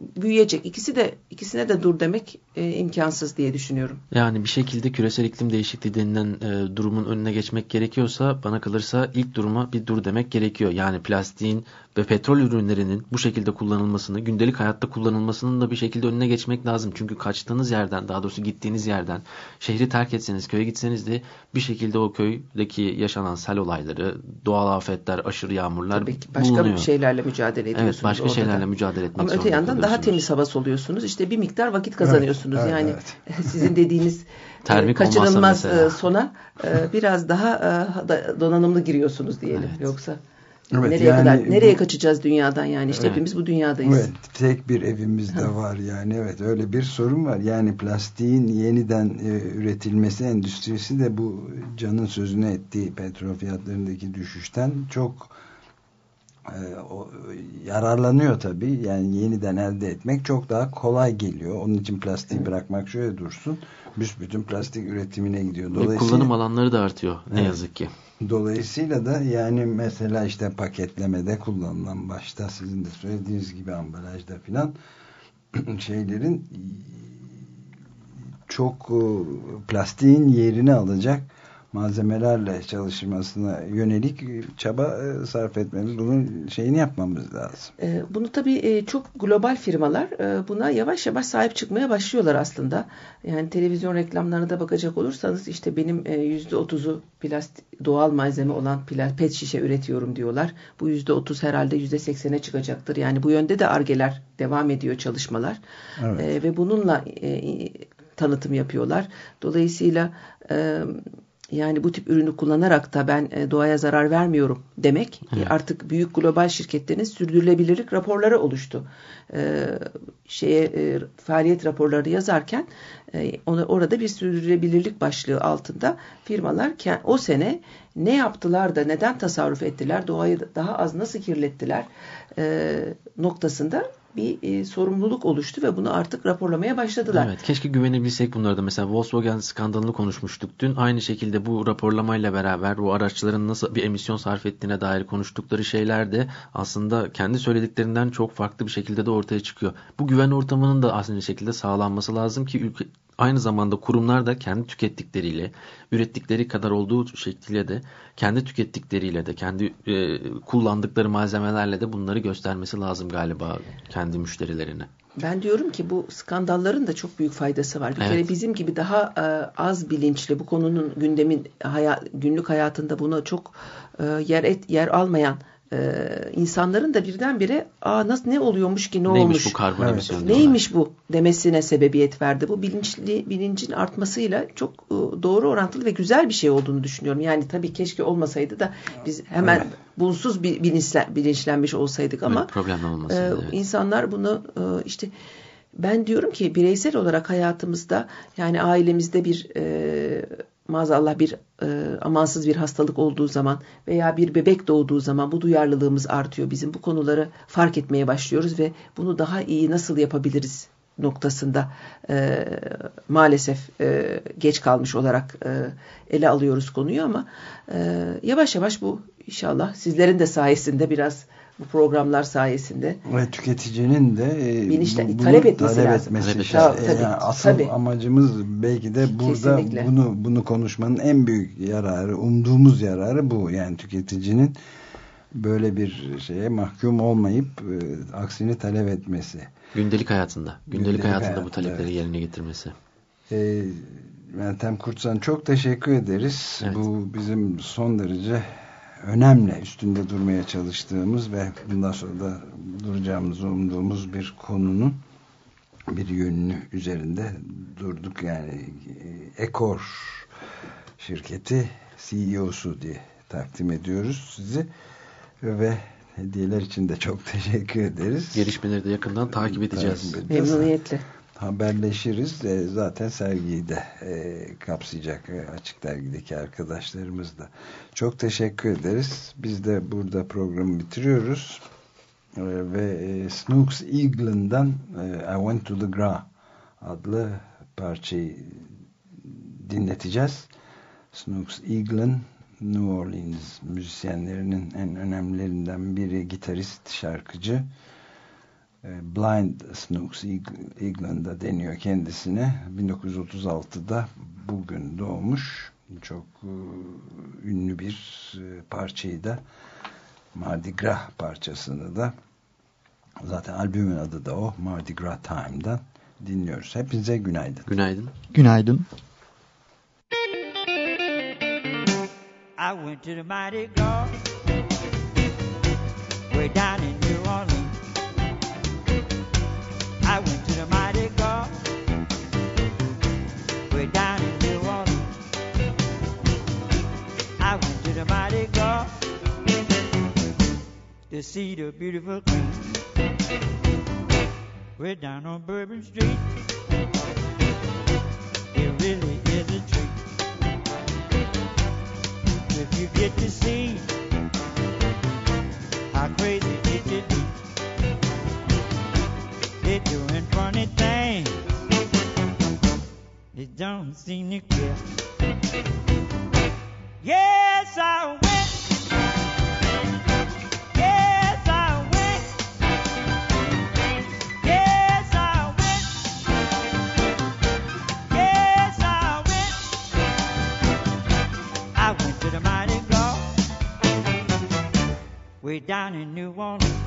büyüyecek. İkisi de ikisine de dur demek e, imkansız diye düşünüyorum. Yani bir şekilde küresel iklim değişikliği denilen e, durumun önüne geçmek gerekiyorsa bana kalırsa ilk duruma bir dur demek gerekiyor. Yani plastiğin ve petrol ürünlerinin bu şekilde kullanılmasını, gündelik hayatta kullanılmasının da bir şekilde önüne geçmek lazım. Çünkü kaçtığınız yerden, daha doğrusu gittiğiniz yerden, şehri terk etseniz, köye gitseniz de bir şekilde o köydeki yaşanan sel olayları, doğal afetler, aşırı yağmurlar Tabii ki başka bulunuyor. şeylerle mücadele ediyorsunuz. Evet, başka orada şeylerle mücadele etmek Ama öte yandan daha temiz hava soluyorsunuz. İşte bir miktar vakit kazanıyorsunuz. evet, yani evet. (laughs) sizin dediğiniz (laughs) e, Termik kaçınılmaz e, sona e, biraz daha da- donanımlı giriyorsunuz diyelim. Evet. Yoksa Evet, nereye yani kadar bu- nereye kaçacağız dünyadan yani işte Evet. hepimiz bu dünyadayız. Evet, tek bir evimizde var yani evet öyle bir sorun var. Yani plastiğin yeniden e, üretilmesi endüstrisi de bu canın sözünü ettiği petrol fiyatlarındaki düşüşten çok e, o, yararlanıyor tabii. Yani yeniden elde etmek çok daha kolay geliyor. Onun için plastiği bırakmak şöyle dursun. Büsbütün plastik üretimine gidiyor. Dolayısıyla kullanım alanları da artıyor ne Evet. yazık ki. Dolayısıyla da yani mesela işte paketlemede kullanılan başta sizin de söylediğiniz gibi ambalajda filan (clears throat) şeylerin çok e, plastiğin yerini alacak malzemelerle çalışmasına yönelik çaba e, sarf etmemiz bunun şeyini yapmamız lazım. E, Bunu tabii e, çok global firmalar buna yavaş yavaş sahip çıkmaya başlıyorlar aslında. Yani televizyon reklamlarına da bakacak olursanız işte benim e, %30'u plastik doğal malzeme olan pet şişe üretiyorum diyorlar. Bu %30 herhalde %80'e çıkacaktır. Yani bu yönde de argeler devam ediyor çalışmalar. Evet. Ve bununla tanıtım yapıyorlar. Dolayısıyla yani bu tip ürünü kullanarak da ben e, doğaya zarar vermiyorum demek e, Evet. artık büyük global şirketlerin sürdürülebilirlik raporları oluştu. E, şeye e, faaliyet raporları yazarken e, onu orada bir sürdürülebilirlik başlığı altında firmalar o sene ne yaptılar da neden tasarruf ettiler, doğayı daha az nasıl kirlettiler e, noktasında bir e, sorumluluk oluştu ve bunu artık raporlamaya başladılar. Evet, keşke güvenebilsek bunlara da. Mesela Volkswagen skandalını konuşmuştuk dün. Aynı şekilde bu raporlamayla beraber bu araçların nasıl bir emisyon sarf ettiğine dair konuştukları şeyler de aslında kendi söylediklerinden çok farklı bir şekilde de ortaya çıkıyor. Bu güven ortamının da aslında şekilde sağlanması lazım ki ülke, aynı zamanda kurumlar da kendi tükettikleriyle, ürettikleri kadar olduğu şekliyle de kendi tükettikleriyle de, kendi e, kullandıkları malzemelerle de bunları göstermesi lazım galiba kendi müşterilerine. Ben diyorum ki bu skandalların da çok büyük faydası var. Bir Evet. kere bizim gibi daha e, az bilinçli bu konunun gündemin haya- günlük hayatında buna çok e, yer et, yer almayan e, insanların da birdenbire aa nasıl ne oluyormuş ki ne Neymiş olmuş bu karbon Evet. emisyonu diyorlar. neymiş bu demesine sebebiyet verdi. Bu bilinçli bilincin artmasıyla çok e, doğru orantılı ve güzel bir şey olduğunu düşünüyorum. Yani tabii keşke olmasaydı da biz hemen Evet. bunsuz bir bilinçlen, bilinçlenmiş olsaydık ama Evet, problem olmasın. ee, evet. insanlar bunu e, işte ben diyorum ki bireysel olarak hayatımızda yani ailemizde bir e, maazallah bir e, amansız bir hastalık olduğu zaman veya bir bebek doğduğu zaman bu duyarlılığımız artıyor. Bizim bu konuları fark etmeye başlıyoruz ve bunu daha iyi nasıl yapabiliriz noktasında e, maalesef e, geç kalmış olarak e, ele alıyoruz konuyu ama e, yavaş yavaş bu inşallah sizlerin de sayesinde biraz bu programlar sayesinde Ve tüketicinin de e, bu- bunu talep etmesi lazım. etmesi Talep etmesi. Tabii, Yani asıl tabii. amacımız belki de burada Kesinlikle. bunu bunu konuşmanın en büyük yararı, umduğumuz yararı bu. Yani tüketicinin böyle bir şeye mahkum olmayıp e, aksini talep etmesi. Gündelik hayatında. Gündelik, Gündelik hayatında bu hayatında, talepleri evet. yerine getirmesi. E, Meltem Kurtsan çok teşekkür ederiz. Evet. Bu bizim son derece önemli üstünde durmaya çalıştığımız ve bundan sonra da duracağımızı umduğumuz bir konunun bir yönünü üzerinde durduk yani Ekor şirketi CEO'su diye takdim ediyoruz sizi ve hediyeler için de çok (laughs) teşekkür ederiz. Gelişmeleri de yakından takip edeceğiz. Takip edeceğiz. memnuniyetle. Haberleşiriz. E, zaten sergiyi de e, kapsayacak e, açık dergideki arkadaşlarımız da. Çok teşekkür ederiz. Biz de burada programı bitiriyoruz. E, ve e, Snooks Eagle'ından e, I Went to the Gra adlı parçayı dinleteceğiz. Snooks Eagle'ın New Orleans müzisyenlerinin en önemlilerinden biri gitarist, şarkıcı. E, Blind Snooks Eagle'ında deniyor kendisine. 1936'da bugün doğmuş. Çok e, ünlü bir e, parçayı da Mardi Gras parçasını da zaten albümün adı da o Mardi Gras Time'dan dinliyoruz. Hepinize günaydın. Günaydın. Günaydın. I went to the Mighty Gras way down in New Orleans. To the to see the beautiful queen. Way down on Bourbon Street. It really is a treat if you get to see how crazy it could be. They're doing funny things. They don't seem to care. Yes, I went. Yes, I went. Yes, I went. Yes, I went. I went to the Mighty way down in New Orleans.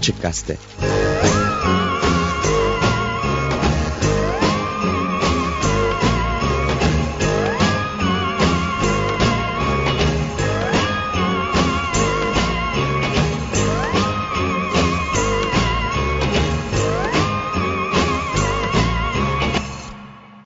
Açık Gazete